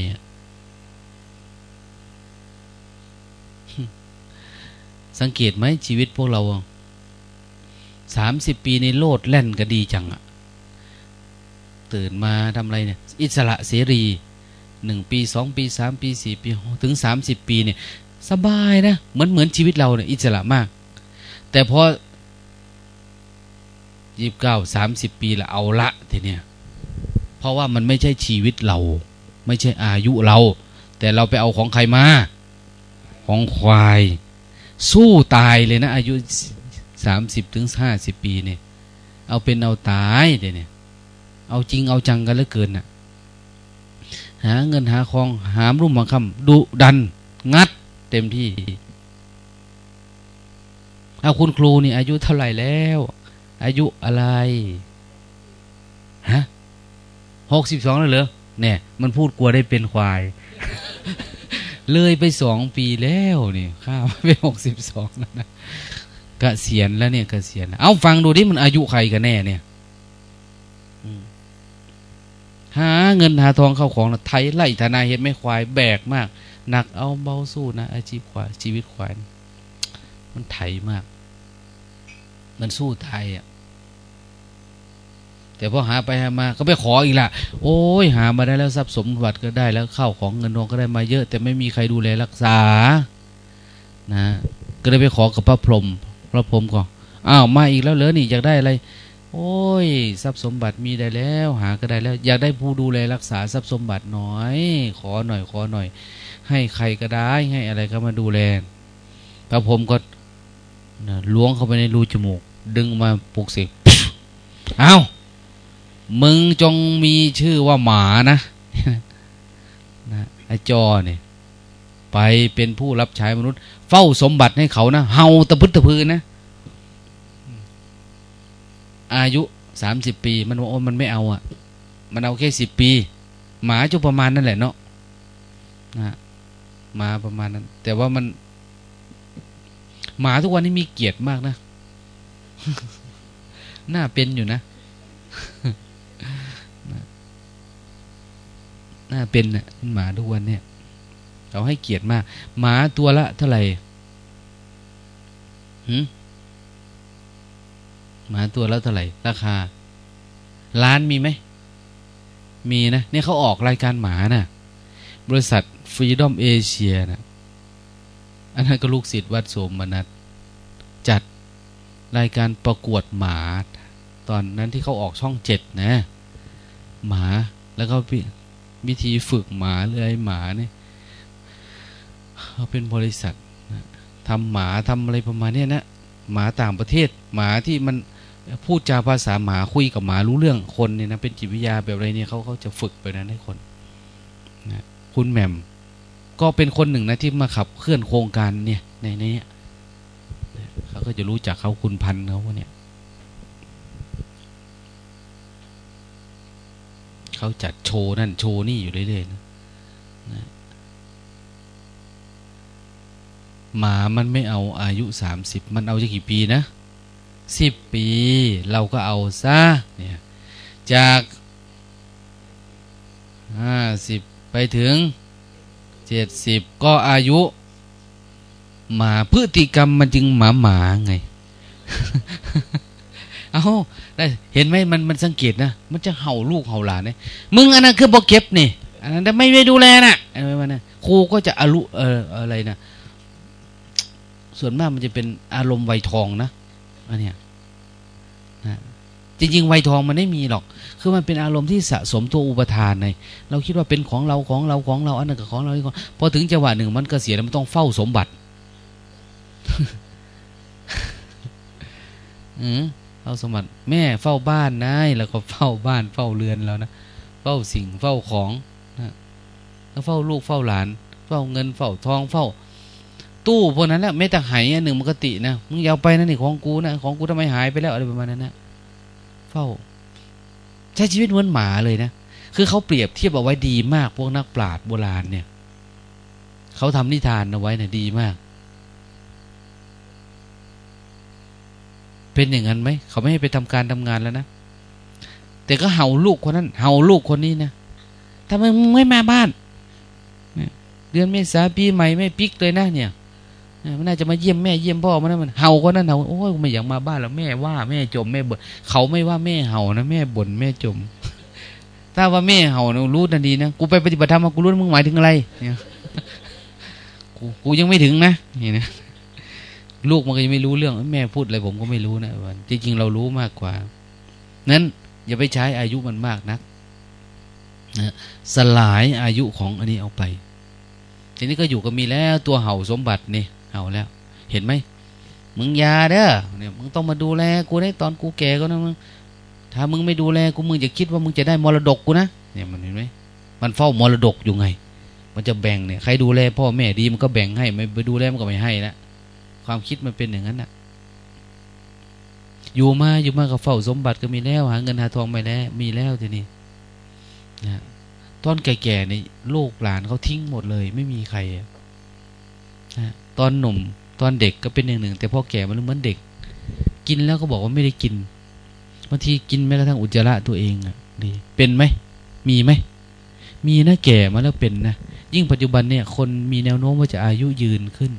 สังเกตไหมชีวิตพวกเราสามสิบปีในโลดแล่นก็ดีจังอะตื่นมาทำอะไรเนี่ย อิสระเสรีหนึ่งปีสองปีสามปีสี่ปีถึงสามสิบปีเนี่ย สบายนะ เหมือนเหมือนชีวิตเราเนี่ยอิสระมาก แต่พอยี่สิบเก้าสามสิบปีละเอาละทีเนี้ยเพราะว่ามันไม่ใช่ชีวิตเรา ไม่ใช่อายุเรา แต่เราไปเอาของใครมา ของควาย สู้ตายเลยนะ อายุสามสิบถึงห้าสิบปีเนี่ย เอาเป็นเอาตายเดี๋ยเนี่ย เอาจริงเอาจังกันเหลือเกินน่ะ หาเงินหาคองหามรุ่มบังคำดุดัน งัด เต็มที่ เอาคุณครูนี่ อายุเท่าไหร่แล้ว อายุอะไรฮะหกสิบสองแล้วเหรอเนี่ย มันพูดกลัวได้เป็นควาย เลยไปสองปีแล้วนี่ข้าไปหกสิบสองแล้วนะกะเสียนแล้วเนี่ยกะเสียนเอาฟังดูดิมันอายุใครกันแน่เนี่ยหาเงินหาทองเข้าของไทยไล่ธนาเห็นไม่ควายแบกมากหนักเอาเบาสู้นะอาชีพควายชีวิตควายมันไถมาก มันสู้ไทยอะ แต่พอหาไปหามาก็ไปขออีกละโอ้ยหามาได้แล้วทรัพย์สมบัติก็ได้แล้วเข้าของเงินทองก็ได้มาเยอะ แต่ไม่มีใครดูแลรักษา นะ ก็เลยไปขอกับพระพรหมพระพรหมก็อ้าวมาอีกแล้วเหรอนี่อยากได้อะไร โอ้ย ทรัพย์สมบัติมีได้แล้ว หาก็ได้แล้ว อยากได้ผู้ดูแลรักษาทรัพย์สมบัติหน่อย ขอหน่อยขอหน่อย ให้ใครก็ได้ให้อะไรก็มาดูแลพระผมก็ล้วงเข้าไปในรูจมูก ดึงมาปลุกเสกเอาว มึงจงมีชื่อว่าหมานะนะไอจอเนี่ย ไปเป็นผู้รับใช้มนุษย์ เฝ้าสมบัติให้เขานะเฮาตะพึดตะพือนะ อายุสามสิบปี มันว่าโอ้มันไม่เอาอะ มันเอาแค่สิบปี หมาจุประมาณนั่นแหละเนาะนะหมาประมาณนั้น แต่ว่ามัน หมาทุกวันนี้มีเกียรติมากนะ น่าเป็นอยู่นะ น่าเป็นน่ะหมาทุกวันเนี่ยเขาให้เกียรติมาก หมาตัวละเท่าไหร่หืมหมาตัวล้วเท่าไหร่ ราคา ล้านมีไหม มีนะเนี่ยเขาออกรายการหมานะ่ะ บริษัทฟรีดอมเอเชียนะอันนั้นก็ลูกศิษย์วัดโสมนัสจัดรายการประกวดหมา ตอนนั้นที่เขาออกช่องเจ็ดนะ หมาแล้วก็ วิธีฝึกหมาเลยหมาเนี่ยเขาเป็นบริษัททำหมาทำอะไรประมาณนี้นะหมาต่างประเทศ หมาที่มันพูดจาภาษาหมาคุยกับหมารู้เรื่องคนเนี่ยนะเป็นจิตวิทยาแบบอะไรเนี่ยเขาเขาจะฝึกไปนั้นให้คนนะคุณแหม่มก็เป็นคนหนึ่งนะที่มาขับเคลื่อนโครงการเนี่ยในนี้เขาก็จะรู้จักเขาคุณพันเขาเนี่ย เขาจัดโชว์นั่นโชว์นี่อยู่เรื่อยๆนะนะหมามันไม่เอาอายุสามสิบมันเอาจะกี่ปีนะสิบปี เราก็เอาซะเนี่ยจากห้าสิบไปถึงเจ็ดสิบก็อายุ หมาพฤติกรรมมันจึงหมาหมาไง เอาได้เห็นไหมมันมันสังเกตนะมันจะเห่าลูกเห่าหลานเนี่ยมึงอันนั้นคือบอกเก็บนี่อันนั้นไม่ไม่ดูแลนะ่ะอะไรมานะครูก็จะอารุเอออะไรนะส่วนมากมันจะเป็นอารมณ์ไวทองนะอันเนี้ยนะจริงๆไวทองมันไม่มีหรอก คือมันเป็นอารมณ์ที่สะสมตัวอุปทานในเราคิดว่าเป็นของเราของเราของเราอันนั้นก็ของเราของพอถึงจังหวะหนึ่งมันก็เสียแล้วมันต้องเฝ้าสมบัติอืม เฝ้าสมบัติแม่เฝ้าบ้านนาแล้วก็เฝ้าบ้านเฝ้าเรือนแล้วนะเฝ้าสิ่งเฝ้าของนะแล้วเฝ้าลูกเฝ้าหลาน เฝ้าเงินเฝ้าทองเฝ้า ตู้พวกนั้นแหละไม่แต่หายอันหนึ่งมกตินะมึงยาวไปนั่นนี่ของกูนะของกูทำไมหายไปแล้วอะไรประมาณนั้นนะเฝ้า ใช้ชีวิตเหมือนหมาเลยนะคือเขาเปรียบเทียบเอาไว้ดีมากพวกนักปราชญ์โบราณเนี่ยเขาทำนิทานเอาไว้นะ่ะดีมาก เป็นอย่างนั้นไหมเขาไม่ให้ไปทำการทำงานแล้วนะแต่ก็เห่าลูกคนนั้น เห่าลูกคนนี้นะทำไมมึงไม่มาบ้านเดือนเมษาปีใหม่ไม่ปิกเลยนะเนี่ยมันน่าจะมาเยี่ยมแม่เยี่ยมพ่อมันนะมันเห่าก็นั่นเห่าโอ้ยไม่อยากมาบ้านแล้วแม่ว่าแม่จมแม่บ่นเขาไม่ว่าแม่เห่านะแม่บ่นแม่จม ถ้าว่าแม่เห่านะรู้ทันทีนะกูไปปฏิบัติธรรมกูรู้มึงหมายถึงอะไรเนี่ยกูกูยังไม่ถึงนะนี่นะ ลูกมันก็ยังไม่รู้เรื่อง แม่พูดอะไรผมก็ไม่รู้นะวันจริงๆเรารู้มากกว่า นั้นอย่าไปใช้อายุมันมากนักนะสลายอายุของอันนี้เอาไป ทีนี้ก็อยู่ก็มีแล้วตัวเห่าสมบัตินี่เห่าแล้ว เห็นไหมมึงยาเด้อเนี่ยมึงต้องมาดูแลกูได้ตอนกูแก่ก็นะมึงถ้ามึงไม่ดูแลกูมึงจะคิดว่ามึงจะได้มรดกกูนะเนี่ยมันเห็นไหมมันเฝ้ามรดกอยู่ไง มันจะแบ่งเนี่ยใครดูแลพ่อแม่ดีมันก็แบ่งให้ไม่ไปดูแลมันก็ไม่ให้ละ ความคิดมันเป็นอย่างนั้นนะอยู่มาอยู่มากับเฝ้าสมบัติก็มีแล้ว หาเงินหาทองไปแล้ว มีแล้วทีนี้นะตอนแก่ๆในลูกหลานเขาทิ้งหมดเลย ไม่มีใครนะตอนหนุ่ม ตอนเด็กก็เป็นอย่างหนึ่ง แต่พอแก่มันเหมือนเด็ก กินแล้วก็บอกว่าไม่ได้กินบางทีกินแม้กระทั่งอุจจาระตัวเองอะดีเป็นไหมมีไหมมีนะแก่มาแล้วเป็นนะยิ่งปัจจุบันเนี่ย คนมีแนวโน้มว่าจะอายุยืนขึ้น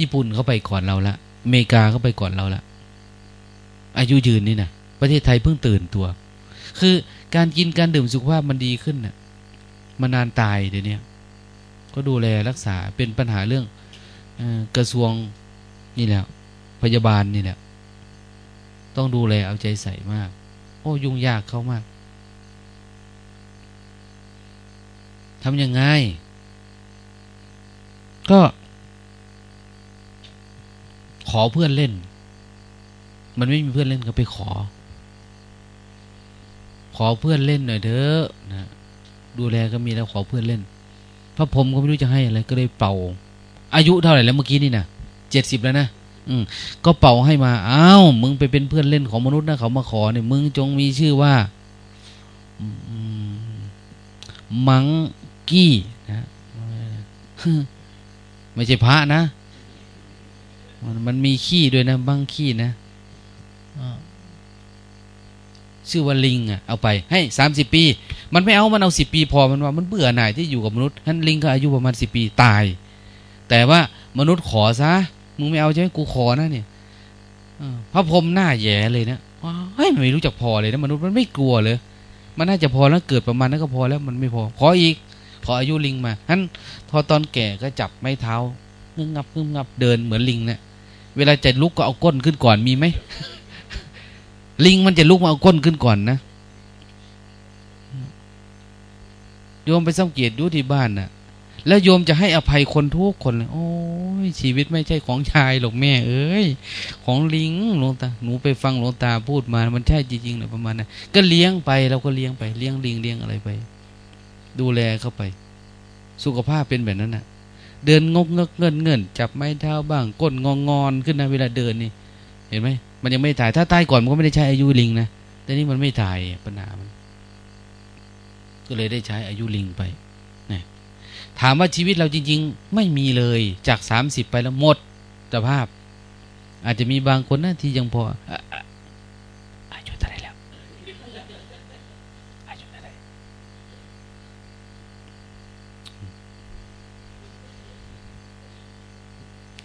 ญี่ปุ่นเขาไปก่อนเราละอเมริกาเขาไปก่อนเราละอายุยืนนี่นะประเทศไทยเพิ่งตื่นตัว คือการกินการดื่มสุขภาพมันดีขึ้นนะ่ะมันานตายเดี๋ยวนี้ก็ดูแลรักษาเป็นปัญหาเรื่องอกระทรวงนี่แหละพยาบาลนี่แหละต้องดูแลเอาใจใส่มาก โอ้ยุ่งยากเขามากทำยังไง ก็ ขอเพื่อนเล่น มันไม่มีเพื่อนเล่นก็ไปขอ ขอเพื่อนเล่นหน่อยเถอะนะดูแลก็มีแล้วขอเพื่อนเล่น พระผมก็ไม่รู้จะให้อะไรก็เลยเป่า อายุเท่าไหร่แล้วเมื่อกี้นี่นะเจ็ดสิบแล้วนะอืมก็เป่าให้มาอ้าวมึงไปเป็นเพื่อนเล่นของมนุษย์นะเขามาขอเนี่ยมึงจงมีชื่อว่ามังกี้นะไม่ใช่พระนะ มันมีขี้ด้วยนะบังขี้นะชื่อว่าลิงอะเอาไปให้สามสิบปี มันไม่เอามันเอาสิบปีพอมันว่ามันเบื่อหน่ายที่อยู่กับมนุษย์ท่านลิงก็อายุประมาณสิบปีตาย แต่ว่ามนุษย์ขอซะมึงไม่เอาใช่ไหมกูขอนะเนี่ยพระพรหมหน้าแย่เลยนะเฮ้ยไม่รู้จักพอเลยนะมนุษย์มันไม่กลัวเลย มันน่าจะพอแล้วเกิดประมาณนั้นก็พอแล้วมันไม่พอขออีกขออายุลิงมาท่านพอตอนแก่ก็จับไม้เท้างึงับงึงับเดินเหมือนลิงเนะี่ย เวลาจะลุกก็เอาก้นขึ้นก่อนมีไหมลิงมันจะลุกมาเอาก้นขึ้นก่อนนะโยมไปสังเกตดูที่บ้านนะ่ะ แล้วโยมจะให้อภัยคนทุกคนเลยโอ้ยชีวิตไม่ใช่ของชายหรอกแม่ เอ้ย ของลิงหลวงตาหนูไปฟังหลวงตาพูดมา มันใช่จริงๆเลยประมาณนั้นก็เลี้ยงไปเราก็เลี้ยงไปเลี้ยงลิงเลี้ยงอะไรไป ดูแลเข้าไป สุขภาพเป็นแบบนั้นน่ะ เดินงกเงกเงินเงินจับไม้เท้าบ้างก้นงองอนขึ้นนะเวลาเดินนี่ เห็นไหมมันยังไม่ถ่ายถ้าตายก่อนมันก็ไม่ได้ใช้อายุลิงนะแต่นี่มันไม่ถ่ายปัญหามัน ก็เลยได้ใช้อายุลิงไปถามว่าชีวิตเราจริง ๆ ไม่มีเลยจากสามสิบไปแล้วหมดสภาพ อาจจะมีบางคนนะที่ยังพออายุเท่าไรแล้วอายุเท่าไร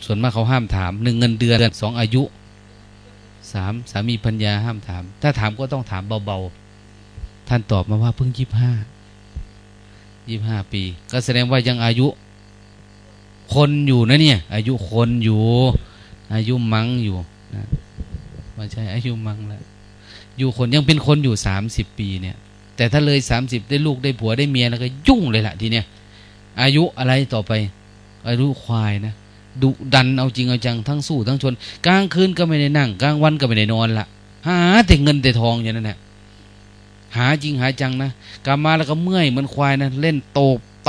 ส่วนมากเขาห้ามถามหนึ่งเงินเดือนสองอายุสามสามีพัญญาห้ามถาม ถ้าถามก็ต้องถามเบาๆ ท่านตอบมาว่าเพิ่งยี่ห้ายี่ห้าปี ก็แสดงว่ายังอายุ คนอยู่นะเนี่ย อายุคนอยู่ อายุมังอยู่นะไม่ใช่อายุมังแล้วอยู่คนยังเป็นคนอยู่สามสิบปีเนี่ย แต่ถ้าเลยสามสิบได้ลูกได้ผัวได้เมียแล้วก็ยุ่งเลยล่ะทีเนี้ยอายุอะไรต่อไป อายุควายนะ ดุดันเอาจริงเอาจังทั้งสู้ทั้งชนกลางคืนก็ไม่ได้นั่งกลางวันก็ไม่ได้นอนละหาแต่เงินแต่ทองอย่างนั้นแหละหาจริงหาจังนะกลับมาแล้วก็เมื่อยเหมือนควายนะเล่นโต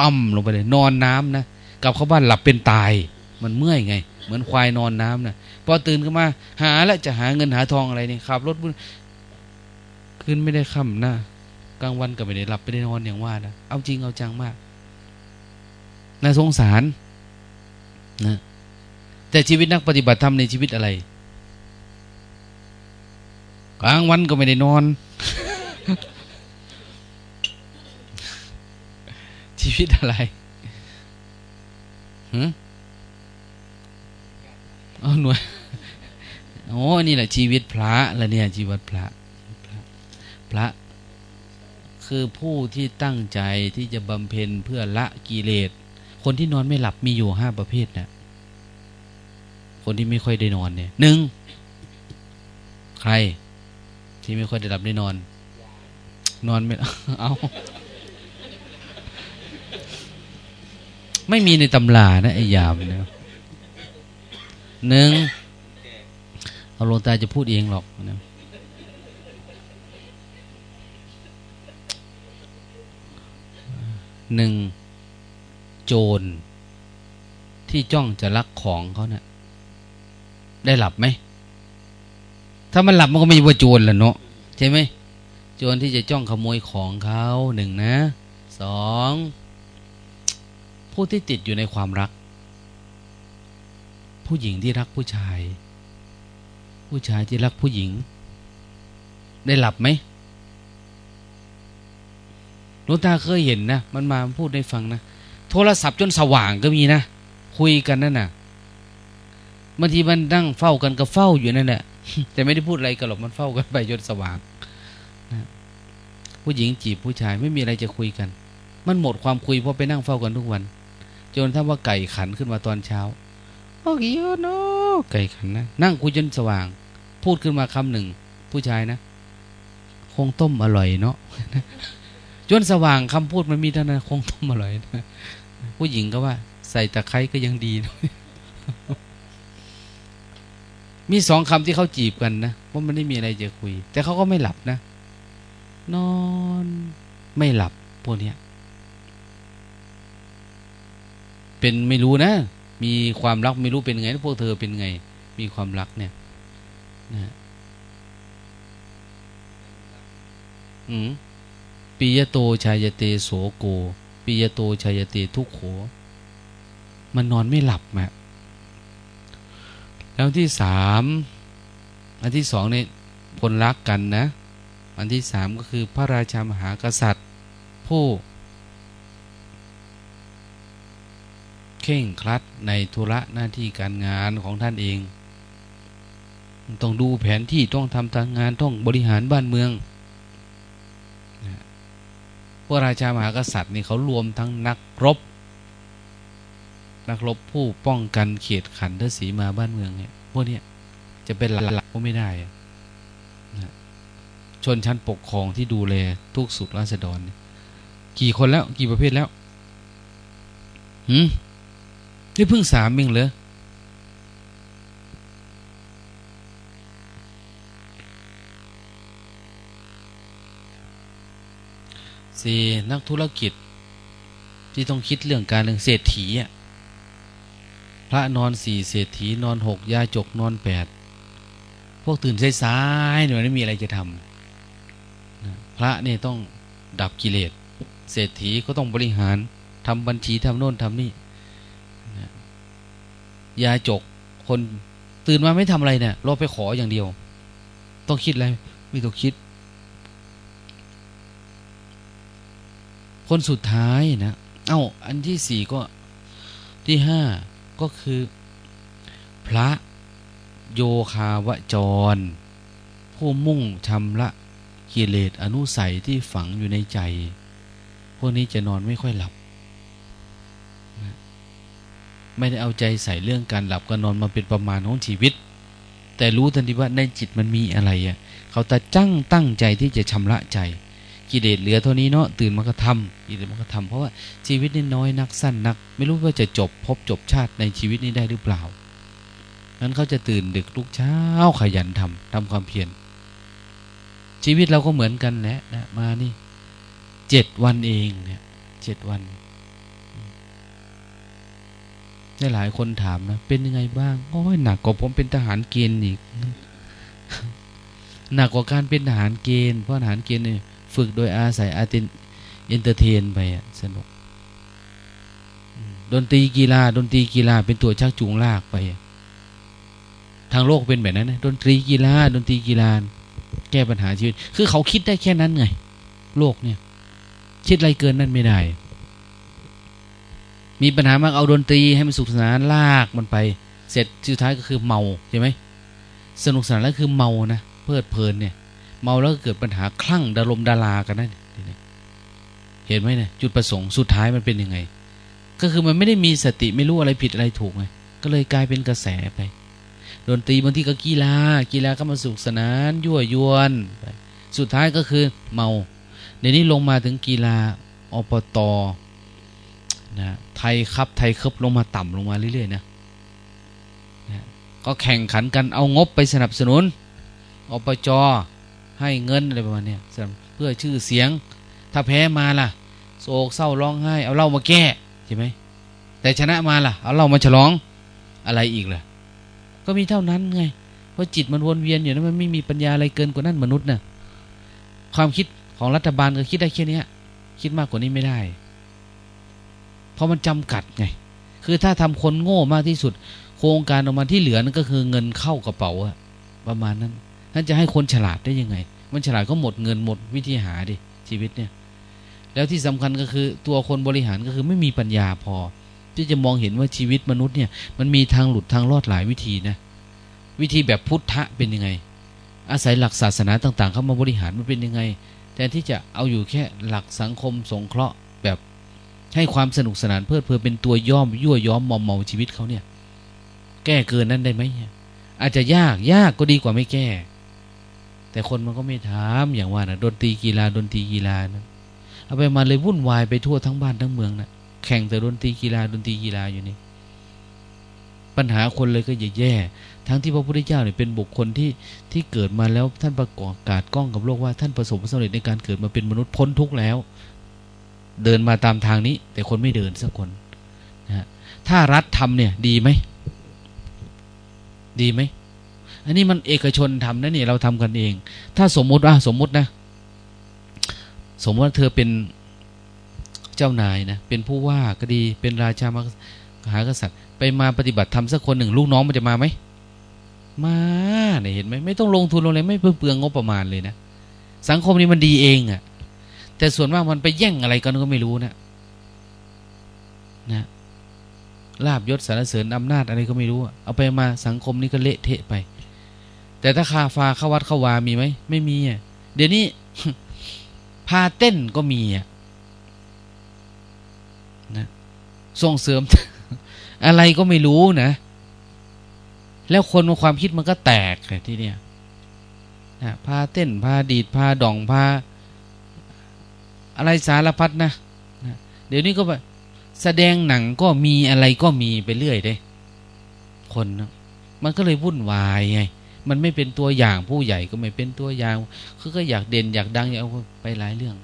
ต่ำลงไปเลย นอนน้ำนะกลับเข้าบ้านหลับเป็นตาย มันเมื่อยไง เหมือนควายนอนน้ำนะพอตื่นขึ้นมาหาแล้วจะหาเงินหาทองอะไรนี่ขับรถบุญขึ้นไม่ได้ค่ำนะกลางวันก็ไม่ได้หลับไม่ได้นอนอย่างว่านะเอาจริงเอาจังมากน่าสงสารนะ แต่ชีวิตนักปฏิบัติธรรมในชีวิตอะไร กลางวันก็ไม่ได้นอน ชีวิตอะไรหือ๋อหน่วยโอ้นี่แหละชีวิตพระละเนี่ยชีวิตพระ พระ คือผู้ที่ตั้งใจที่จะบำเพ็ญเพื่อละกิเลส คนที่นอนไม่หลับมีอยู่ห้าประเภทนะ คนที่ไม่ค่อยได้นอนเนี่ยหนึ่งใคร ที่ไม่ค่อยได้หลับได้นอน นอนไม่เอาไม่มีในตำรานะไอ้ยามนะหนึ่งเอาลงตาจะพูดเองหรอกนะหนึ่งโจรที่จ้องจะลักของเขาเนะี่ย ได้หลับไหม ถ้ามันหลับมันก็ไม่ว่าโจรละเนาะใช่ไหมโจรที่จะจ้องขโมยของเขาหนึ่งนะสองผู้ที่ติดอยู่ในความรัก ผู้หญิงที่รักผู้ชาย ผู้ชายที่รักผู้หญิง ได้หลับไหมหลวงตาเคยเห็นนะ มันมาพูดให้ฟังนะ โทรศัพท์จนสว่างก็มีนะ คุยกันนั่นนะ่ะ บางทีมันนั่งเฝ้ากันก็เฝ้าอยู่นั่นแหละแต่ไม่ได้พูดอะไรกันหรอกมันเฝ้ากันไปจนสว่างนะผู้หญิงจีบผู้ชายไม่มีอะไรจะคุยกัน มันหมดความคุยเพราะไปนั่งเฝ้ากันทุกวัน จนถ้าว่าไก่ขันขึ้นมาตอนเช้าโอ้ยโนไก่ขันนะนั่งคุยจนสว่าง พูดขึ้นมาคำหนึ่ง ผู้ชายนะ คงต้มอร่อยเนาะจนสว่างคำพูดมันมีเท่านั้นคงต้มอร่อยนะผู้หญิงก็ว่า ใส่ตะไคร้ก็ยังดีนะ มีสองคำที่เขาจีบกันนะว่ามันไม่มีอะไรจะคุย แต่เขาก็ไม่หลับนะ นอนไม่หลับพวกเนี้ย เป็นไม่รู้นะ มีความรักไม่รู้เป็นไง พวกเธอเป็นไง มีความรักเนี่ยนะอืมปิยโตชายเตโสโกปิยโตชายเตทุกโข มันนอนไม่หลับแม่ แล้วที่สามอันที่สองเนี่ยผลรักกันนะ อันที่สามก็คือพระราชามหากษัตริย์ ผู้เข่งครัดในธุระหน้าที่การงานของท่านเอง ต้องดูแผนที่ต้องทำทางงานต้องบริหารบ้านเมืองพวกราชามหากษัตริย์นี่เขารวมทั้งนักรบ นักรบผู้ป้องกันเขตขันทศีมาบ้านเมืองเนี่ยพวกนี้จะเป็นหลักก็ไม่ได้ชนชั้นปกครองที่ดูแลทุกสุดราษฎร กี่คนแล้ว กี่ประเภทแล้วหืมนี่เพิ่งสามเองเหรอสี่นักธุรกิจที่ต้องคิดเรื่องการเรื่องเศรษฐีอะ พระนอนสี่เศรษฐีนอนหกยาจกนอนแปดพวกตื่นสายๆหน่อยไม่มีอะไรจะทำพระนี่ต้องดับกิเลสเศรษฐีก็ต้องบริหารทำบัญชีทำโน่นทำนี่ยาจกคนตื่นมาไม่ทำอะไรเนี่ยรอไปขออย่างเดียว ต้องคิดอะไรไม่ต้องคิด คนสุดท้ายนะ เอา้า อันที่สี่ก็ที่ห้า ก็คือ พระโยคาวจร ผู้มุ่งชำระกิเลสอนุสัยที่ฝังอยู่ในใจ พวกนี้จะนอนไม่ค่อยหลับ ไม่ได้เอาใจใส่เรื่องการหลับการนอนมาเป็นประมาณของชีวิต แต่รู้ทันทีว่าในจิตมันมีอะไรอะเขาตะจั้งตั้งใจที่จะชำระใจ กิเลสเหลือเท่านี้เนาะตื่นมาก็ทำกิเลสมันก็ทำเพราะว่าชีวิตนี่น้อยนักสั้นนัก ไม่รู้ว่าจะจบพบจบชาติในชีวิตนี้ได้หรือเปล่านั้นเขาจะตื่นดึกลุกเช้าขยันทำทำความเพียรชีวิตเราก็เหมือนกันแหละนะมานี่เจ็ดวันเองเนี่ยเจ็ดวันได้หลายคนถามนะเป็นยังไงบ้างโอ้ยหนักกว่าผมเป็นทหารเกณฑ์อีกหนักกว่าการเป็นทหารเกณฑ์เพราะทหารเกณฑ์เนี่ย ฝึกโดยอาศัยอาติน entertain ไปสนุกดนตรีกีฬาดนตรีกีฬาเป็นตัวชักจูงลากไปทางโลกเป็นแบบนั้นนะดนตรีกีฬาดนตรีกีฬาแก้ปัญหาชีวิต คือเขาคิดได้แค่นั้นไง โลกเนี่ย คิดอะไรเกินนั้นไม่ได้ มีปัญหามากเอาดนตรีให้มันสนุกสนานลากมันไป เสร็จสุดท้ายก็คือเมาใช่ไหมสนุกสนานแล้วคือเมานะเพลิดเพลินเนี่ย เมาแล้วเกิดปัญหาคลั่งดารมดารากันนั่นเห็นไหมเนี่ยจุดประสงค์สุดท้ายมันเป็นยังไง ก็คือมันไม่ได้มีสติไม่รู้อะไรผิดอะไรถูกไงก็เลยกลายเป็นกระแสไปดนตรีบางทีก็กีฬากีฬาก็มาสุขสนานยั่วยวนไปสุดท้ายก็คือเมาเดี๋ยวนี้ลงมาถึงกีฬาอปตนะไทยครับไทยครับลงมาต่ำลงมาเรื่อยๆนะนะก็แข่งขันกันเอางบไปสนับสนุนอปจ ให้เงินอะไรประมาณนี้เพื่อชื่อเสียง ถ้าแพ้มาล่ะ โศกเศร้าร้องไห้ เอาเหล้ามาแก้ใช่ไหมแต่ชนะมาล่ะ เอาเหล้ามาฉลองอะไรอีกล่ะ ก็มีเท่านั้นไง เพราะจิตมันวนเวียนอยู่นะมันไม่มีปัญญาอะไรเกินกว่านั้นมนุษย์นะ่ะความคิดของรัฐบาลก็คิดได้แค่นี้คิดมากกว่านี้ไม่ได้ เพราะมันจำกัดไง คือถ้าทำคนโง่มากที่สุด โครงการออกมาที่เหลือนั่นก็คือเงินเข้ากระเป๋าอะประมาณนั้น ท่านจะให้คนฉลาดได้ยังไง มันฉลาดก็หมดเงินหมดวิธีหาดิชีวิตเนี่ย แล้วที่สำคัญก็คือตัวคนบริหารก็คือไม่มีปัญญาพอ ที่จะมองเห็นว่าชีวิตมนุษย์เนี่ย มันมีทางหลุดทางรอดหลายวิธีนะวิธีแบบพุทธะเป็นยังไง อาศัยหลักศาสนาต่าง ๆ เข้ามาบริหารมันเป็นยังไงแทนที่จะเอาอยู่แค่หลักสังคมสงเคราะห์แบบให้ความสนุกสนานเพลิดเพลินเป็นตัวย่อมยั่วย้อมมอมเมาชีวิตเขาเนี่ย แก้เกินนั้นได้ไหมอาจจะยากยากก็ดีกว่าไม่แก้ แต่คนมันก็ไม่ถามอย่างว่านะดนตรีกีฬาดนตรีกีฬานะเอาไปมาเลยวุ่นวายไปทั่วทั้งบ้านทั้งเมืองนะแข่งแต่ดนตรีกีฬาดนตรีกีฬาอยู่นี่ปัญหาคนเลยก็แย่ทั้งที่พระพุทธเจ้าเนี่ยเป็นบุคคลที่ที่เกิดมาแล้วท่านประกอบกาศกล้องกับโลกว่าท่านประสบความสำเร็จในการเกิดมาเป็นมนุษย์พ้นทุกข์แล้ว เดินมาตามทางนี้ แต่คนไม่เดินสักคนนะถ้ารัฐทำเนี่ย ดีไหม ดีไหม อันนี้มันเอกชนทำนะนี่เราทำกันเอง ถ้าสมมุติว่าสมมุตินะ สมมติว่าเธอเป็นเจ้านายนะเป็นผู้ว่าก็ดีเป็นราชามหากษัตริย์ไปมาปฏิบัติธรรมสักคนหนึ่งลูกน้องมันจะมาไหมมาเนี่ยเห็นไหมไม่ต้องลงทุนลงเลยไม่เปลืองงบประมาณเลยนะสังคมนี้มันดีเองอะ่ะ แต่ส่วนมากมันไปแย่งอะไรกันก็ไม่รู้นะนะลาบยศสารเสริญอำนาจอะไรก็ไม่รู้ เอาไปมาสังคมนี้ก็เละเทะไป แต่ถ้าคาฟาเข้าวัดเข้าวามีไหมไม่มีอะเดี๋ยวนี้พาเต้นก็มีอะนะส่งเสริม อะไรก็ไม่รู้นะ แล้วคนมความคิดมันก็แตกเลยที่เนี่ยนะพาเต้นพาดีดพาดองพาอะไรสารพัดนะนะเดี๋ยวนี้ก็แบบแสดงหนังก็มีอะไรก็มีไปเรื่อยเลยคนนะมันก็เลยวุ่นวายไง มันไม่เป็นตัวอย่างผู้ใหญ่ก็ไม่เป็นตัวอย่างคือก็อยากเด่นอยากดังอยากไปหลายเรื่อง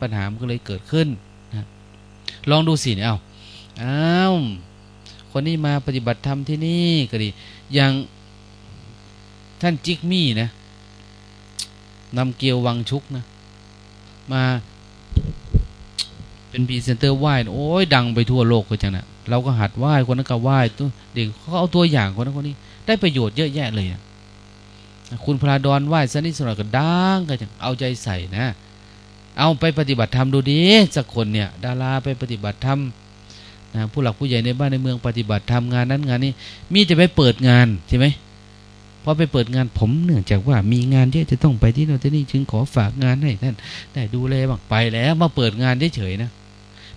ปัญหามันก็เลยเกิดขึ้นนะลองดูสิเนี่ยเอาอ้าวคนนี้มาปฏิบัติธรรมที่นี่ก็ดี อย่างท่านจิกมี่นะนำเกียววังชุกนะ มาเป็นพีเซนเตอร์ไหว้โอ้ยดังไปทั่วโลกเลยจังนะเราก็หัดไหว้คนนั้นก็ไหว้ตัวเด็กเขาเอาตัวอย่างคนนั้นคนนี้ ได้ประโยชน์เยอะแยะเลย คุณพระดอนไหว้สนิทสนก็ดังก็จังเอาใจใส่นะ เอาไปปฏิบัติธรรมดูดีสักคนเนี่ย ดาราไปปฏิบัติธรรมนะผู้หลักผู้ใหญ่ในบ้านในเมืองปฏิบัติทำงานนั้นงานนี้ มีจะไปเปิดงานใช่ไหมพอไปเปิดงานผมเนื่องจากว่ามีงานเยอะจะต้องไปที่โน่นที่นี่จึงขอฝากงานให้ท่านได้ดูแลบ้างไปแล้วมาเปิดงานเฉยๆนะ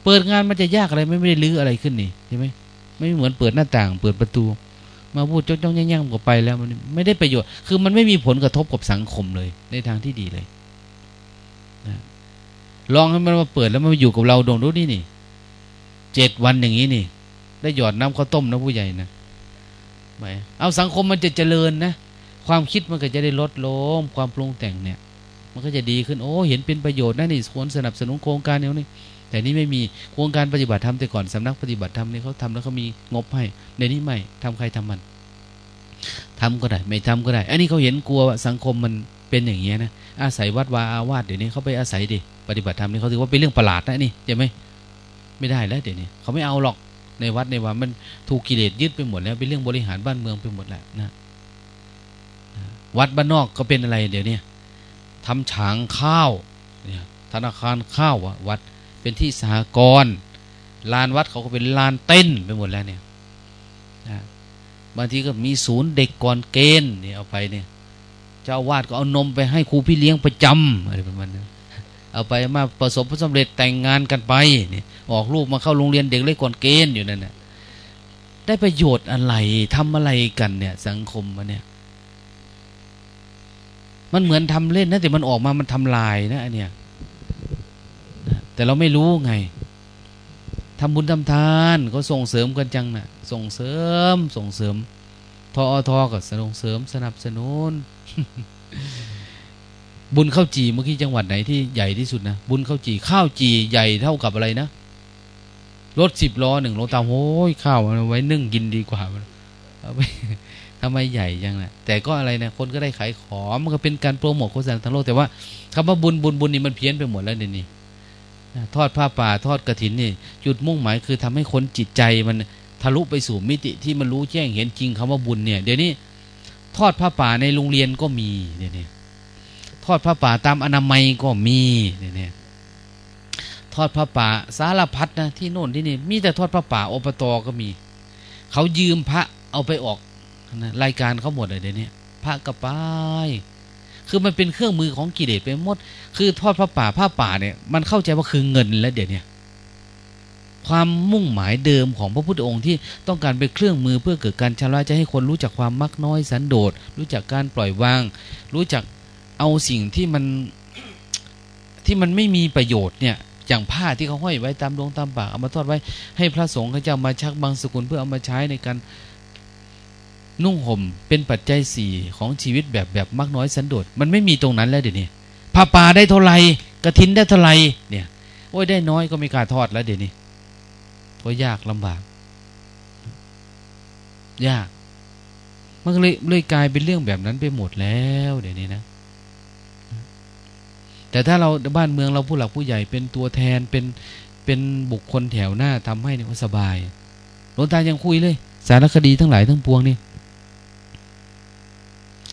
เปิดงานมันจะยากอะไรไม่ได้ลื้ออะไรขึ้นนี่ใช่ไหมไม่เหมือนเปิดหน้าต่าง เปิดประตู มาพูดจ้องจ้องย่งๆก็ไปแล้วมันไม่ได้ประโยชน์ คือมันไม่มีผลกระทบกับสังคมเลย ในทางที่ดีเลยนะลองให้มันมาเปิดแล้วมันมาอยู่กับเราดงดูนี่นี่เจ็ดวันอย่างนี้นี่ ได้หยอดน้ำข้าวต้มนะผู้ใหญ่นะไปเอาสังคมมันจะเจริญนะ ความคิดมันก็จะได้ลดลงความปรุงแต่งเนี่ย มันก็จะดีขึ้น โอ้ เห็นเป็นประโยชน์นะนี่ควรสนับสนุนโครงการนี้นี่ แต่นี่ไม่มีโครงการปฏิบัติธรรมแต่ก่อนสำนักปฏิบัติธรรมนี่เขาทำแล้วเขามีงบให้ในนี้ไม่ทำใครทำมันทำก็ได้ ไม่ทำก็ได้ อันนี้เขาเห็นกลัวสังคมมันเป็นอย่างเงี้ยนะอาศัยวัดวาอาวาสเดี๋ยวนี้เขาไปอาศัยดิปฏิบัติธรรมนี่เขาถือว่าเป็นเรื่องประหลาดนะนี่ใช่ไหมไม่ได้แล้วเดี๋ยวนี้เขาไม่เอาหรอกในวัดในวามันถูกกิเลสยึดไปหมดแล้วเป็นเรื่องบริหารบ้านเมืองไปหมดแล้วนะวัดบ้านนอกก็เป็นอะไรเดี๋ยวนี้ทำฉางข้าวเนี่ยธนาคารข้าววัด เป็นที่สหกรณ์ลานวัดเขาก็เป็นลานเต้นไปหมดแล้วเนี่ยนะบางทีก็มีศูนย์เด็กก่อนเกณฑ์เนี่ยเอาไปเนี่ยเจ้าวาดก็เอานมไปให้ครูพี่เลี้ยงประจำอะไรประมาณนั้นเอาไปมาประสบผลสำเร็จแต่งงานกันไปเนี่ยออกลูกมาเข้าโรงเรียนเด็กเล็กก่อนเกณฑ์อยู่นั่นแหละได้ประโยชน์อะไรทำอะไรกันเนี่ย สังคมมันเนี่ย มันเหมือนทำเล่นนะแต่มันออกมามันทำลายนะอันเนี้ย แต่เราไม่รู้ไงทำบุญทำทานก็ส่งเสริมกันจังนะ่ะ ส่งเสริมส่งเสริมทอทอก็ส่งเสริมสนับสนุน บุญข้าวจีเมื่อกี้จังหวัดไหนที่ใหญ่ที่สุดนะบุญข้าวจีข้าวจีใหญ่เท่ากับอะไรนะรถสิบล้อหนึ่งรถตามโอ้ยข้าวไว้นึ่งกินดีกว่าทำไมใหญ่จังนะแต่ก็อะไรนะคนก็ได้ขายของมันก็เป็นการโปรโมทโฆษณาทั้งโลกแต่ว่าคำว่าบุญบุญบุญนี่มันเพี้ยนไปหมดแล้วเดี๋ยวนี้ ทอดผ้าป่าทอดกระถินนี่จุดมุ่งหมายคือทำให้คนจิตใจมันทะลุไปสู่มิติที่มันรู้แจ้งเห็นจริงคำว่าบุญเนี่ยเดี๋ยวนี้ทอดผ้าป่าในโรงเรียนก็มีเดี๋ยวนี้ทอดผ้าป่าตามอนามัยก็มีเดี๋ยวนี้ทอดผ้าป่าสารพัดนะที่โน่นที่นี่มีแต่ทอดผ้าป่าอบตก็มี เขายืมพระเอาไปออกนะรายการเขาหมดเลยเดี๋ยวนี้พระกระปาย คือมันเป็นเครื่องมือของกิเลสไปหมด คือทอดผ้าป่าผ้าป่าเนี่ย มันเข้าใจว่าคือเงินแล้วเดี๋ยวนี้ความมุ่งหมายเดิมของพระพุทธองค์ที่ต้องการเป็นเครื่องมือเพื่อเกิดการชำระจะให้คนรู้จักความมักน้อยสันโดษ รู้จักการปล่อยวาง รู้จักเอาสิ่งที่มันที่มันไม่มีประโยชน์เนี่ยอย่างผ้าที่เขาห้อยไว้ตามดวงตามปากเอามาทอดไว้ให้พระสงฆ์เขาจะมาชักบางสกุลเพื่อเอามาใช้ในการ นุ่งห่มเป็นปัจจัยสี่ของชีวิตแบบแบบมากน้อยสันโดษมันไม่มีตรงนั้นแล้วเดี๋ยวนี้ผ้าป่าได้เท่าไหร่กระถินได้เท่าไหร่เนี่ยโอ้ยได้น้อยก็ไม่กล้าทอดแล้วเดี๋ยวนี้เพราะยากลำบาก ยากมันเลยเลยกลายเป็นเรื่องแบบนั้นไปหมดแล้วเดี๋ยวนี้นะ แต่ถ้าเราบ้านเมืองเราผู้หลักผู้ใหญ่เป็นตัวแทนเป็นเป็นบุคคลแถวหน้าทำให้เนี่ยสบายหลวงตายังคุยเลย สารคดีทั้งหลายทั้งปวงนี่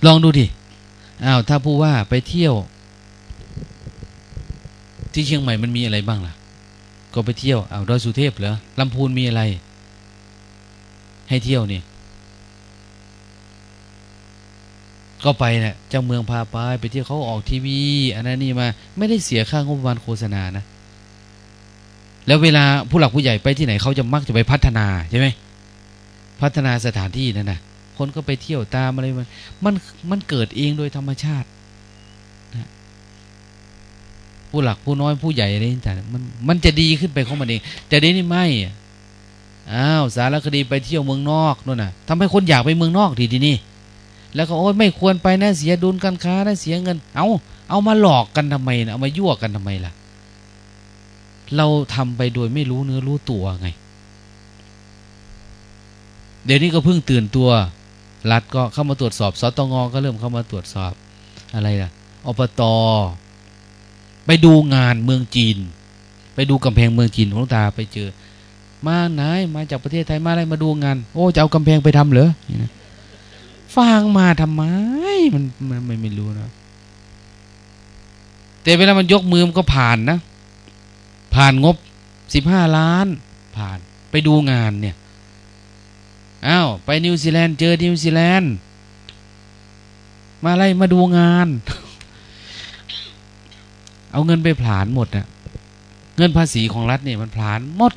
ลองดูดิอ้าวถ้าผู้ว่าไปเที่ยว ที่เชียงใหม่มันมีอะไรบ้างล่ะ ก็ไปเที่ยวอ้าวดอยสุเทพเหรอลำพูนมีอะไร ให้เที่ยวนี่ก็ไปเนะี่ยเจ้าเมืองพาไปไปเที่ยวเขาออกทีวี อันนั้นนี่มา ไม่ได้เสียค่างบประมาณโฆษณานะ แล้วเวลาผู้หลักผู้ใหญ่ไปที่ไหนเขาจะมักจะไปพัฒนาใช่ไหมพัฒนาสถานที่นั่นนะ คนก็ไปเที่ยวตามอะไรมันมันมันเกิดเองโดยธรรมชาตินะผู้หลักผู้น้อยผู้ใหญ่อะไรต่างมันมันจะดีขึ้นไปของมันเอง แต่เดี๋ยวนี้ไม่อ้าวสารคดีไปเที่ยวเมืองนอกนู่นน่ะทำให้คนอยากไปเมืองนอกทีทีนี้แล้วก็โอ้ยไม่ควรไปนะเสียดุลการค้านะเสียเงิน เอาเอามาหลอกกันทำไมนะเอามายั่วกันทำไมล่ะ เราทำไปโดยไม่รู้เนื้อรู้ตัวไง เดี๋ยวนี้ก็เพิ่งตื่นตัว รัฐก็เข้ามาตรวจสอบสตงก็เริ่มเข้ามาตรวจสอบอะไรล่ะอบตไปดูงานเมืองจีน ไปดูกำแพงเมืองจีนของตาไปเจอ มาไหนมาจากประเทศไทยมาอะไรมาดูงาน โอ้จะเอากำแพงไปทำเหรอฟังมาทำไมมันมันไม่ไม่รู้นะแต่เวลามันยกมือมันก็ผ่านนะ ผ่านงบสิบห้าล้าน ผ่านไปดูงานเนี่ย อ้าวไปนิวซีแลนด์เจอนิวซีแลนด์มาอะไรมาดูงาน เอาเงินไปผลานหมดนะเงินภาษีของรัฐเนี่ยมันผลานหมด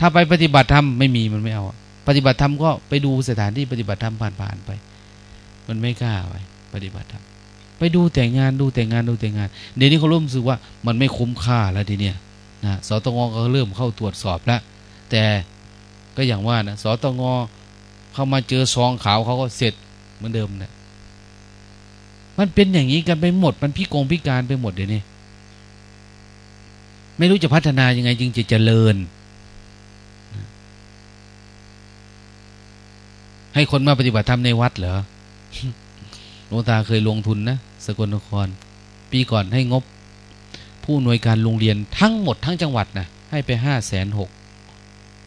ถ้าไปปฏิบัติธรรมไม่มีมันไม่เอา ปฏิบัติธรรมก็ไปดูสถานที่ปฏิบัติธรรมผ่านๆไป มันไม่กล้าไปปฏิบัติธรรมไปดูแต่งงานดูแต่งงานดูแต่งงาน เดี๋ยวนี้เขาเริ่มรู้สึกว่ามันไม่คุ้มค่าแล้วทีเนี้ยนะสตงก็เริ่มเข้าตรวจสอบแล้วแต่ ก็อย่างว่านะสตงเข้ามาเจอซองขาวเขาก็เสร็จเหมือนเดิมเนะมันเป็นอย่างนี้กันไปหมด มันพิกงพิการไปหมดเดี๋ยวนี้ไม่รู้จะพัฒนายังไง จึงจะเจริญ ให้คนมาปฏิบัติธรรมในวัดเหรอหลวงตาเคยลงทุนนะสกลนคร ปีก่อนให้งบ ผู้หน่วยการโรงเรียนทั้งหมดทั้งจังหวัดนะให้ไปห้าแสนหก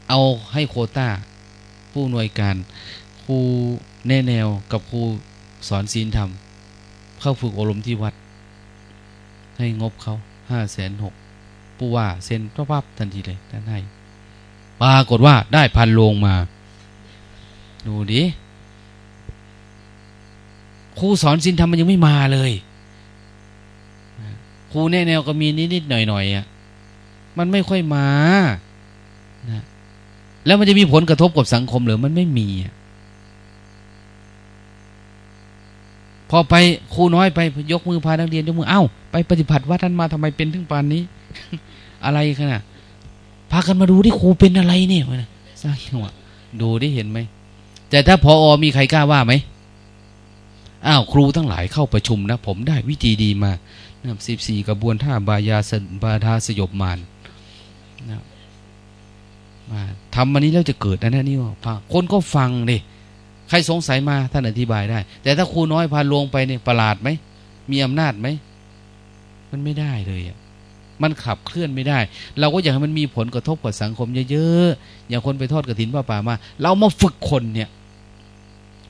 เอาให้โคต้า ผู้หน่วยการครูแนแนวกับครูสอนศีลธรรม เข้าฝึกอบรมที่วัด ให้งบเขาห้าแสนหกผู้ว่าเซ็นปั๊บทันทีเลยท่านให้ปรากฏว่าได้พันโลงมา ดูดิครูสอนสินธรรมมันยังไม่มาเลยครูแนแนวก็มีนิดๆหน่อยๆอะมันไม่ค่อยมานะ แล้วมันจะมีผลกระทบกับสังคมหรือมันไม่มีพอไปครูน้อยไปยกมือพานักเรียนยกมือเอ้าไปปฏิบัติว่าท่านมาทำไมเป็นถึงปานนี้ อะไรขนาดพากันมาดูที่ครูเป็นอะไรเนี่ยนะสร้างจังหวะดูได้เห็นไหมแต่ถ้าพออมีใครกล้าว่าไหมอ้าวครูทั้งหลายเข้าประชุมนะ ผมได้วิธีดีมาสิบสี่กระบวนท่าบายาสบาทาสยบมาน ทำมันนี้แล้วจะเกิดอันนี้ว่าคนก็ฟังดิใครสงสัยมาท่านอธิบายได้ แต่ถ้าครูน้อยพาลงไปเนี่ยประหลาดไหมมีอำนาจไหมมันไม่ได้เลยอะมันขับเคลื่อนไม่ได้ เราก็อยากให้มันมีผลกระทบกับสังคมเยอะๆอย่างคนไปทอดกระถินป้าป่ามา เรามาฝึกคนเนี่ย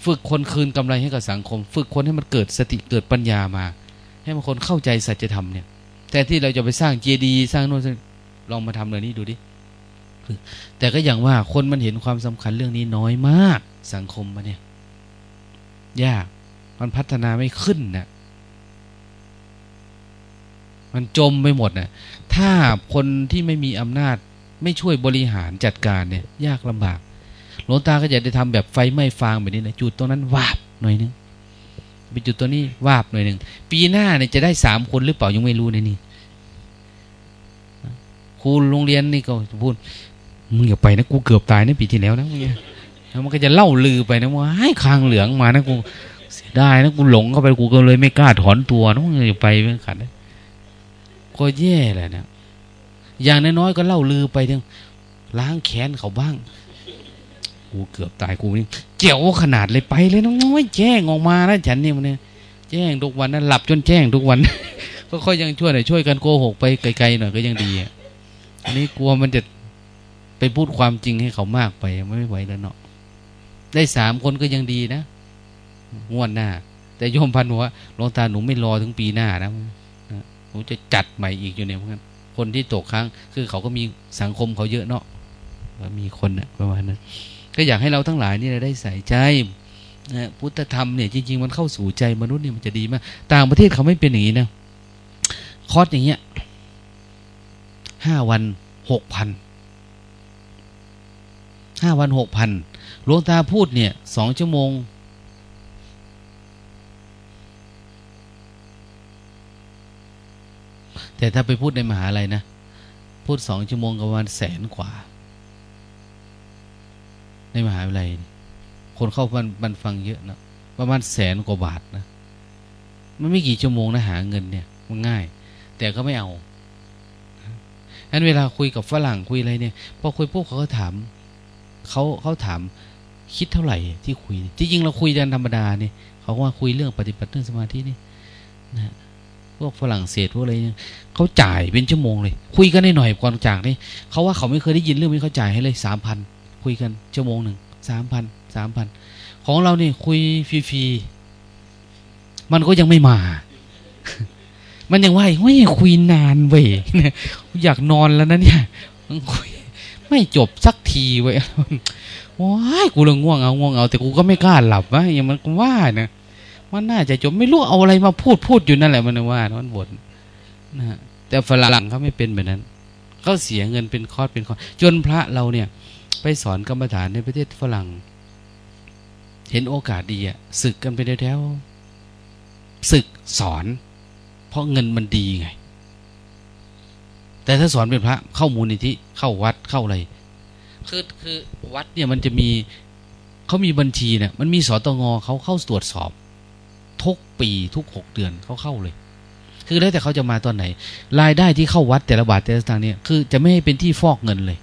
ฝึกคนคืนกำไรให้กับสังคม ฝึกคนให้มันเกิดสติเกิดปัญญามา ให้มันคนเข้าใจสัจธรรมเนี่ยแต่ที่เราจะไปสร้างเจดีย์สร้างโน่นลองมาทำเรื่องนี้ดูดิ แต่ก็อย่างว่าคนมันเห็นความสำคัญเรื่องนี้น้อยมากสังคมมาเนี่ย ยาก มันพัฒนาไม่ขึ้นนะ่ะมันจมไปหมดนะ่ะถ้าคนที่ไม่มีอำนาจ ไม่ช่วยบริหารจัดการเนี่ย ยากลำบากหลวงตาก็จะได้ทำแบบไฟไหม้ฟางแบบนี้นะจุดตรงนั้นวาบหน่อยนึงไปจุดตัวนี้วาบหน่อยหนึ่งปีหน้าเนี่ยจะได้สามคนหรือเปล่ายังไม่รู้ในนี่ครูโรงเรียนนี่ก็พูด มึงอย่าไปนะกูเกือบตายในปีที่แล้วนะมึงแล้วมันก็จะเล่าลือไปนะว่าให้คางเหลืองมานะกูเสียดายนะกูหลงเข้าไปกูก็เลยไม่กล้าถอนตัวนะมึงอย่าไปไม่ขัดนะก็แย่แหละนะอย่างน้อยๆก็เล่าลือไปถึงล้างแขนเขาบ้าง กูเกือบตายกูนี่เจียวขนาดเลยไปเลยน้องแจ้งออกมานะฉันนี่มันเนี่ยแจ้งทุกวันนะหลับจนแจ้งทุกวันก็ค่อยยังช่วยหน่อยช่วยกันโกหกไปไกลๆหน่อยก็ยังดีอันนี้กลัวมันจะ ไปพูดความจริงให้เขามากไปไม่ไหวแล้วเนาะได้สามคนก็ยังดีนะงวดหน้า แต่โยมพันหัวหลวงตาหนูไม่รอถึงปีหน้านะหนูจะจัดใหม่อีกอยู่เนี่ยเพราะงั้นคนที่ตกค้างคือเขาก็มีสังคมเขาเยอะเนาะมีคนนะประมาณนั้นก็อยากให้เราทั้งหลายนี่ได้ใส่ใจนะพุทธธรรมเนี่ยจริง ๆ มันเข้าสู่ใจมนุษย์เนี่ยมันจะดีมาก ต่างประเทศเขาไม่เป็นอย่างนี้นะคอร์สอย่างเงี้ยห้าวันหกพัน ห้าวันหกพันหลวงตาพูดเนี่ยสองชั่วโมง แต่ถ้าไปพูดในมหาลัยนะ พูดสองชั่วโมงก็ประมาณแสนกว่า ในมหาวิทยาลัย คนเข้าบันบันฟังเยอะนะประมาณแสนกว่าบาทนะ มันไม่กี่ชั่วโมงนะหาเงินเนี่ย มันง่าย แต่ก็ไม่เอาอันเวลาคุยกับฝรั่งคุยอะไรเนี่ย พอคุยพวกเขาก็ถาม เขาเขาถามคิดเท่าไหร่ที่คุย จริงๆเราคุยกันธรรมดาเนี่ยเขาว่าคุยเรื่องปฏิบัติเรื่องสมาธินี่นะพวกฝรั่งเศสพวกอะไรเนี่ยเขาจ่ายเป็นชั่วโมงเลย คุยกันได้หน่อยก่อนจากนี่เขาว่าเขาไม่เคยได้ยินเรื่องนี้เขาจ่ายให้เลยสามพันคุยกันชั่วโมงหนึ่งสามพันสามพันของเราเนี่ยคุยฟรีๆมันก็ยังไม่มา มันยังว่าไม่คุยนานเว้ยอยากนอนแล้วนะเนี่ยคุย ไม่จบสักทีเว้ยว้ายกูเลยง่วงเอาง่วงเอาแต่กูก็ไม่กล้าหลับวะอย่างมันว่านะมันน่าจะจบไม่รู้เอาอะไรมาพูดพูดอยู่นั่นแหละมันว่ามันบ่นนะแต่ฝรั่งเขาไม่เป็นแบบนั้นเขาเสียเงินเป็นคอร์สเป็นคอร์สจนพระเราเนี่ย ไปสอนกรรมฐานในประเทศฝรั่ง เห็นโอกาสดีอะศึกกันไปแถวศึกสอน เพราะเงินมันดีไง แต่ถ้าสอนเป็นพระเข้ามูลนิธิเข้าวัดเข้าอะไรคือคือวัดเนี่ยมันจะมีเขามีบัญชีเนี่ยมันมีสตงเขาเข้าตรวจสอบ ทุกปีทุกหกเดือนเขาเข้าเลย คือแล้วแต่เขาจะมาตอนไหน รายได้ที่เข้าวัดแต่ละบาทแต่ละสตางค์เนี่ยคือจะไม่ให้เป็นที่ฟอกเงินเลย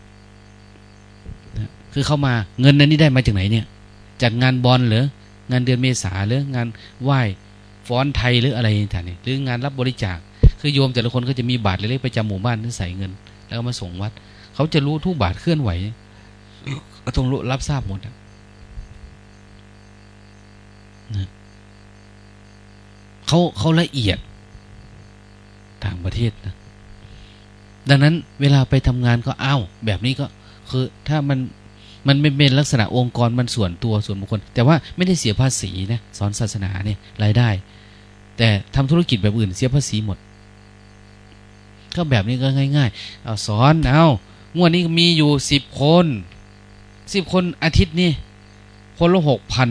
คือเข้ามาเงินนั้นนี่ได้มาจากไหนเนี่ยจัดงานบอลหรืองานเดือนเมษาหรืองานไหว้ฟ้อนไทยหรืออะไรต่างๆนี่หรืองานรับบริจาค คือโยมแต่ละคนก็จะมีบาทเล็กๆประจำหมู่บ้านที่ใส่เงิน แล้วก็มาส่งวัด เขาจะรู้ทุกบาทเคลื่อนไหวก็ต้องรู้รับทราบหมดนะเขาเขาละเอียดต่างประเทศนะดังนั้นเวลาไปทำงานก็อ้าวแบบนี้ก็คือถ้ามันมันไม่เป็นลักษณะองค์กรมันส่วนตัวส่วนบุคคล แต่ว่าไม่ได้เสียภาษีนะสอนศาสนาเนี่ยรายได้ แต่ทำธุรกิจแบบอื่นเสียภาษีหมด ก็แบบนี้ก็ง่าย ๆ เอาสอนเอางวดนี้มีอยู่สิบคนสิบคนอาทิตย์นี่คนละหกพัน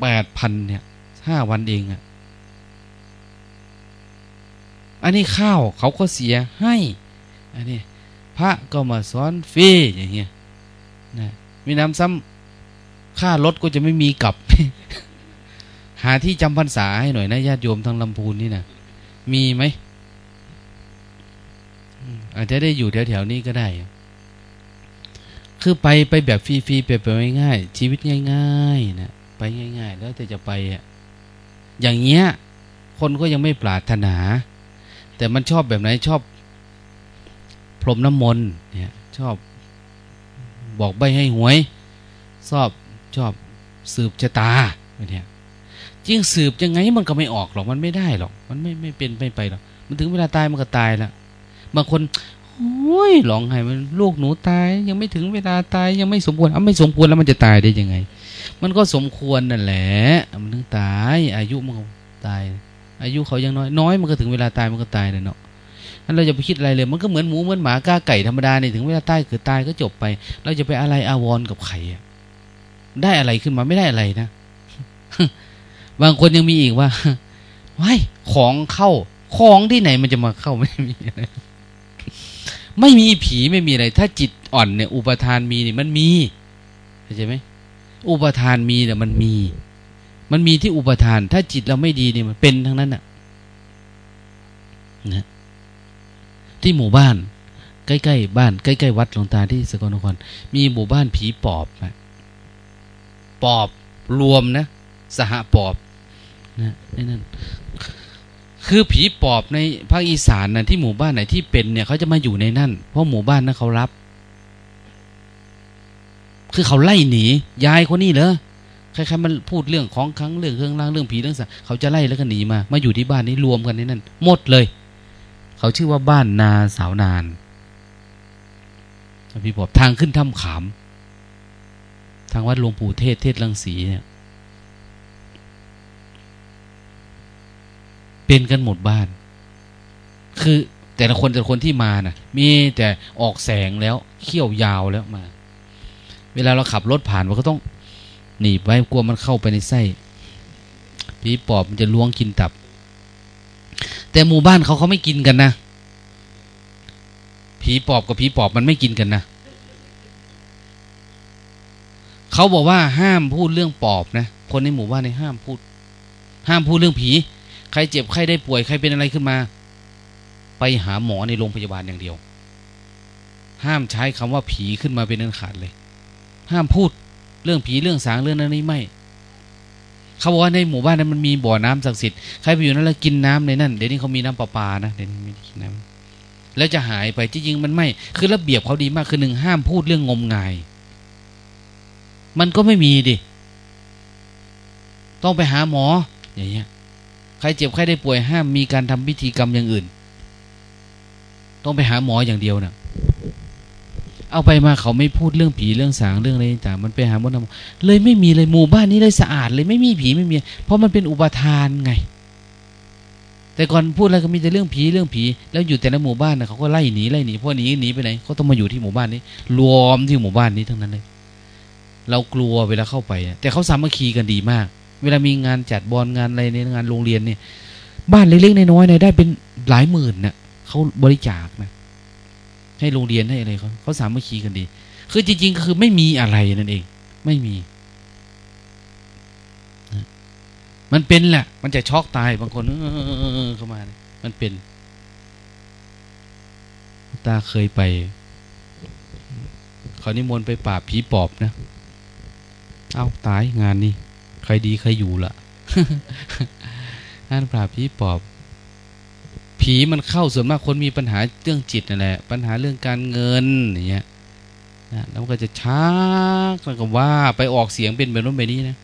แปดพันเนี่ยห้าวันเองอะอันนี้ข้าวเขาก็เสียให้ อันนี้พระก็มาสอนฟรีอย่างเงี้ยนะมีน้ำซ้ำค่ารถก็จะไม่มีกลับ หาที่จำพรรษาให้หน่อยนะญาติโยมทางลำพูนนี่นะมีไหม อาจจะได้อยู่แถวๆนี้ก็ได้ คือไปไปแบบฟรีๆไปไปง่ายๆชีวิตง่ายๆนะไปง่าย ๆ แล้วแต่จะไปอะอย่างเงี้ย คนก็ยังไม่ปรารถนา แต่มันชอบแบบไหนชอบ พรมน้ำมนต์เนี่ย ชอบบอกใบให้หวย ชอบชอบสืบชะตาเนี่ยจริงสืบยังไงมันก็ไม่ออกหรอกมันไม่ได้หรอก มันไม่ไม่เป็นไม่ไปหรอกมันถึงเวลาตายมันก็ตายแล้ว บางคนโอ้ยหลองไห้มันลูกหนูตาย ยังไม่ถึงเวลาตายยังไม่สมควรเอาไม่สมควรแล้วมันจะตายได้ยังไง มันก็สมควรนั่นแหละมันถึงตาย อายุมันตาย อายุเขายังน้อยน้อยมันก็ถึงเวลาตายมันก็ตายเลยเนาะั้นเราจะไปคิดอะไรเลย มันก็เหมือนหมูเหมือนหมากาไก่ธรรมดาเนี่ยถึงเวลาตายคือตายก็จบไป เราจะไปอะไรอาวรกับใครได้อะไรขึ้นมาไม่ได้อะไรนะบางคนยังมีอีกว่าว้ายของเข้าของที่ไหนมันจะมาเข้าไม่มีอะไร ไม่มีผีไม่มีอะไร ถ้าจิตอ่อนเนี่ย อุปทานมีเนี่ยมันมีเข้าใจไหมอุปทานมีเนี่ยมันมี มันมีที่อุปทาน ถ้าจิตเราไม่ดีเนี่ยมันเป็นทั้งนั้นน่ะนะที่หมู่บ้าน ใกล้ๆบ้านใกล้ๆวัดหลวงตาที่สกลนครมีหมู่บ้านผีปอบปอบรวมนะ สหปอบนะนั่น คือผีปอบในภาคอีสานนะที่หมู่บ้านไหนที่เป็นเนี่ยเขาจะมาอยู่ในนั่น เพราะหมู่บ้านนั้นเขารับ คือเขาไล่หนียายคนนี้เหรอใครๆมันพูดเรื่องของครั้งเรื่องเครื่องรางเรื่องผีเรื่องสัตว์เขาจะไล่แล้วก็หนีมา มาอยู่ที่บ้านนี้รวมกันในนั้นหมดเลย เขาชื่อว่าบ้านนาสาวนานพี่บอกทางขึ้นถ้ำขาม ทางวัดหลวงปู่เทศเทศลังสีเนี่ย เป็นกันหมดบ้าน คือแต่ละคนแต่ละคนที่มานะ่ะ มีแต่ออกแสงแล้วเขี้ยวยาวแล้วมา เวลาเราขับรถผ่านเราก็ต้องหนีบไว้กลัวมันเข้าไปในไส้ผีปอบมันจะล้วงกินตับ แต่หมู่บ้านเขาเขาไม่กินกันนะผีปอบกับผีปอบมันไม่กินกันนะเขาบอกว่าห้ามพูดเรื่องปอบนะคนในหมู่บ้านในห้ามพูด ห้ามพูดเรื่องผี ใครเจ็บใครได้ป่วยใครเป็นอะไรขึ้นมา ไปหาหมอในโรงพยาบาลอย่างเดียว ห้ามใช้คำว่าผีขึ้นมาเป็นอันขาดเลย ห้ามพูดเรื่องผีเรื่องสางเรื่องนั้นนี่ไม่เขาบอกว่าในหมู่บ้านนั้นมันมีบ่อน้ำศักดิ์สิทธิ์ใครไปอยู่นั้นแล้วกินน้ำในนั่นเดี๋ยวนี้เขามีน้ำประปานะเดี๋ยวนี้ไม่ได้กินน้ำแล้วจะหายไปจริงๆมันไม่ คือระเบียบเขาดีมากคือหนึ่งห้ามพูดเรื่องงมงาย มันก็ไม่มีดิต้องไปหาหมออย่างเงี้ย ใครเจ็บใครได้ป่วยห้ามมีการทำพิธีกรรมอย่างอื่น ต้องไปหาหมออย่างเดียวนะ่ะเอาไปมาเขาไม่พูดเรื่องผีเรื่องสางเรื่องอะไรต่างมันไปหาบนน้ำเลยไม่มีเลยหมู่บ้านนี้เลยสะอาดเลยไม่มีผีไม่มี เพราะมันเป็นอุปทานไง แต่ก่อนพูดอะไรก็มีแต่เรื่องผีเรื่องผี แล้วอยู่แต่ในหมู่บ้านนะเขาก็ไล่หนีไล่หนีพวกหนีหนีไปไหนเขาต้องมาอยู่ที่หมู่บ้านนี้ รวมที่หมู่บ้านนี้ทั้งนั้นเลย เรากลัวเวลาเข้าไป แต่เขาสามัคคีกันดีมาก เวลามีงานจัดบอลงานอะไรในงานโรงเรียนเนี่ย บ้านเล็กๆน้อยๆเนี่ยได้เป็นหลายหมื่นเนะ่ยเขาบริจาคนะให้โรงเรียนให้อะไรเขาเขาสามัคคีกันดี คือจริง ๆ คือไม่มีอะไรนั่นเอง ไม่มี มันเป็นแหละ มันจะช็อกตายบางคนเข้ามา มันเป็น ตาเคยไปเขานิมนต์ไปปราบผีปอบนะ เอาตายงานนี้ รดีใครอยู่ละงานปราบผีปอบ ผีมันเข้าส่วนมากคนมีปัญหาเรื่องจิตนั่นแหละ ปัญหาเรื่องการเงินอย่างเงี้ยนะแล้วก็จะช้าก็ว่าไปออกเสียงเป็นแบบนู้นแบบนี้นะ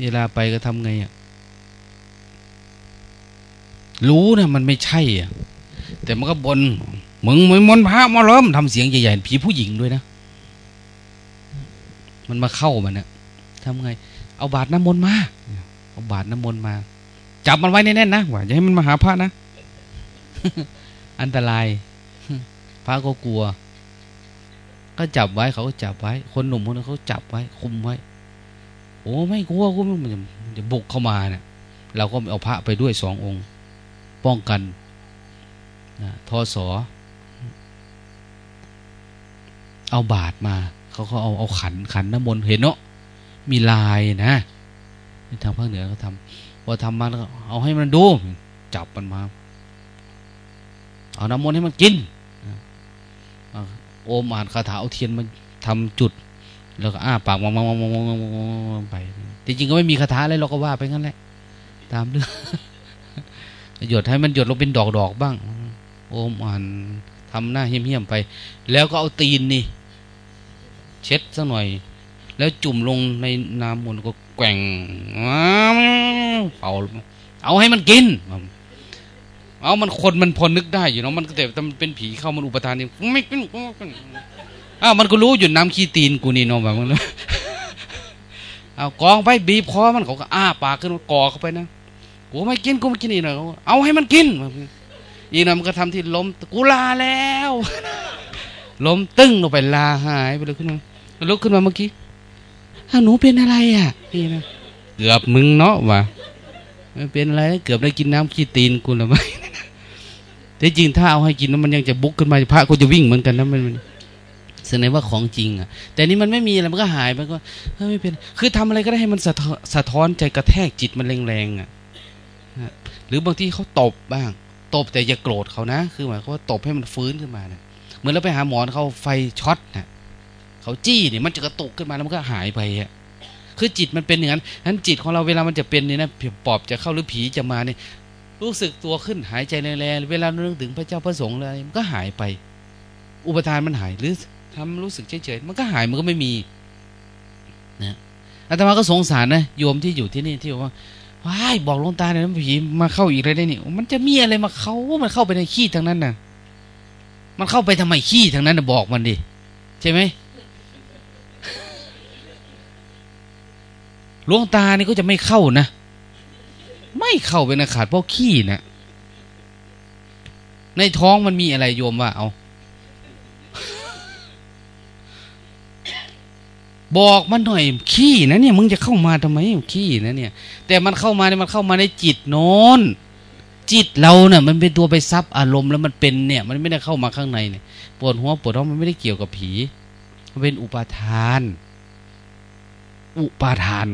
เวลาไปก็ทำไงอะรู้นะมันไม่ใช่อะ แต่มันก็บนมึงมึงมนพระมาล้อมทำเสียงใหญ่ๆผีผู้หญิงด้วยนะ มันมาเข้ามันนี่ยทำไง เอาบาดน้ำมนต์มา เอาบาดน้ำมนต์มา จับมันไว้แน่นๆนะว่าอย่าให้มันมาหาพระนะ อันตราย พระก็กลัว ก็จับไว้เขาก็จับไว้ คนหนุ่มคนนั้นเขาจับไว้ คุมไว้ โอ้ไม่กลัวกูมันจะจะบุกเข้ามาเนี่ยเราก็เอาพระไปด้วยสององค์ ป้องกันนะทอสอเอาบาดมา เขาก็เอาเอาขันขันน้ำมนต์เห็นเนาะ มีลายนะทางภาคเหนือเขาทำพอทำมาแล้วเอาให้มันดู จับมันมา เอาน้ำมนต์ให้มันกินโอมอ่านคาถาเอาเทียนมาทำจุด แล้วก็อ้าปากมองมองมองมองมองไปจริงๆก็ไม่มีคาถาอะไรเราก็ว่าไปงั้นแหละ ตามเรื่องหยดให้มันหยดลงเป็นดอกดอกบ้าง โอมอ่านทำหน้าเหี้ยมๆไป แล้วก็เอาตีนนี่ เช็ดสักหน่อย แล้วจุ่มลงในน้ำมนต์ก็แกว่งเป่าเอาให้มันกิน เอามันคนมันพอนึกได้อยู่เนาะมันแต่มันเป็นผีเข้ามันอุปทานนี่ไม่เป็นอ้าวมันก็รู้อยู่น้ำขี้ตีนกูนี่เนาะแบบนั้นเอากองไปบีบคอมันเขาก็อ้าปากขึ้นกอเข้าไปนะกูไม่กินกูไม่กินอีกหน่อยเอาให้มันกินอีน่อยมันก็ทำที่ล้มกูลาแล้ว ล้มตึ้งลงไปลาหายไปเลยขึ้นมาลุกขึ้นมาเมื่อกี้ หนูเป็นอะไรอะนี่นะเกือบมึงเนาะวะไม่เป็นอะไรเกือบได้กินน้ำขี้ตีนกูแล้วไหมแต่จริงถ้าเอาให้กินแล้วมันยังจะบุกขึ้นมาพระก็จะวิ่งเหมือนกันนะมันแสดงว่าของจริงอะ แต่นี่มันไม่มีอะไรมันก็หายไปก็ไม่เป็น คือทำอะไรก็ได้ให้มันสะท้อนใจกระแทกจิตมันแรงๆอะหรือบางทีเขาตบบ้าง ตบแต่อย่าโกรธเขานะ คือหมายความว่าตบให้มันฟื้นขึ้นมาเนี่ยเหมือนเราไปหาหมอเขาไฟช็อตนะ เขาจี้เนี่ยมันจะกระตุกขึ้นมาแล้วมันก็หายไปอะคือจิตมันเป็นอย่างนั้นฉะนั้นจิตของเราเวลามันจะเป็นเนี่ยนะปอบจะเข้าหรือผีจะมาเนี่ยรู้สึกตัวขึ้นหายใจแรงๆเวลานึกถึงพระเจ้าพระสงฆ์อะไรมันก็หายไป อุปทานมันหายหรือทำรู้สึกเฉยๆมันก็หายมันก็ไม่มีนะอาตมาก็สงสารนะโยมที่อยู่ที่นี่ที่บอกว่าว้ายบอกลงตาเนี่ยผีมาเข้าอีกเลยได้นี่มันจะมีอะไรมาเขามันเข้าไปในขี้ทั้งนั้นน่ะ มันเข้าไปทำไมขี้ทั้งนั้นน่ะบอกมันดิใช่ไหม ลวงตานี่ก็จะไม่เข้านะ ไม่เข้าเป็นอาขาดเพราะขี้นะในท้องมันมีอะไรโยมว่าเอา บอกมันหน่อยขี้นะเนี่ย มึงจะเข้ามาทำไมขี้นะเนี่ย แต่มันเข้ามาเนี่ยมันเข้ามาในจิตโน้นจิตเราเนี่ยมันเป็นตัวไปซับอารมณ์แล้วมันเป็นเนี่ย มันไม่ได้เข้ามาข้างในเนี่ยปวดหัวปวดท้องมันไม่ได้เกี่ยวกับผี มันเป็นอุปาทาน อุปาทาน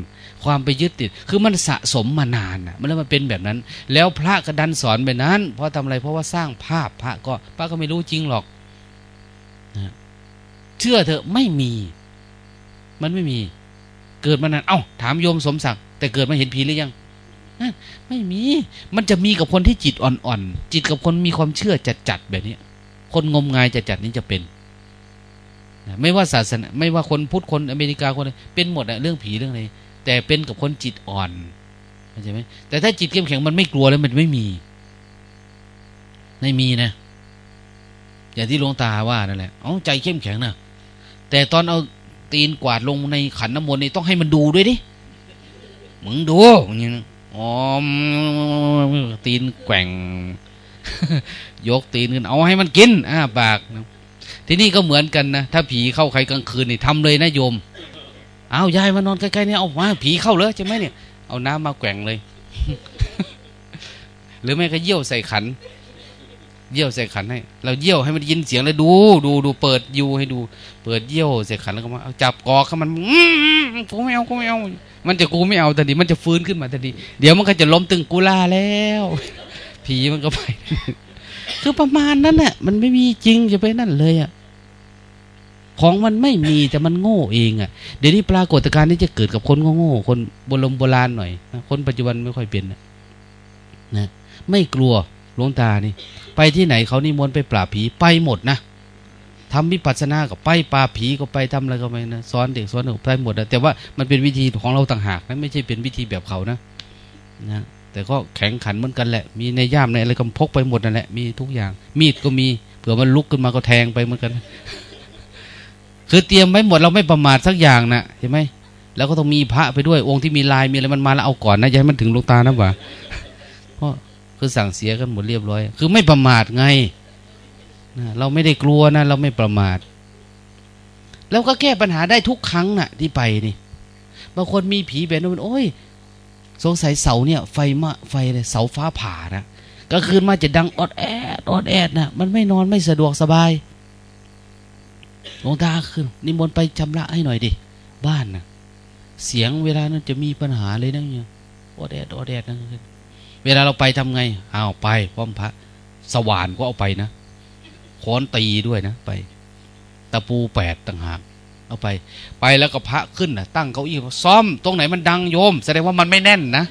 ความไปยึดติด คือมันสะสมมานานอะมันแล้วมันเป็นแบบนั้น แล้วพระก็ดันสอนแบบนั้น เพราะทำอะไรเพราะว่าสร้างภาพพระก็พระก็ไม่รู้จริงหรอกนะเชื่อเถอะไม่มี มันไม่มี เกิดมานาน เอ้าถามโยมสมศักดิ์แต่เกิดมาเห็นผีหรือยังไม่มี มันจะมีกับคนที่จิตอ่อนๆ จิตกับคนมีความเชื่อจัดๆแบบนี้ คนงมงายจัดๆนี้จะเป็น ไม่ว่าศาสนาไม่ว่าคนพุทธคนอเมริกาคนเป็นหมดอะเรื่องผีเรื่องอะไรแต่เป็นกับคนจิตอ่อนเข้าใจไหมแต่ถ้าจิตเข้มแข็งมันไม่กลัวแล้วมันไม่มี ไม่มีนะ อย่างที่หลวงตาว่านั่นแหละเอใจเข้มแข็งนะแต่ตอนเอาตีนกวาดลงในขันน้ำมนต์นี่ต้องให้มันดูด้วยดิมึงดูอย่างนี้อ๋อตีนแกว่ง ยกตีนขึ้นเอาให้มันกินอ้าปาก ที่นี่ก็เหมือนกันนะถ้าผีเข้าใครกลางคืนนี่ทำเลยนะโยมเอายายมานอนใกล้ๆนี่เอามาผีเข้าเลยใช่ไหมเนี่ย เอาน้ำมาแกว่งเลย หรือไม่ก็เยี่ยวใส่ขัน เยี่ยวใส่ขันให้ เราเยี่ยวให้มันยินเสียงแล้วดู ดูดูเปิดยูให้ดู เปิดเยี่ยวใส่ขันแล้วก็มาเอาจับกอกมันกูไม่เอากูไม่เอามันจะกูไม่เอาแต่ดีมันจะฟื้นขึ้นมาแต่ดีเดี๋ยวมันก็จะล้มตึงกูลาแล้ว ผีมันก็ไป คือประมาณนั้นแหละมันไม่มีจริงจะไปนั่นเลยอะของมันไม่มีแต่มันโง่เองอะ เดี๋ยวนี้ปรากฏการณ์นี้จะเกิดกับคนโง่คนโบราณโบราณหน่อยคนปัจจุบันไม่ค่อยเป็นนะนะไม่กลัวหลวงตานี่ ไปที่ไหนเขานิมนต์ไปปราบผีไปหมดนะทำวิปัสสนาก็ไปปราผีก็ไปทำอะไรก็ไปนะสอนเด็กสอนเด็กไปหมดนะแต่ว่ามันเป็นวิธีของเราต่างหากนะไม่ใช่เป็นวิธีแบบเขานะ นะ แต่ก็แข็งขันเหมือนกันแหละ มีในย่ามในอะไรก็พกไปหมดนั่นแหละมีทุกอย่าง มีดก็มีเผื่อมันลุกขึ้นมาก็แทงไปเหมือนกัน คือเตรียมไว้หมดเราไม่ประมาทสักอย่างนะเห็นไหมแล้วก็ต้องมีพระไปด้วยองค์ที่มีลายมีอะไรมันมาแล้วเอาก่อนนะอย่าให้มันถึงลูกตานะบ่าเพราะคือสั่งเสียกันหมดเรียบร้อย คือไม่ประมาทไงนะเราไม่ได้กลัวนะ เราไม่ประมาท แล้วก็แก้ปัญหาได้ทุกครั้งน่ะ ที่ไปนี่บางคนมีผีแบบนั้นโอ้ย สงสัยเสาเนี่ย ไฟมาไฟเลยเสาฟ้าผ่านะก็คืนมาจะดังอดแอดอดแอดนะมันไม่นอนไม่สะดวกสบายหลวงตาขึ้นนิมนต์ไปชำระให้หน่อยดิ บ้านนะเสียงเวลานั้นจะมีปัญหาเลยนะเนี่ยอดแอดอดแอดนะเวลาเราไปทำไงเอาไปพร้อมพระ สว่านก็เอาไปนะค้อนตีด้วยนะ ไป ตะปูแปดต่างหาก เอาไป ไปแล้วก็พระขึ้นนะตั้งเก้าอี้ซ่อม ตรงไหนมันดังโยม แสดงว่ามันไม่แน่นนะ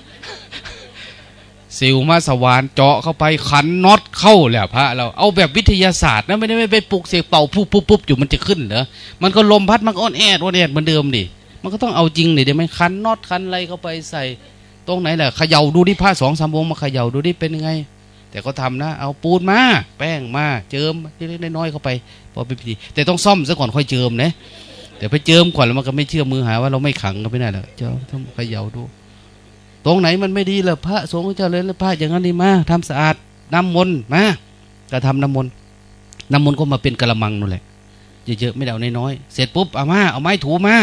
สิ่วมาสว่านเจาะเข้าไปขันน็อตเข้าแหละพระเราเอาแบบวิทยาศาสตร์นะไม่ได้ไม่ไปปลุกเสกเป่าปุ๊บปุ๊บปุ๊บอยู่มันจะขึ้นเหรอมันก็ลมพัดมันก็อ่อนแอดอ่อนแอดเหมือนเดิมดิมันก็ต้องเอาจริงเลยเดี๋ยวไม่ขันน็อตขันอะไรเข้าไปใส่ ตรงไหนแหละเขย่าดูดิผ้าสองสามวงมาเขย่าดูดิเป็นยังไง แต่ก็ทำนะ เอาปูนมาแป้งมาเจิมเล็กๆน้อยๆเข้าไปพอเป็นพิธีแต่ต้องซ่อมซะก่อนค่อยเจิมนะ แต่ไปเจิมก่อนแล้วมันก็ไม่เชื่อมือหาว่าเราไม่ขังก็ไม่ได้หรอกเจ้าต้องเขย่าดู ตรงไหนมันไม่ดีเลยพระสงฆ์เจ้าเลยพระอย่างนั้นดีมาทำสะอาดน้ำมนต์มาก็ทำน้ำมนต์น้ำมนต์ก็มาเป็นกระมังนู่นแหละเยอะๆไม่ได้เอาน้อยๆเสร็จปุ๊บเอามาเอาไม้ถูมา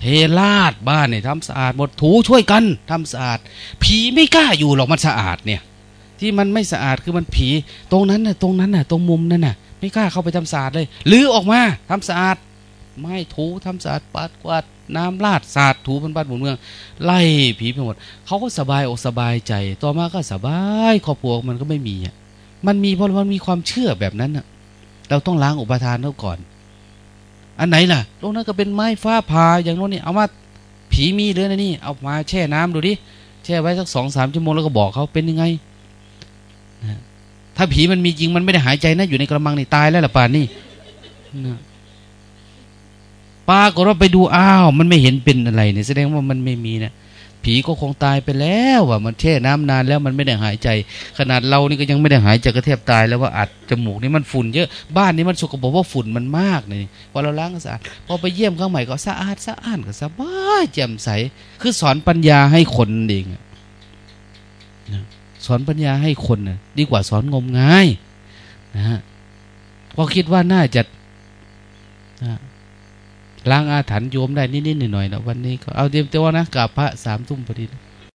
เทลาดบ้านเนี่ยทำสะอาดหมดถูช่วยกันทำสะอาด ผีไม่กล้าอยู่หรอกมันสะอาดเนี่ย ที่มันไม่สะอาดคือมันผี ตรงนั้นน่ะตรงนั้นน่ะ ตรงมุมนั่นน่ะ ไม่กล้าเข้าไปทำสะอาดเลยลื้อออกมาทำสะอาด ไม่ถูทำสะอาดปัดกวาดน้ำลาดสาดถูบนบ้านบนเมือง ไล่ผีไปหมดเขาก็สบายอกสบายใจ ต่อมาก็สบายครอบครัวมันก็ไม่มีอะมันมีเพราะมันมีความเชื่อแบบนั้นอะ เราต้องล้างอุปทานเขาก่อน อันไหนล่ะตรงนั้นก็เป็นไม้ฟ้าผ่าอย่างโน้นนี่เอามาผีมีเลยนะนี่เอามาแช่น้ำดูดิแช่ไว้สักสองสามชั่วโมงแล้วก็บอกเขาเป็นยังไงถ้าผีมันมีจริงมันไม่ได้หายใจนะอยู่ในกระมังนี่ตายแล้วล่ะป่านนี่นะ ปากฏว่าไปดูอ้าว มันไม่เห็นเป็นอะไรเนี่ยแสดงว่ามันไม่มีนะผีก็คงตายไปแล้วว่ะมันแช่น้ำนานแล้วมันไม่ได้หายใจ ขนาดเรานี่ก็ยังไม่ได้หายใจก็แทบตายแล้วว่าอัดจมูกนี่มันฝุ่นเยอะบ้านนี้มันสกปรกว่าฝุ่นมันมากเลยพอเราล้างสะอาดพอไปเยี่ยมข้างใหม่ก็สะอาดสะอ้านก็สบายแจ่มใส คือสอนปัญญาให้คนเองสอนปัญญาให้คนนะดีกว่าสอนงมงายนะฮะก็คิดว่าน่าจะ ล้างอาถรรพ์โยมได้นิดๆหน่อยๆนะวันนี้ก็เอาเตรียมตัวนะกับพระสามทุ่มพอดีนะ